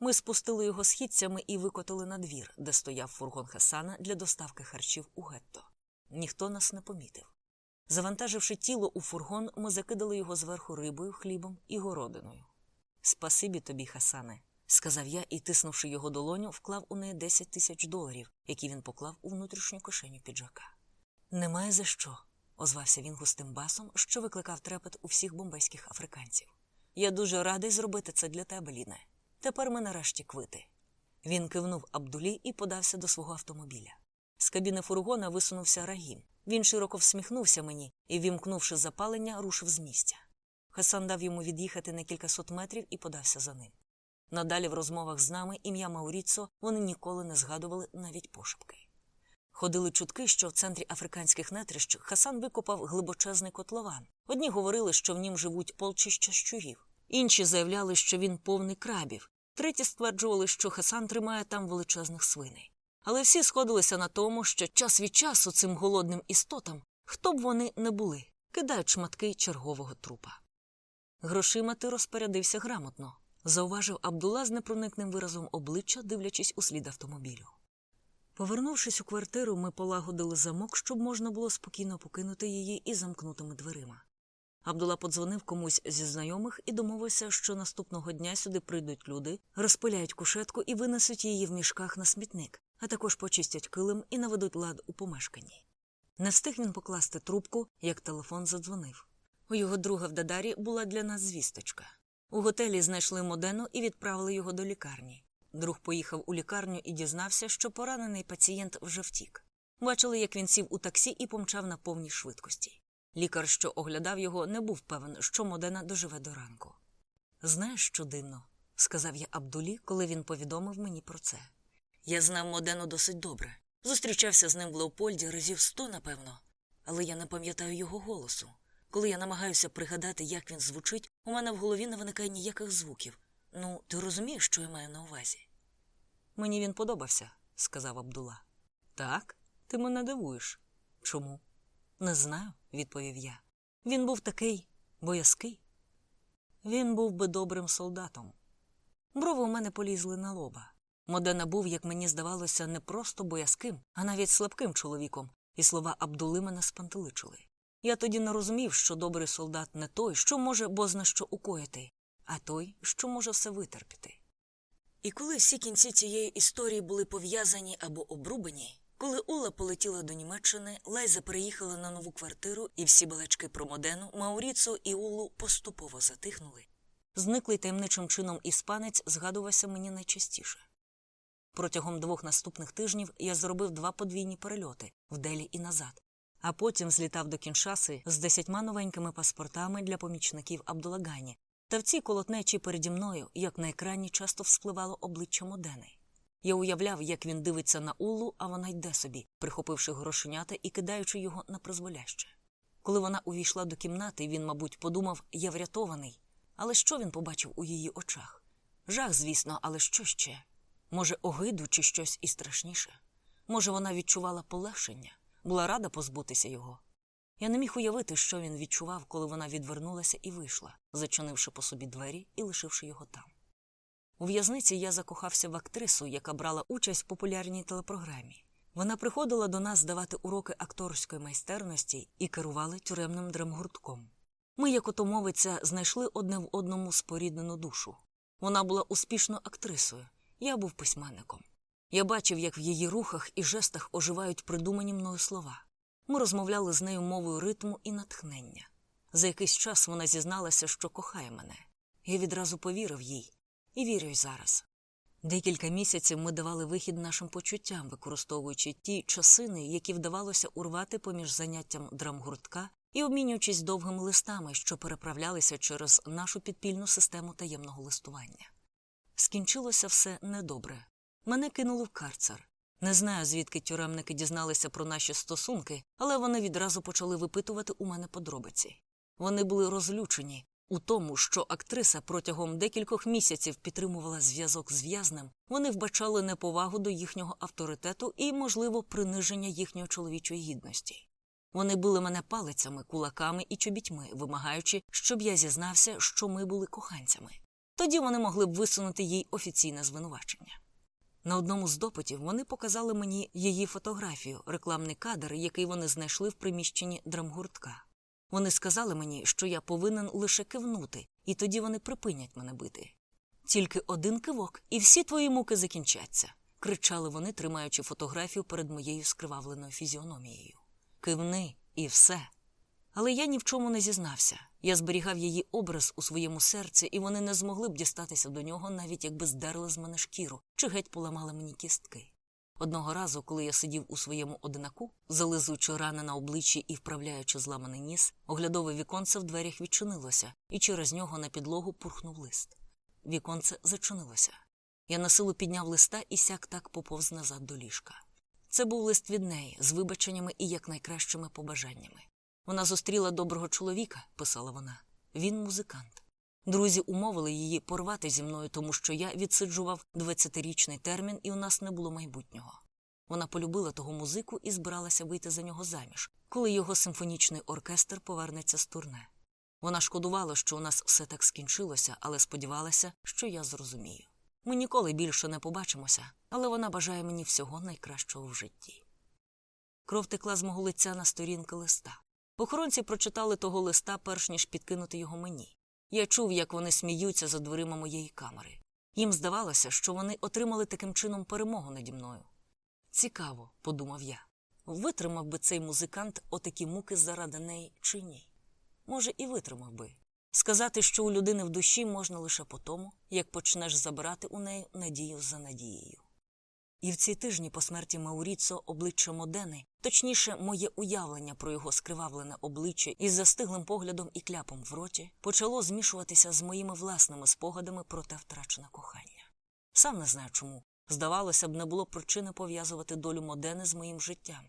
Ми спустили його східцями і викотили на двір, де стояв фургон Хасана для доставки харчів у гетто. Ніхто нас не помітив. Завантаживши тіло у фургон, ми закидали його зверху рибою, хлібом і городиною. Спасибі тобі, Хасане, сказав я і, тиснувши його долоню, вклав у неї 10 тисяч доларів, які він поклав у внутрішню кишеню піджака. Немає за що, озвався він густим басом, що викликав трепет у всіх бомбейських африканців. Я дуже радий зробити це для тебе, Ліне. Тепер ми нарешті квити. Він кивнув Абдулі і подався до свого автомобіля. З кабіни фургона висунувся Рагім. Він широко всміхнувся мені і, вімкнувши запалення, рушив з місця. Хасан дав йому від'їхати на кількасот метрів і подався за ним. Надалі в розмовах з нами ім'я Мауріцо вони ніколи не згадували навіть пошепки. Ходили чутки, що в центрі африканських нетрищ Хасан викопав глибочезний котлован. Одні говорили, що в нім живуть полчища щурів, інші заявляли, що він повний крабів, треті стверджували, що Хасан тримає там величезних свиней. Але всі сходилися на тому, що час від часу цим голодним істотам, хто б вони не були, кидають шматки чергового трупа. Грошима ти розпорядився грамотно, зауважив Абдула з непроникним виразом обличчя, дивлячись у слід автомобілю. Повернувшись у квартиру, ми полагодили замок, щоб можна було спокійно покинути її і замкнутими дверима. Абдула подзвонив комусь зі знайомих і домовився, що наступного дня сюди прийдуть люди, розпиляють кушетку і винесуть її в мішках на смітник, а також почистять килим і наведуть лад у помешканні. Не встиг він покласти трубку, як телефон задзвонив. У його друга в Дадарі була для нас звісточка. У готелі знайшли Модену і відправили його до лікарні. Друг поїхав у лікарню і дізнався, що поранений пацієнт вже втік. Бачили, як він сів у таксі і помчав на повній швидкості. Лікар, що оглядав його, не був певен, що Модена доживе до ранку. Знаєш, що дивно, сказав я Абдулі, коли він повідомив мені про це. Я знав Модену досить добре. Зустрічався з ним в Леопольді разів сто, напевно, але я не пам'ятаю його голосу. Коли я намагаюся пригадати, як він звучить, у мене в голові не виникає ніяких звуків. Ну, ти розумієш, що я маю на увазі? Мені він подобався, сказав Абдула. Так, ти мене дивуєш. Чому? Не знаю, відповів я. Він був такий боязкий. Він був би добрим солдатом. Брови у мене полізли на лоба. Модена був, як мені здавалося, не просто боязким, а навіть слабким чоловіком, і слова Абдули мене спантеличили. Я тоді не розумів, що добрий солдат не той, що може бозна що укоїти, а той, що може все витерпіти. І коли всі кінці цієї історії були пов'язані або обрубані, коли Ула полетіла до Німеччини, Лайза переїхала на нову квартиру, і всі балачки про Модену, Мауріцу і Улу поступово затихнули. Зниклий таємничим чином іспанець згадувався мені найчастіше. Протягом двох наступних тижнів я зробив два подвійні перельоти в Делі і назад, а потім злітав до кіншаси з десятьма новенькими паспортами для помічників Абдулагані. Та в цій колотнечі переді мною, як на екрані, часто вспливало обличчя Модени. Я уявляв, як він дивиться на Улу, а вона йде собі, прихопивши грошенята і кидаючи його на призволяще. Коли вона увійшла до кімнати, він, мабуть, подумав, я врятований. Але що він побачив у її очах? Жах, звісно, але що ще? Може, огиду чи щось і страшніше? Може, вона відчувала полегшення, була рада позбутися його. Я не міг уявити, що він відчував, коли вона відвернулася і вийшла, зачинивши по собі двері і лишивши його там. У в'язниці я закохався в актрису, яка брала участь в популярній телепрограмі. Вона приходила до нас здавати уроки акторської майстерності і керувала тюремним драмгуртком. Ми, як ото мовиться, знайшли одне в одному споріднену душу. Вона була успішною актрисою, я був письменником. Я бачив, як в її рухах і жестах оживають придумані мною слова. Ми розмовляли з нею мовою ритму і натхнення. За якийсь час вона зізналася, що кохає мене. Я відразу повірив їй і вірю й зараз. Декілька місяців ми давали вихід нашим почуттям, використовуючи ті часини, які вдавалося урвати поміж заняттям драмгуртка і обмінюючись довгими листами, що переправлялися через нашу підпільну систему таємного листування. Скінчилося все недобре. Мене кинули в карцер. Не знаю, звідки тюремники дізналися про наші стосунки, але вони відразу почали випитувати у мене подробиці. Вони були розлючені у тому, що актриса протягом декількох місяців підтримувала зв'язок з в'язнем, вони вбачали неповагу до їхнього авторитету і, можливо, приниження їхньої чоловічої гідності. Вони били мене палицями, кулаками і чобітьми, вимагаючи, щоб я зізнався, що ми були коханцями. Тоді вони могли б висунути їй офіційне звинувачення. На одному з допитів вони показали мені її фотографію, рекламний кадр, який вони знайшли в приміщенні драмгуртка. Вони сказали мені, що я повинен лише кивнути, і тоді вони припинять мене бити. Тільки один кивок, і всі твої муки закінчаться, кричали вони, тримаючи фотографію перед моєю скривавленою фізіономією. Кивни і все. Але я ні в чому не зізнався. Я зберігав її образ у своєму серці, і вони не змогли б дістатися до нього, навіть якби здерли з мене шкіру чи геть поламали мені кістки. Одного разу, коли я сидів у своєму одинаку, зализуючи рани на обличчі і вправляючи зламаний ніс, оглядове віконце в дверях відчинилося, і через нього на підлогу пурхнув лист. Віконце зачинилося. Я на силу підняв листа і сяк так поповз назад до ліжка. Це був лист від неї з вибаченнями і якнайкращими побажаннями. Вона зустріла доброго чоловіка, писала вона. Він музикант. Друзі умовили її порвати зі мною, тому що я відсиджував 20-річний термін, і у нас не було майбутнього. Вона полюбила того музику і збиралася вийти за нього заміж, коли його симфонічний оркестр повернеться з турне. Вона шкодувала, що у нас все так скінчилося, але сподівалася, що я зрозумію. Ми ніколи більше не побачимося, але вона бажає мені всього найкращого в житті. Кров текла з мого лиця на сторінки листа. Охоронці прочитали того листа, перш ніж підкинути його мені. Я чув, як вони сміються за дверима моєї камери. Їм здавалося, що вони отримали таким чином перемогу наді мною. Цікаво, подумав я. Витримав би цей музикант отакі муки заради неї чи ні? Може, і витримав би. Сказати, що у людини в душі можна лише по тому, як почнеш забирати у неї надію за надією. І в ці тижні по смерті Мауріцо обличчя Модени, точніше, моє уявлення про його скривавлене обличчя із застиглим поглядом і кляпом в роті, почало змішуватися з моїми власними спогадами про те втрачене кохання. Сам не знаю чому. Здавалося б, не було причини пов'язувати долю Модени з моїм життям.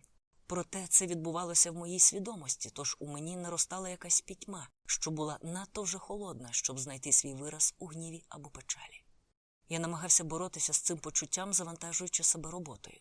Проте це відбувалося в моїй свідомості, тож у мені наростала якась пітьма, що була надто вже холодна, щоб знайти свій вираз у гніві або печалі. Я намагався боротися з цим почуттям, завантажуючи себе роботою.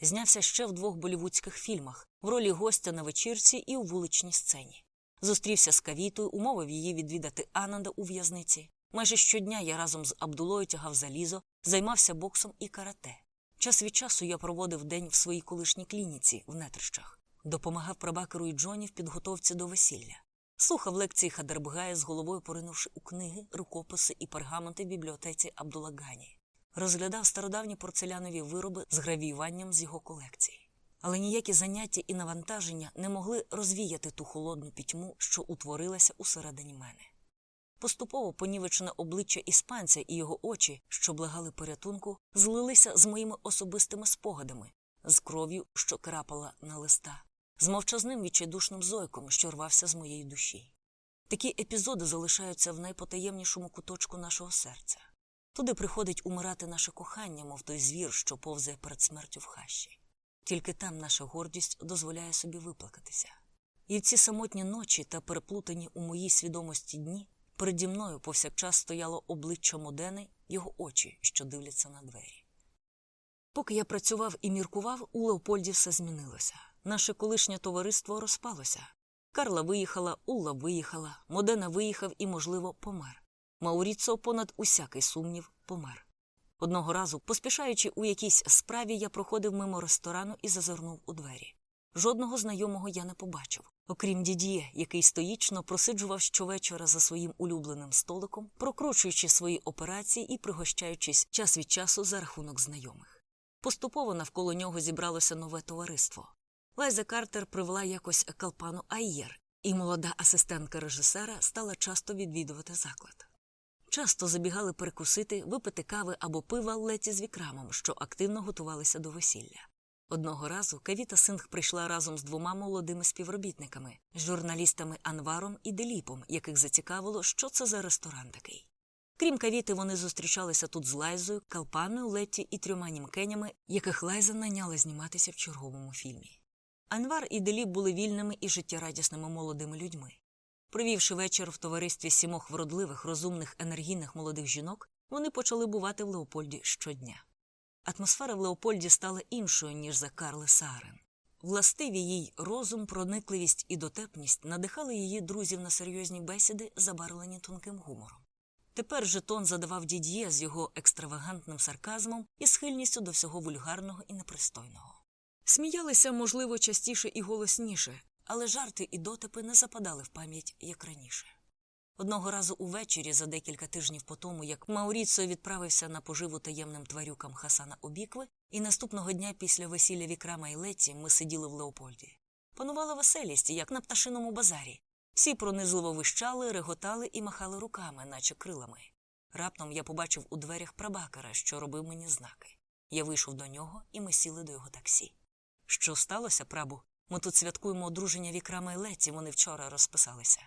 Знявся ще в двох болівудських фільмах в ролі гостя на вечірці і у вуличній сцені. Зустрівся з кавітою, умовив її відвідати Ананда у в'язниці. Майже щодня я разом з Абдулою тягав залізо, займався боксом і карате. Час від часу я проводив день в своїй колишній клініці в нетрищах, допомагав прабакеру і Джоні в підготовці до весілля, слухав лекції Хадербгая з головою поринувши у книги, рукописи і пергаменти в бібліотеці Абдулагані, розглядав стародавні порцелянові вироби з гравіюванням з його колекції. Але ніякі заняття і навантаження не могли розвіяти ту холодну пітьму, що утворилася усередині мене. Поступово понівечене обличчя іспанця і його очі, що благали порятунку, злилися з моїми особистими спогадами, з кров'ю, що крапала на листа, з мовчазним відчайдушним зойком, що рвався з моєї душі. Такі епізоди залишаються в найпотаємнішому куточку нашого серця. Туди приходить умирати наше кохання, мов той звір, що повзає перед смертю в хащі. Тільки там наша гордість дозволяє собі виплакатися. І в ці самотні ночі та переплутані у моїй свідомості дні Переді мною повсякчас стояло обличчя Модени, його очі, що дивляться на двері. Поки я працював і міркував, у Леопольді все змінилося. Наше колишнє товариство розпалося. Карла виїхала, Улла виїхала, Модена виїхав і, можливо, помер. Мауріцо, понад усякий сумнів, помер. Одного разу, поспішаючи у якійсь справі, я проходив мимо ресторану і зазирнув у двері. Жодного знайомого я не побачив, окрім дідіє, який стоїчно просиджував щовечора за своїм улюбленим столиком, прокручуючи свої операції і пригощаючись час від часу за рахунок знайомих. Поступово навколо нього зібралося нове товариство. Лайза Картер привела якось Калпану Айєр, і молода асистентка режисера стала часто відвідувати заклад. Часто забігали перекусити, випити кави або пива леті з вікрамом, що активно готувалися до весілля. Одного разу Кавіта Сингх прийшла разом з двома молодими співробітниками, журналістами Анваром і Деліпом, яких зацікавило, що це за ресторан такий. Крім Кавіти, вони зустрічалися тут з Лайзою, Калпаною, Летті і трьома німкенями, яких Лайза найняла зніматися в черговому фільмі. Анвар і Діліп були вільними і життєрадісними молодими людьми. Провівши вечір в товаристві сімох вродливих, розумних, енергійних молодих жінок, вони почали бувати в Леопольді щодня. Атмосфера в Леопольді стала іншою, ніж за Карли Сааранен. Властиві їй розум, проникливість і дотепність надихали її друзів на серйозні бесіди, забарвлені тонким гумором. Тепер жетон задавав дід'є з його екстравагантним сарказмом і схильністю до всього вульгарного і непристойного. Сміялися, можливо, частіше і голосніше, але жарти і дотипи не западали в пам'ять як раніше. Одного разу увечері, за декілька тижнів по тому, як Мауріцо відправився на поживу таємним тварюкам Хасана Обікви, і наступного дня після весілля Вікрама і Леті ми сиділи в Леопольді. Панувала веселість, як на пташиному базарі. Всі пронизливо вищали, реготали і махали руками, наче крилами. Раптом я побачив у дверях прабакара, що робив мені знаки. Я вийшов до нього, і ми сіли до його таксі. Що сталося, прабу? Ми тут святкуємо одруження Вікрама і Леті, вони вчора розписалися.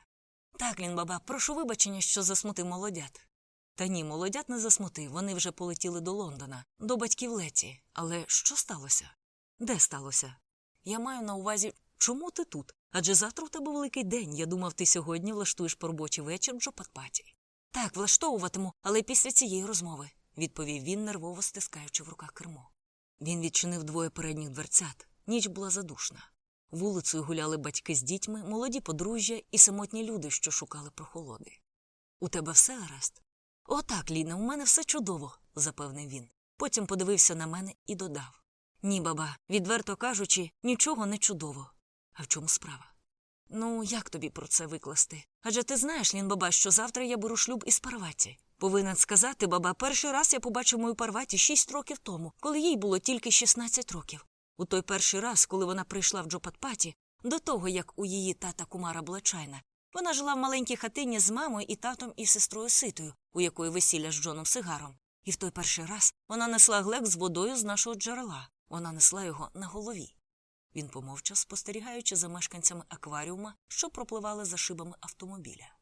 Так, Лінбаба, прошу вибачення, що засмутив молодят. Та ні, молодят не засмутив, вони вже полетіли до Лондона, до батьків Леті. Але що сталося? Де сталося? Я маю на увазі, чому ти тут? Адже завтра у тебе великий день. Я думав, ти сьогодні влаштуєш по робочий вечір в Джопатпаті. Так, влаштовуватиму, але після цієї розмови, відповів він, нервово стискаючи в руках кермо. Він відчинив двоє передніх дверцят. Ніч була задушна. Вулицею гуляли батьки з дітьми, молоді подружжя і самотні люди, що шукали прохолоди. У тебе все гаразд? «О, так, Ліна, у мене все чудово, запевнив він. Потім подивився на мене і додав Ні, баба, відверто кажучи, нічого не чудово. А в чому справа? Ну, як тобі про це викласти? Адже ти знаєш, Лін баба, що завтра я беру шлюб із Парваті. Повинен сказати, баба, перший раз я побачив мою Парваті шість років тому, коли їй було тільки 16 років. У той перший раз, коли вона прийшла в Джопатпаті, до того, як у її тата кумара була чайна, вона жила в маленькій хатині з мамою і татом і сестрою Ситою, у якої весілля з Джоном Сигаром. І в той перший раз вона несла глек з водою з нашого джерела. Вона несла його на голові. Він помовчав, спостерігаючи за мешканцями акваріума, що пропливали за шибами автомобіля.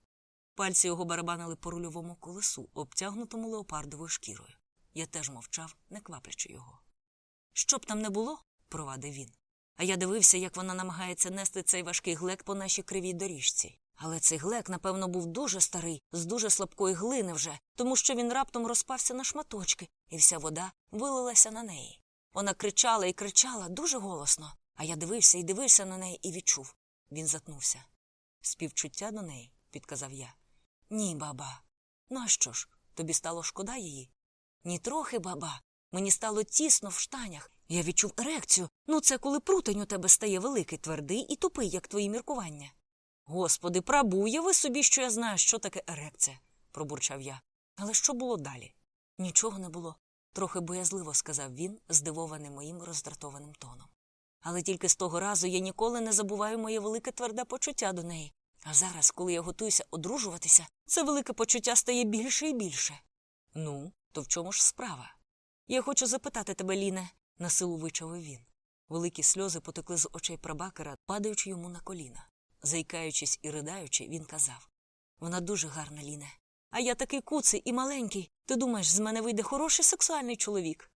Пальці його барабанили по рульовому колесу, обтягнутому леопардовою шкірою. Я теж мовчав, не кваплячи його. Що б там не було, провадив він. А я дивився, як вона намагається нести цей важкий глек по нашій кривій доріжці. Але цей глек, напевно, був дуже старий, з дуже слабкої глини вже, тому що він раптом розпався на шматочки, і вся вода вилилася на неї. Вона кричала і кричала дуже голосно, а я дивився і дивився на неї і відчув. Він затнувся. Співчуття до неї, підказав я. Ні, баба. Ну а що ж, тобі стало шкода її? Ні трохи, баба. Мені стало тісно в штанях. Я відчув ерекцію. Ну, це коли прутень у тебе стає великий, твердий і тупий, як твої міркування. Господи, прабу, уяви собі, що я знаю, що таке ерекція, пробурчав я. Але що було далі? Нічого не було, трохи боязливо сказав він, здивований моїм роздратованим тоном. Але тільки з того разу я ніколи не забуваю моє велике тверде почуття до неї. А зараз, коли я готуюся одружуватися, це велике почуття стає більше і більше. Ну, то в чому ж справа? Я хочу запитати тебе, Ліне, насилу вичавив він. Великі сльози потекли з очей прабакера, падаючи йому на коліна. Заїкаючись і riдаючи, він казав Вона дуже гарна, Ліне. А я такий куций і маленький. Ти думаєш, з мене вийде хороший сексуальний чоловік?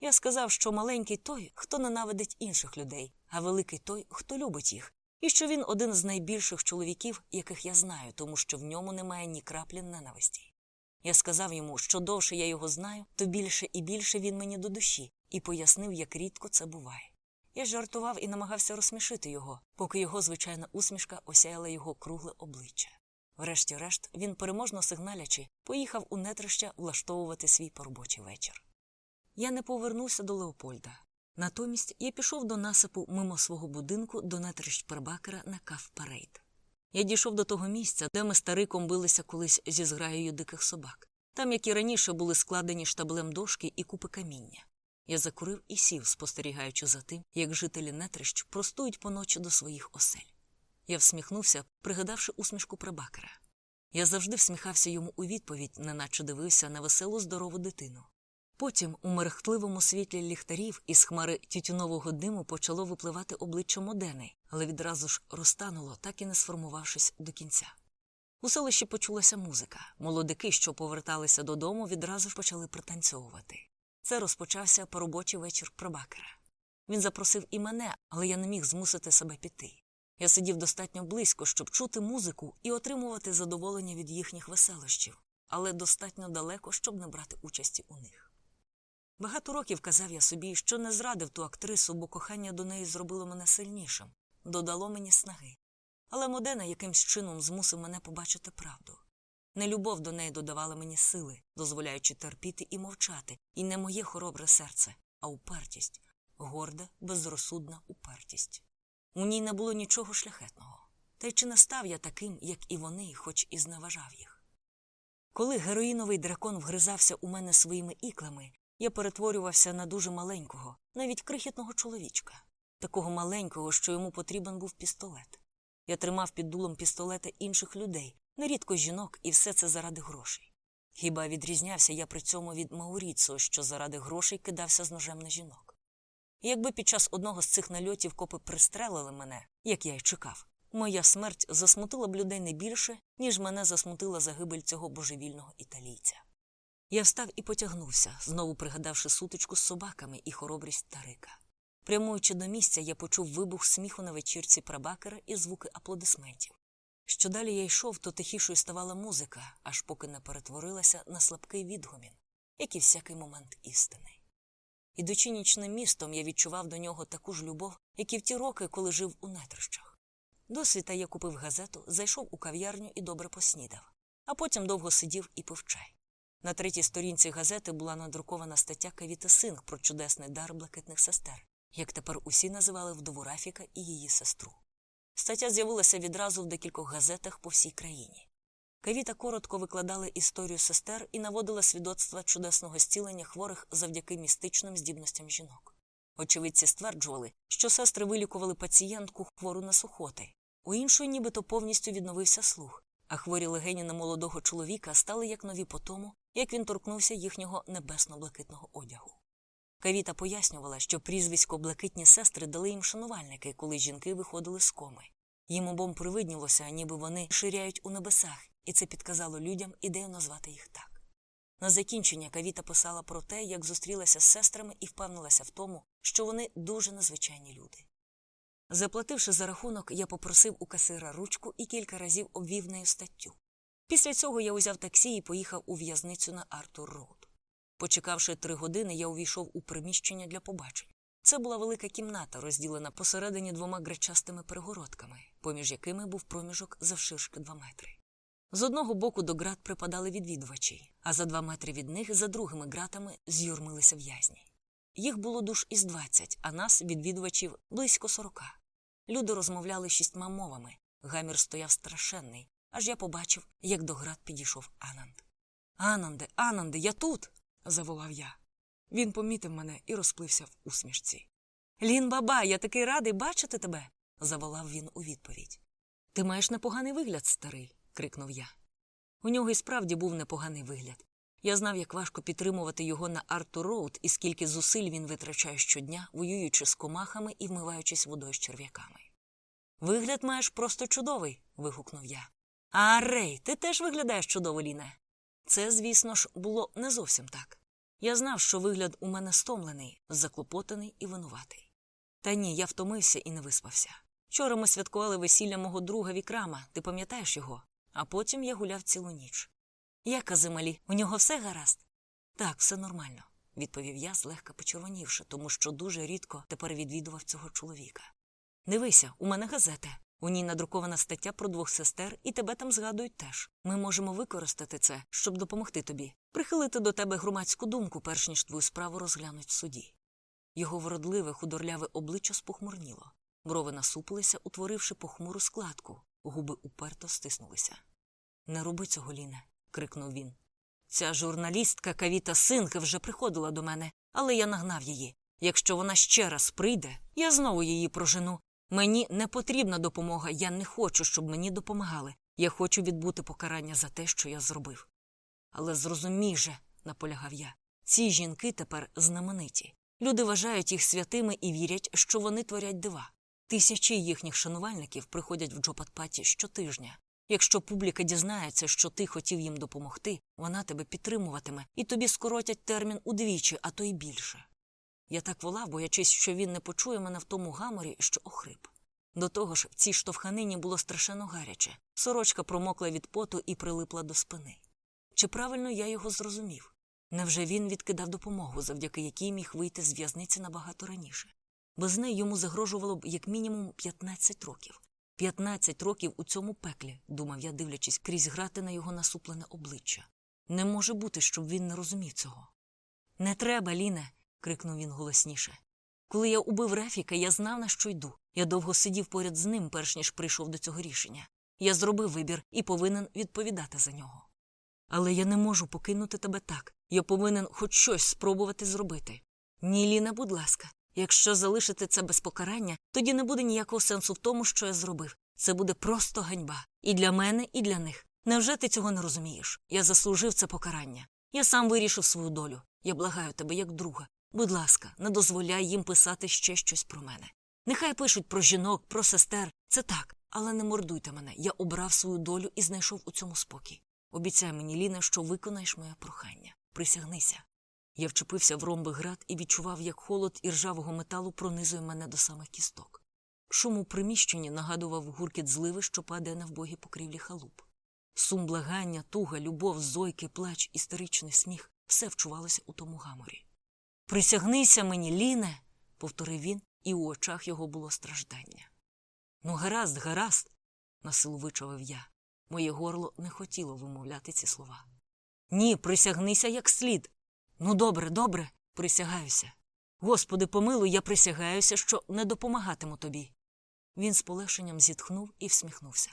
Я сказав, що маленький той, хто ненавидить інших людей, а великий той, хто любить їх, і що він один з найбільших чоловіків, яких я знаю, тому що в ньому немає ні краплі ненависті. Я сказав йому, що довше я його знаю, то більше і більше він мені до душі, і пояснив, як рідко це буває. Я жартував і намагався розсмішити його, поки його звичайна усмішка осяяла його кругле обличчя. Врешті-решт, він, переможно сигналячи, поїхав у нетрища влаштовувати свій парубочий вечір. Я не повернувся до Леопольда. Натомість я пішов до насипу мимо свого будинку до нетрищ Прабакера на Каф-Парейд. Я дійшов до того місця, де ми з Тариком билися колись зі зграєю диких собак, там, як і раніше були складені штаблем дошки і купи каміння. Я закурив і сів, спостерігаючи за тим, як жителі нетрищ простують поночі до своїх осель. Я всміхнувся, пригадавши усмішку прабакера. Я завжди всміхався йому у відповідь, неначе дивився на веселу здорову дитину. Потім, у мерехтливому світлі ліхтарів із хмари тютюнового диму почало випливати обличчя Модени, але відразу ж розтануло, так і не сформувавшись до кінця. У селищі почулася музика. Молодики, що поверталися додому, відразу ж почали пританцьовувати. Це розпочався поробочий вечір прабакера. Він запросив і мене, але я не міг змусити себе піти. Я сидів достатньо близько, щоб чути музику і отримувати задоволення від їхніх веселощів, але достатньо далеко, щоб не брати участі у них. Багато років казав я собі, що не зрадив ту актрису, бо кохання до неї зробило мене сильнішим, додало мені снаги. Але Модена якимсь чином змусив мене побачити правду. Нелюбов до неї додавала мені сили, дозволяючи терпіти і мовчати, і не моє хоробре серце, а упертість, горда, безрозсудна упертість. У ній не було нічого шляхетного. Та й чи не став я таким, як і вони, хоч і зневажав їх? Коли героїновий дракон вгризався у мене своїми іклами, я перетворювався на дуже маленького, навіть крихітного чоловічка, такого маленького, що йому потрібен був пістолет. Я тримав під дулом пістолета інших людей, нерідко жінок, і все це заради грошей. Хіба відрізнявся я при цьому від Мауріцо, що заради грошей кидався з ножем на жінок? Якби під час одного з цих нальотів копи пристрелили мене, як я й чекав, моя смерть засмутила б людей не більше, ніж мене засмутила загибель цього божевільного італійця. Я встав і потягнувся, знову пригадавши сутичку з собаками і хоробрість Тарика. Прямуючи до місця, я почув вибух сміху на вечірці прабакера і звуки аплодисментів. Що далі я йшов, то тихішою ставала музика, аж поки не перетворилася на слабкий відгомін, як і всякий момент істини. Ідучи нічним містом, я відчував до нього таку ж любов, як і в ті роки, коли жив у нетрищах. Досвіта я купив газету, зайшов у кав'ярню і добре поснідав, а потім довго сидів і пив чай. На третій сторінці газети була надрукована стаття Кавіти Синг про чудесний дар блакитних сестер, як тепер усі називали вдову Рафіка і її сестру. Стаття з'явилася відразу в декількох газетах по всій країні. Кавіта коротко викладала історію сестер і наводила свідоцтва чудесного зцілення хворих завдяки містичним здібностям жінок. Очевидці стверджували, що сестри вилікували пацієнтку хвору на сухоти, у іншої нібито повністю відновився слух, а хворі легені на молодого чоловіка стали як нові по тому, як він торкнувся їхнього небесно-блакитного одягу. Кавіта пояснювала, що прізвисько блакитні сестри дали їм шанувальники, коли жінки виходили з коми. Їм обом привиднілося, ніби вони ширяють у небесах, і це підказало людям ідею назвати їх так. На закінчення Кавіта писала про те, як зустрілася з сестрами і впевнилася в тому, що вони дуже незвичайні люди. Заплативши за рахунок, я попросив у касира ручку і кілька разів обвів нею статтю. Після цього я узяв таксі і поїхав у в'язницю на Артур Роуд. Почекавши три години, я увійшов у приміщення для побачень. Це була велика кімната, розділена посередині двома гречастими перегородками, поміж якими був проміжок завширшки два метри. З одного боку до град припадали відвідувачі, а за два метри від них за другими ґратами з'юрмилися в'язні. Їх було душ із двадцять, а нас, відвідувачів, близько сорока. Люди розмовляли шістьма мовами. Гамір стояв страшенний, аж я побачив, як до град підійшов Ананд. Ананде, Ананде, я тут. Заволав я. Він помітив мене і розплився в усмішці. Лін баба, я такий радий бачити тебе. заволав він у відповідь. Ти маєш непоганий вигляд, старий, крикнув я. У нього і справді був непоганий вигляд. Я знав, як важко підтримувати його на Артур Роуд і скільки зусиль він витрачає щодня, воюючи з комахами і вмиваючись водою з черв'яками. Вигляд маєш просто чудовий. вигукнув я. А Рей, ти теж виглядаєш чудово, Ліне. Це, звісно ж, було не зовсім так. Я знав, що вигляд у мене стомлений, заклопотаний і винуватий. Та ні, я втомився і не виспався. Вчора ми святкували весілля мого друга Вікрама, ти пам'ятаєш його? А потім я гуляв цілу ніч. Я Казималі, у нього все гаразд? Так, все нормально, відповів я, злегка почервонівши, тому що дуже рідко тепер відвідував цього чоловіка. Дивися, у мене газета. У ній надрукована стаття про двох сестер, і тебе там згадують теж. Ми можемо використати це, щоб допомогти тобі, прихилити до тебе громадську думку, перш ніж твою справу розглянуть в суді. Його вродливе, худорляве обличчя спохмурніло. Брови насупилися, утворивши похмуру складку, губи уперто стиснулися. Не роби цього, Ліне, крикнув він. Ця журналістка Кавіта Синке вже приходила до мене, але я нагнав її. Якщо вона ще раз прийде, я знову її прожену. Мені не потрібна допомога, я не хочу, щоб мені допомагали. Я хочу відбути покарання за те, що я зробив. Але зрозумій же, наполягав я, ці жінки тепер знамениті. Люди вважають їх святими і вірять, що вони творять дива. Тисячі їхніх шанувальників приходять в Джопатпаті щотижня. Якщо публіка дізнається, що ти хотів їм допомогти, вона тебе підтримуватиме, і тобі скоротять термін удвічі, а то й більше. Я так волав, боячись, що він не почує мене в тому гаморі, що охрип. До того ж, в цій штовханині було страшенно гаряче. Сорочка промокла від поту і прилипла до спини. Чи правильно я його зрозумів? Невже він відкидав допомогу, завдяки якій міг вийти з в'язниці набагато раніше? Без неї йому загрожувало б як мінімум 15 років. 15 років у цьому пеклі, думав я, дивлячись крізь грати на його насуплене обличчя. Не може бути, щоб він не розумів цього. Не треба, Ліне. Крикнув він голосніше. Коли я убив Рефіка, я знав, на що йду. Я довго сидів поряд з ним, перш ніж прийшов до цього рішення. Я зробив вибір і повинен відповідати за нього. Але я не можу покинути тебе так. Я повинен хоч щось спробувати зробити. Ні, Ліна, будь ласка, якщо залишити це без покарання, тоді не буде ніякого сенсу в тому, що я зробив. Це буде просто ганьба. І для мене, і для них. Невже ти цього не розумієш? Я заслужив це покарання. Я сам вирішив свою долю. Я благаю тебе, як друга. Будь ласка, не дозволяй їм писати ще щось про мене. Нехай пишуть про жінок, про сестер. Це так, але не мордуйте мене. Я обрав свою долю і знайшов у цьому спокій. Обіцяй мені, Ліна, що виконаєш моє прохання. Присягнися. Я вчепився в ромби град і відчував, як холод іржавого металу пронизує мене до самих кісток. Шум у приміщенні нагадував гуркіт зливи, що падає на вбогі покрівлі халуп. Сум благання, туга, любов, зойки, плач, істеричний сміх все вчувалося у тому гаморі. Присягнися мені, Ліне, повторив він, і у очах його було страждання. Ну, гаразд, гаразд, насилу вичавив я. Моє горло не хотіло вимовляти ці слова. Ні, присягнися як слід. Ну, добре, добре, присягаюся. Господи, помилуй, я присягаюся, що не допомагатиму тобі. Він з полегшенням зітхнув і всміхнувся.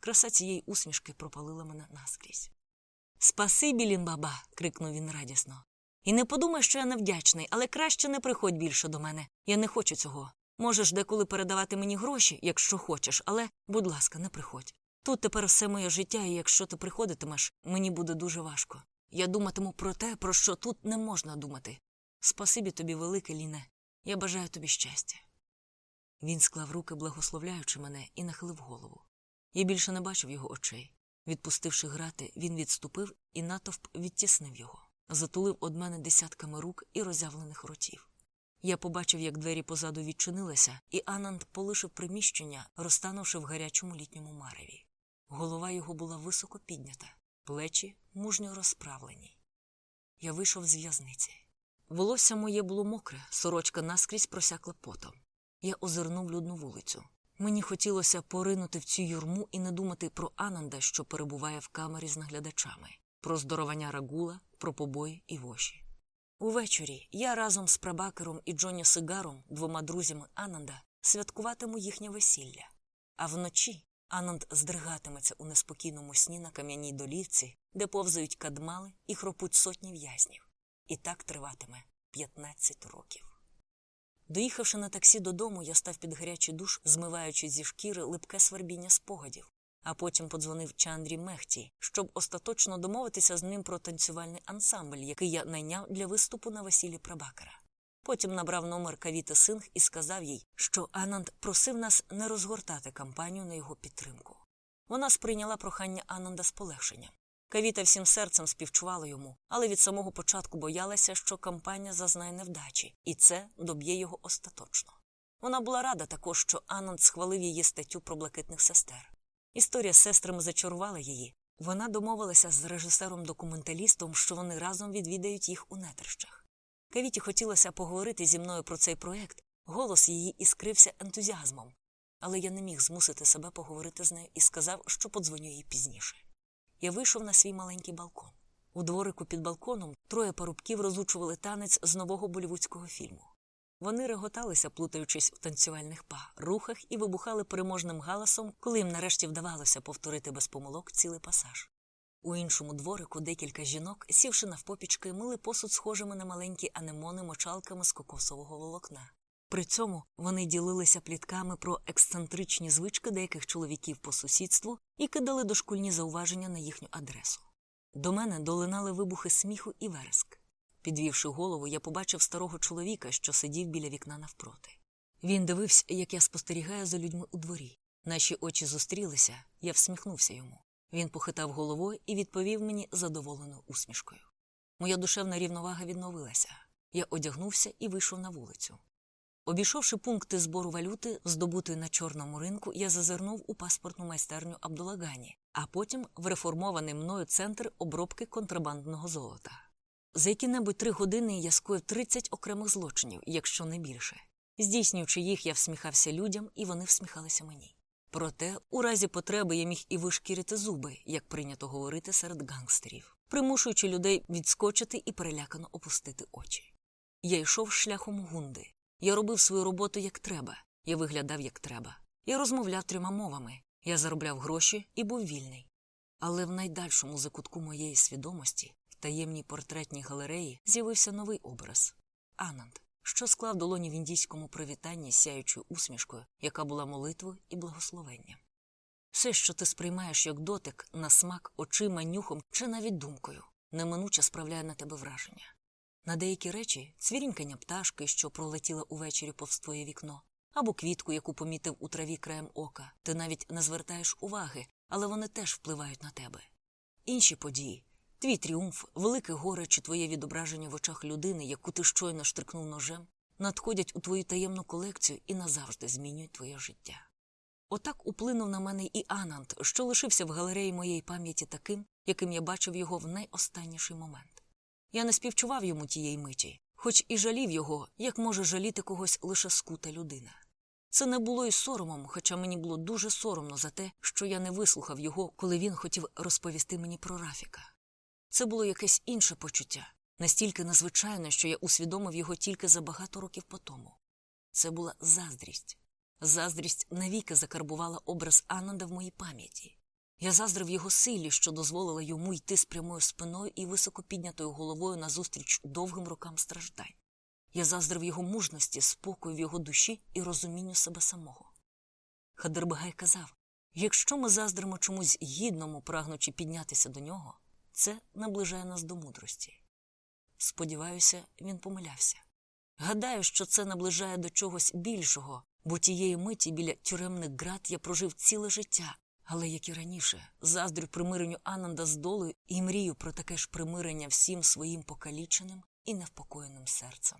Краса цієї усмішки пропалила мене наскрізь. Спасибі, лінбаба. крикнув він радісно. І не подумай, що я невдячний, але краще не приходь більше до мене. Я не хочу цього. Можеш деколи передавати мені гроші, якщо хочеш, але, будь ласка, не приходь. Тут тепер все моє життя, і якщо ти приходитимеш, мені буде дуже важко. Я думатиму про те, про що тут не можна думати. Спасибі тобі, велике, Ліне. Я бажаю тобі щастя. Він склав руки, благословляючи мене, і нахилив голову. Я більше не бачив його очей. Відпустивши грати, він відступив і натовп відтіснив його, затулив од мене десятками рук і роззявлених ротів. Я побачив, як двері позаду відчинилися, і Ананд полишив приміщення, розтанувши в гарячому літньому мареві. Голова його була високо піднята, плечі мужньо розправлені. Я вийшов з в'язниці. Волосся моє було мокре, сорочка наскрізь просякла потом. Я озирнув людну вулицю. Мені хотілося поринути в цю юрму і не думати про Ананда, що перебуває в камері з наглядачами, про здоровання рагула, про побої і воші. Увечері я разом з прабакером і Джоні Сигаром, двома друзями Ананда, святкуватиму їхнє весілля. А вночі Ананд здригатиметься у неспокійному сні на кам'яній долівці, де повзають кадмали і хропуть сотні в'язнів. І так триватиме 15 років. Доїхавши на таксі додому, я став під гарячий душ, змиваючи зі шкіри липке свербіння спогадів, а потім подзвонив Чандрі Мехті, щоб остаточно домовитися з ним про танцювальний ансамбль, який я найняв для виступу на весіллі прабакера. Потім набрав номер Кавіти Синг і сказав їй, що Ананд просив нас не розгортати кампанію на його підтримку. Вона сприйняла прохання Ананда з полегшенням. Кавіта всім серцем співчувала йому, але від самого початку боялася, що кампанія зазнає невдачі, і це доб'є його остаточно. Вона була рада також, що Ананд схвалив її статтю про блакитних сестер. Історія з сестрами зачарувала її. Вона домовилася з режисером-документалістом, що вони разом відвідають їх у нетрищах. Кавіті хотілося поговорити зі мною про цей проект, голос її іскрився ентузіазмом, але я не міг змусити себе поговорити з нею і сказав, що подзвоню їй пізніше. Я вийшов на свій маленький балкон. У дворику під балконом троє парубків розучували танець з нового болівудського фільму. Вони реготалися, плутаючись в танцювальних па, рухах і вибухали переможним галасом, коли їм нарешті вдавалося повторити без помилок цілий пасаж. У іншому дворику декілька жінок, сівши навпопічки, мили посуд схожими на маленькі анемони мочалками з кокосового волокна. При цьому вони ділилися плітками про ексцентричні звички деяких чоловіків по сусідству і кидали дошкульні зауваження на їхню адресу. До мене долинали вибухи сміху і вереск. Підвівши голову, я побачив старого чоловіка, що сидів біля вікна навпроти. Він дивився, як я спостерігаю за людьми у дворі. Наші очі зустрілися, я всміхнувся йому. Він похитав головою і відповів мені задоволеною усмішкою. Моя душевна рівновага відновилася. Я одягнувся і вийшов на вулицю. Обійшовши пункти збору валюти, здобутої на чорному ринку, я зазирнув у паспортну майстерню Абдулагані, а потім в реформований мною центр обробки контрабандного золота. За які-небудь три години я скоїв 30 окремих злочинів, якщо не більше. Здійснюючи їх, я всміхався людям, і вони всміхалися мені. Проте, у разі потреби я міг і вишкірити зуби, як прийнято говорити серед гангстерів, примушуючи людей відскочити і перелякано опустити очі. Я йшов шляхом гунди. Я робив свою роботу як треба, я виглядав як треба. Я розмовляв трьома мовами, я заробляв гроші і був вільний. Але в найдальшому закутку моєї свідомості, таємній портретній галереї, з'явився новий образ Ананд, що склав долоні в індійському привітанні сяючою усмішкою, яка була молитвою і благословенням. Все, що ти сприймаєш як дотик, на смак, очима, нюхом чи навіть думкою, неминуче справляє на тебе враження. На деякі речі цвірінькання пташки, що пролетіла увечері повз твоє вікно, або квітку, яку помітив у траві краєм ока, ти навіть не звертаєш уваги, але вони теж впливають на тебе. Інші події твій тріумф, велике горе чи твоє відображення в очах людини, яку ти щойно штрикнув ножем, надходять у твою таємну колекцію і назавжди змінюють твоє життя. Отак уплинув на мене і Анант, що лишився в галереї моєї пам'яті таким, яким я бачив його в найостанніший момент. Я не співчував йому тієї миті, хоч і жалів його, як може жаліти когось лише скута людина. Це не було і соромом, хоча мені було дуже соромно за те, що я не вислухав його, коли він хотів розповісти мені про Рафіка. Це було якесь інше почуття, настільки незвичайне, що я усвідомив його тільки за багато років по тому. Це була заздрість. Заздрість навіки закарбувала образ Ананда в моїй пам'яті. Я заздрив його силі, що дозволила йому йти з прямою спиною і високо піднятою головою назустріч довгим рокам страждань. Я заздрив його мужності, спокою в його душі і розумінню себе самого. Хадербегай казав якщо ми заздримо чомусь гідному, прагнучи піднятися до нього, це наближає нас до мудрості. Сподіваюся, він помилявся. Гадаю, що це наближає до чогось більшого, бо тієї миті біля тюремних град я прожив ціле життя, але, як і раніше, заздрю примиренню Ананда з долею і мрію про таке ж примирення всім своїм покаліченим і невпокоєним серцем.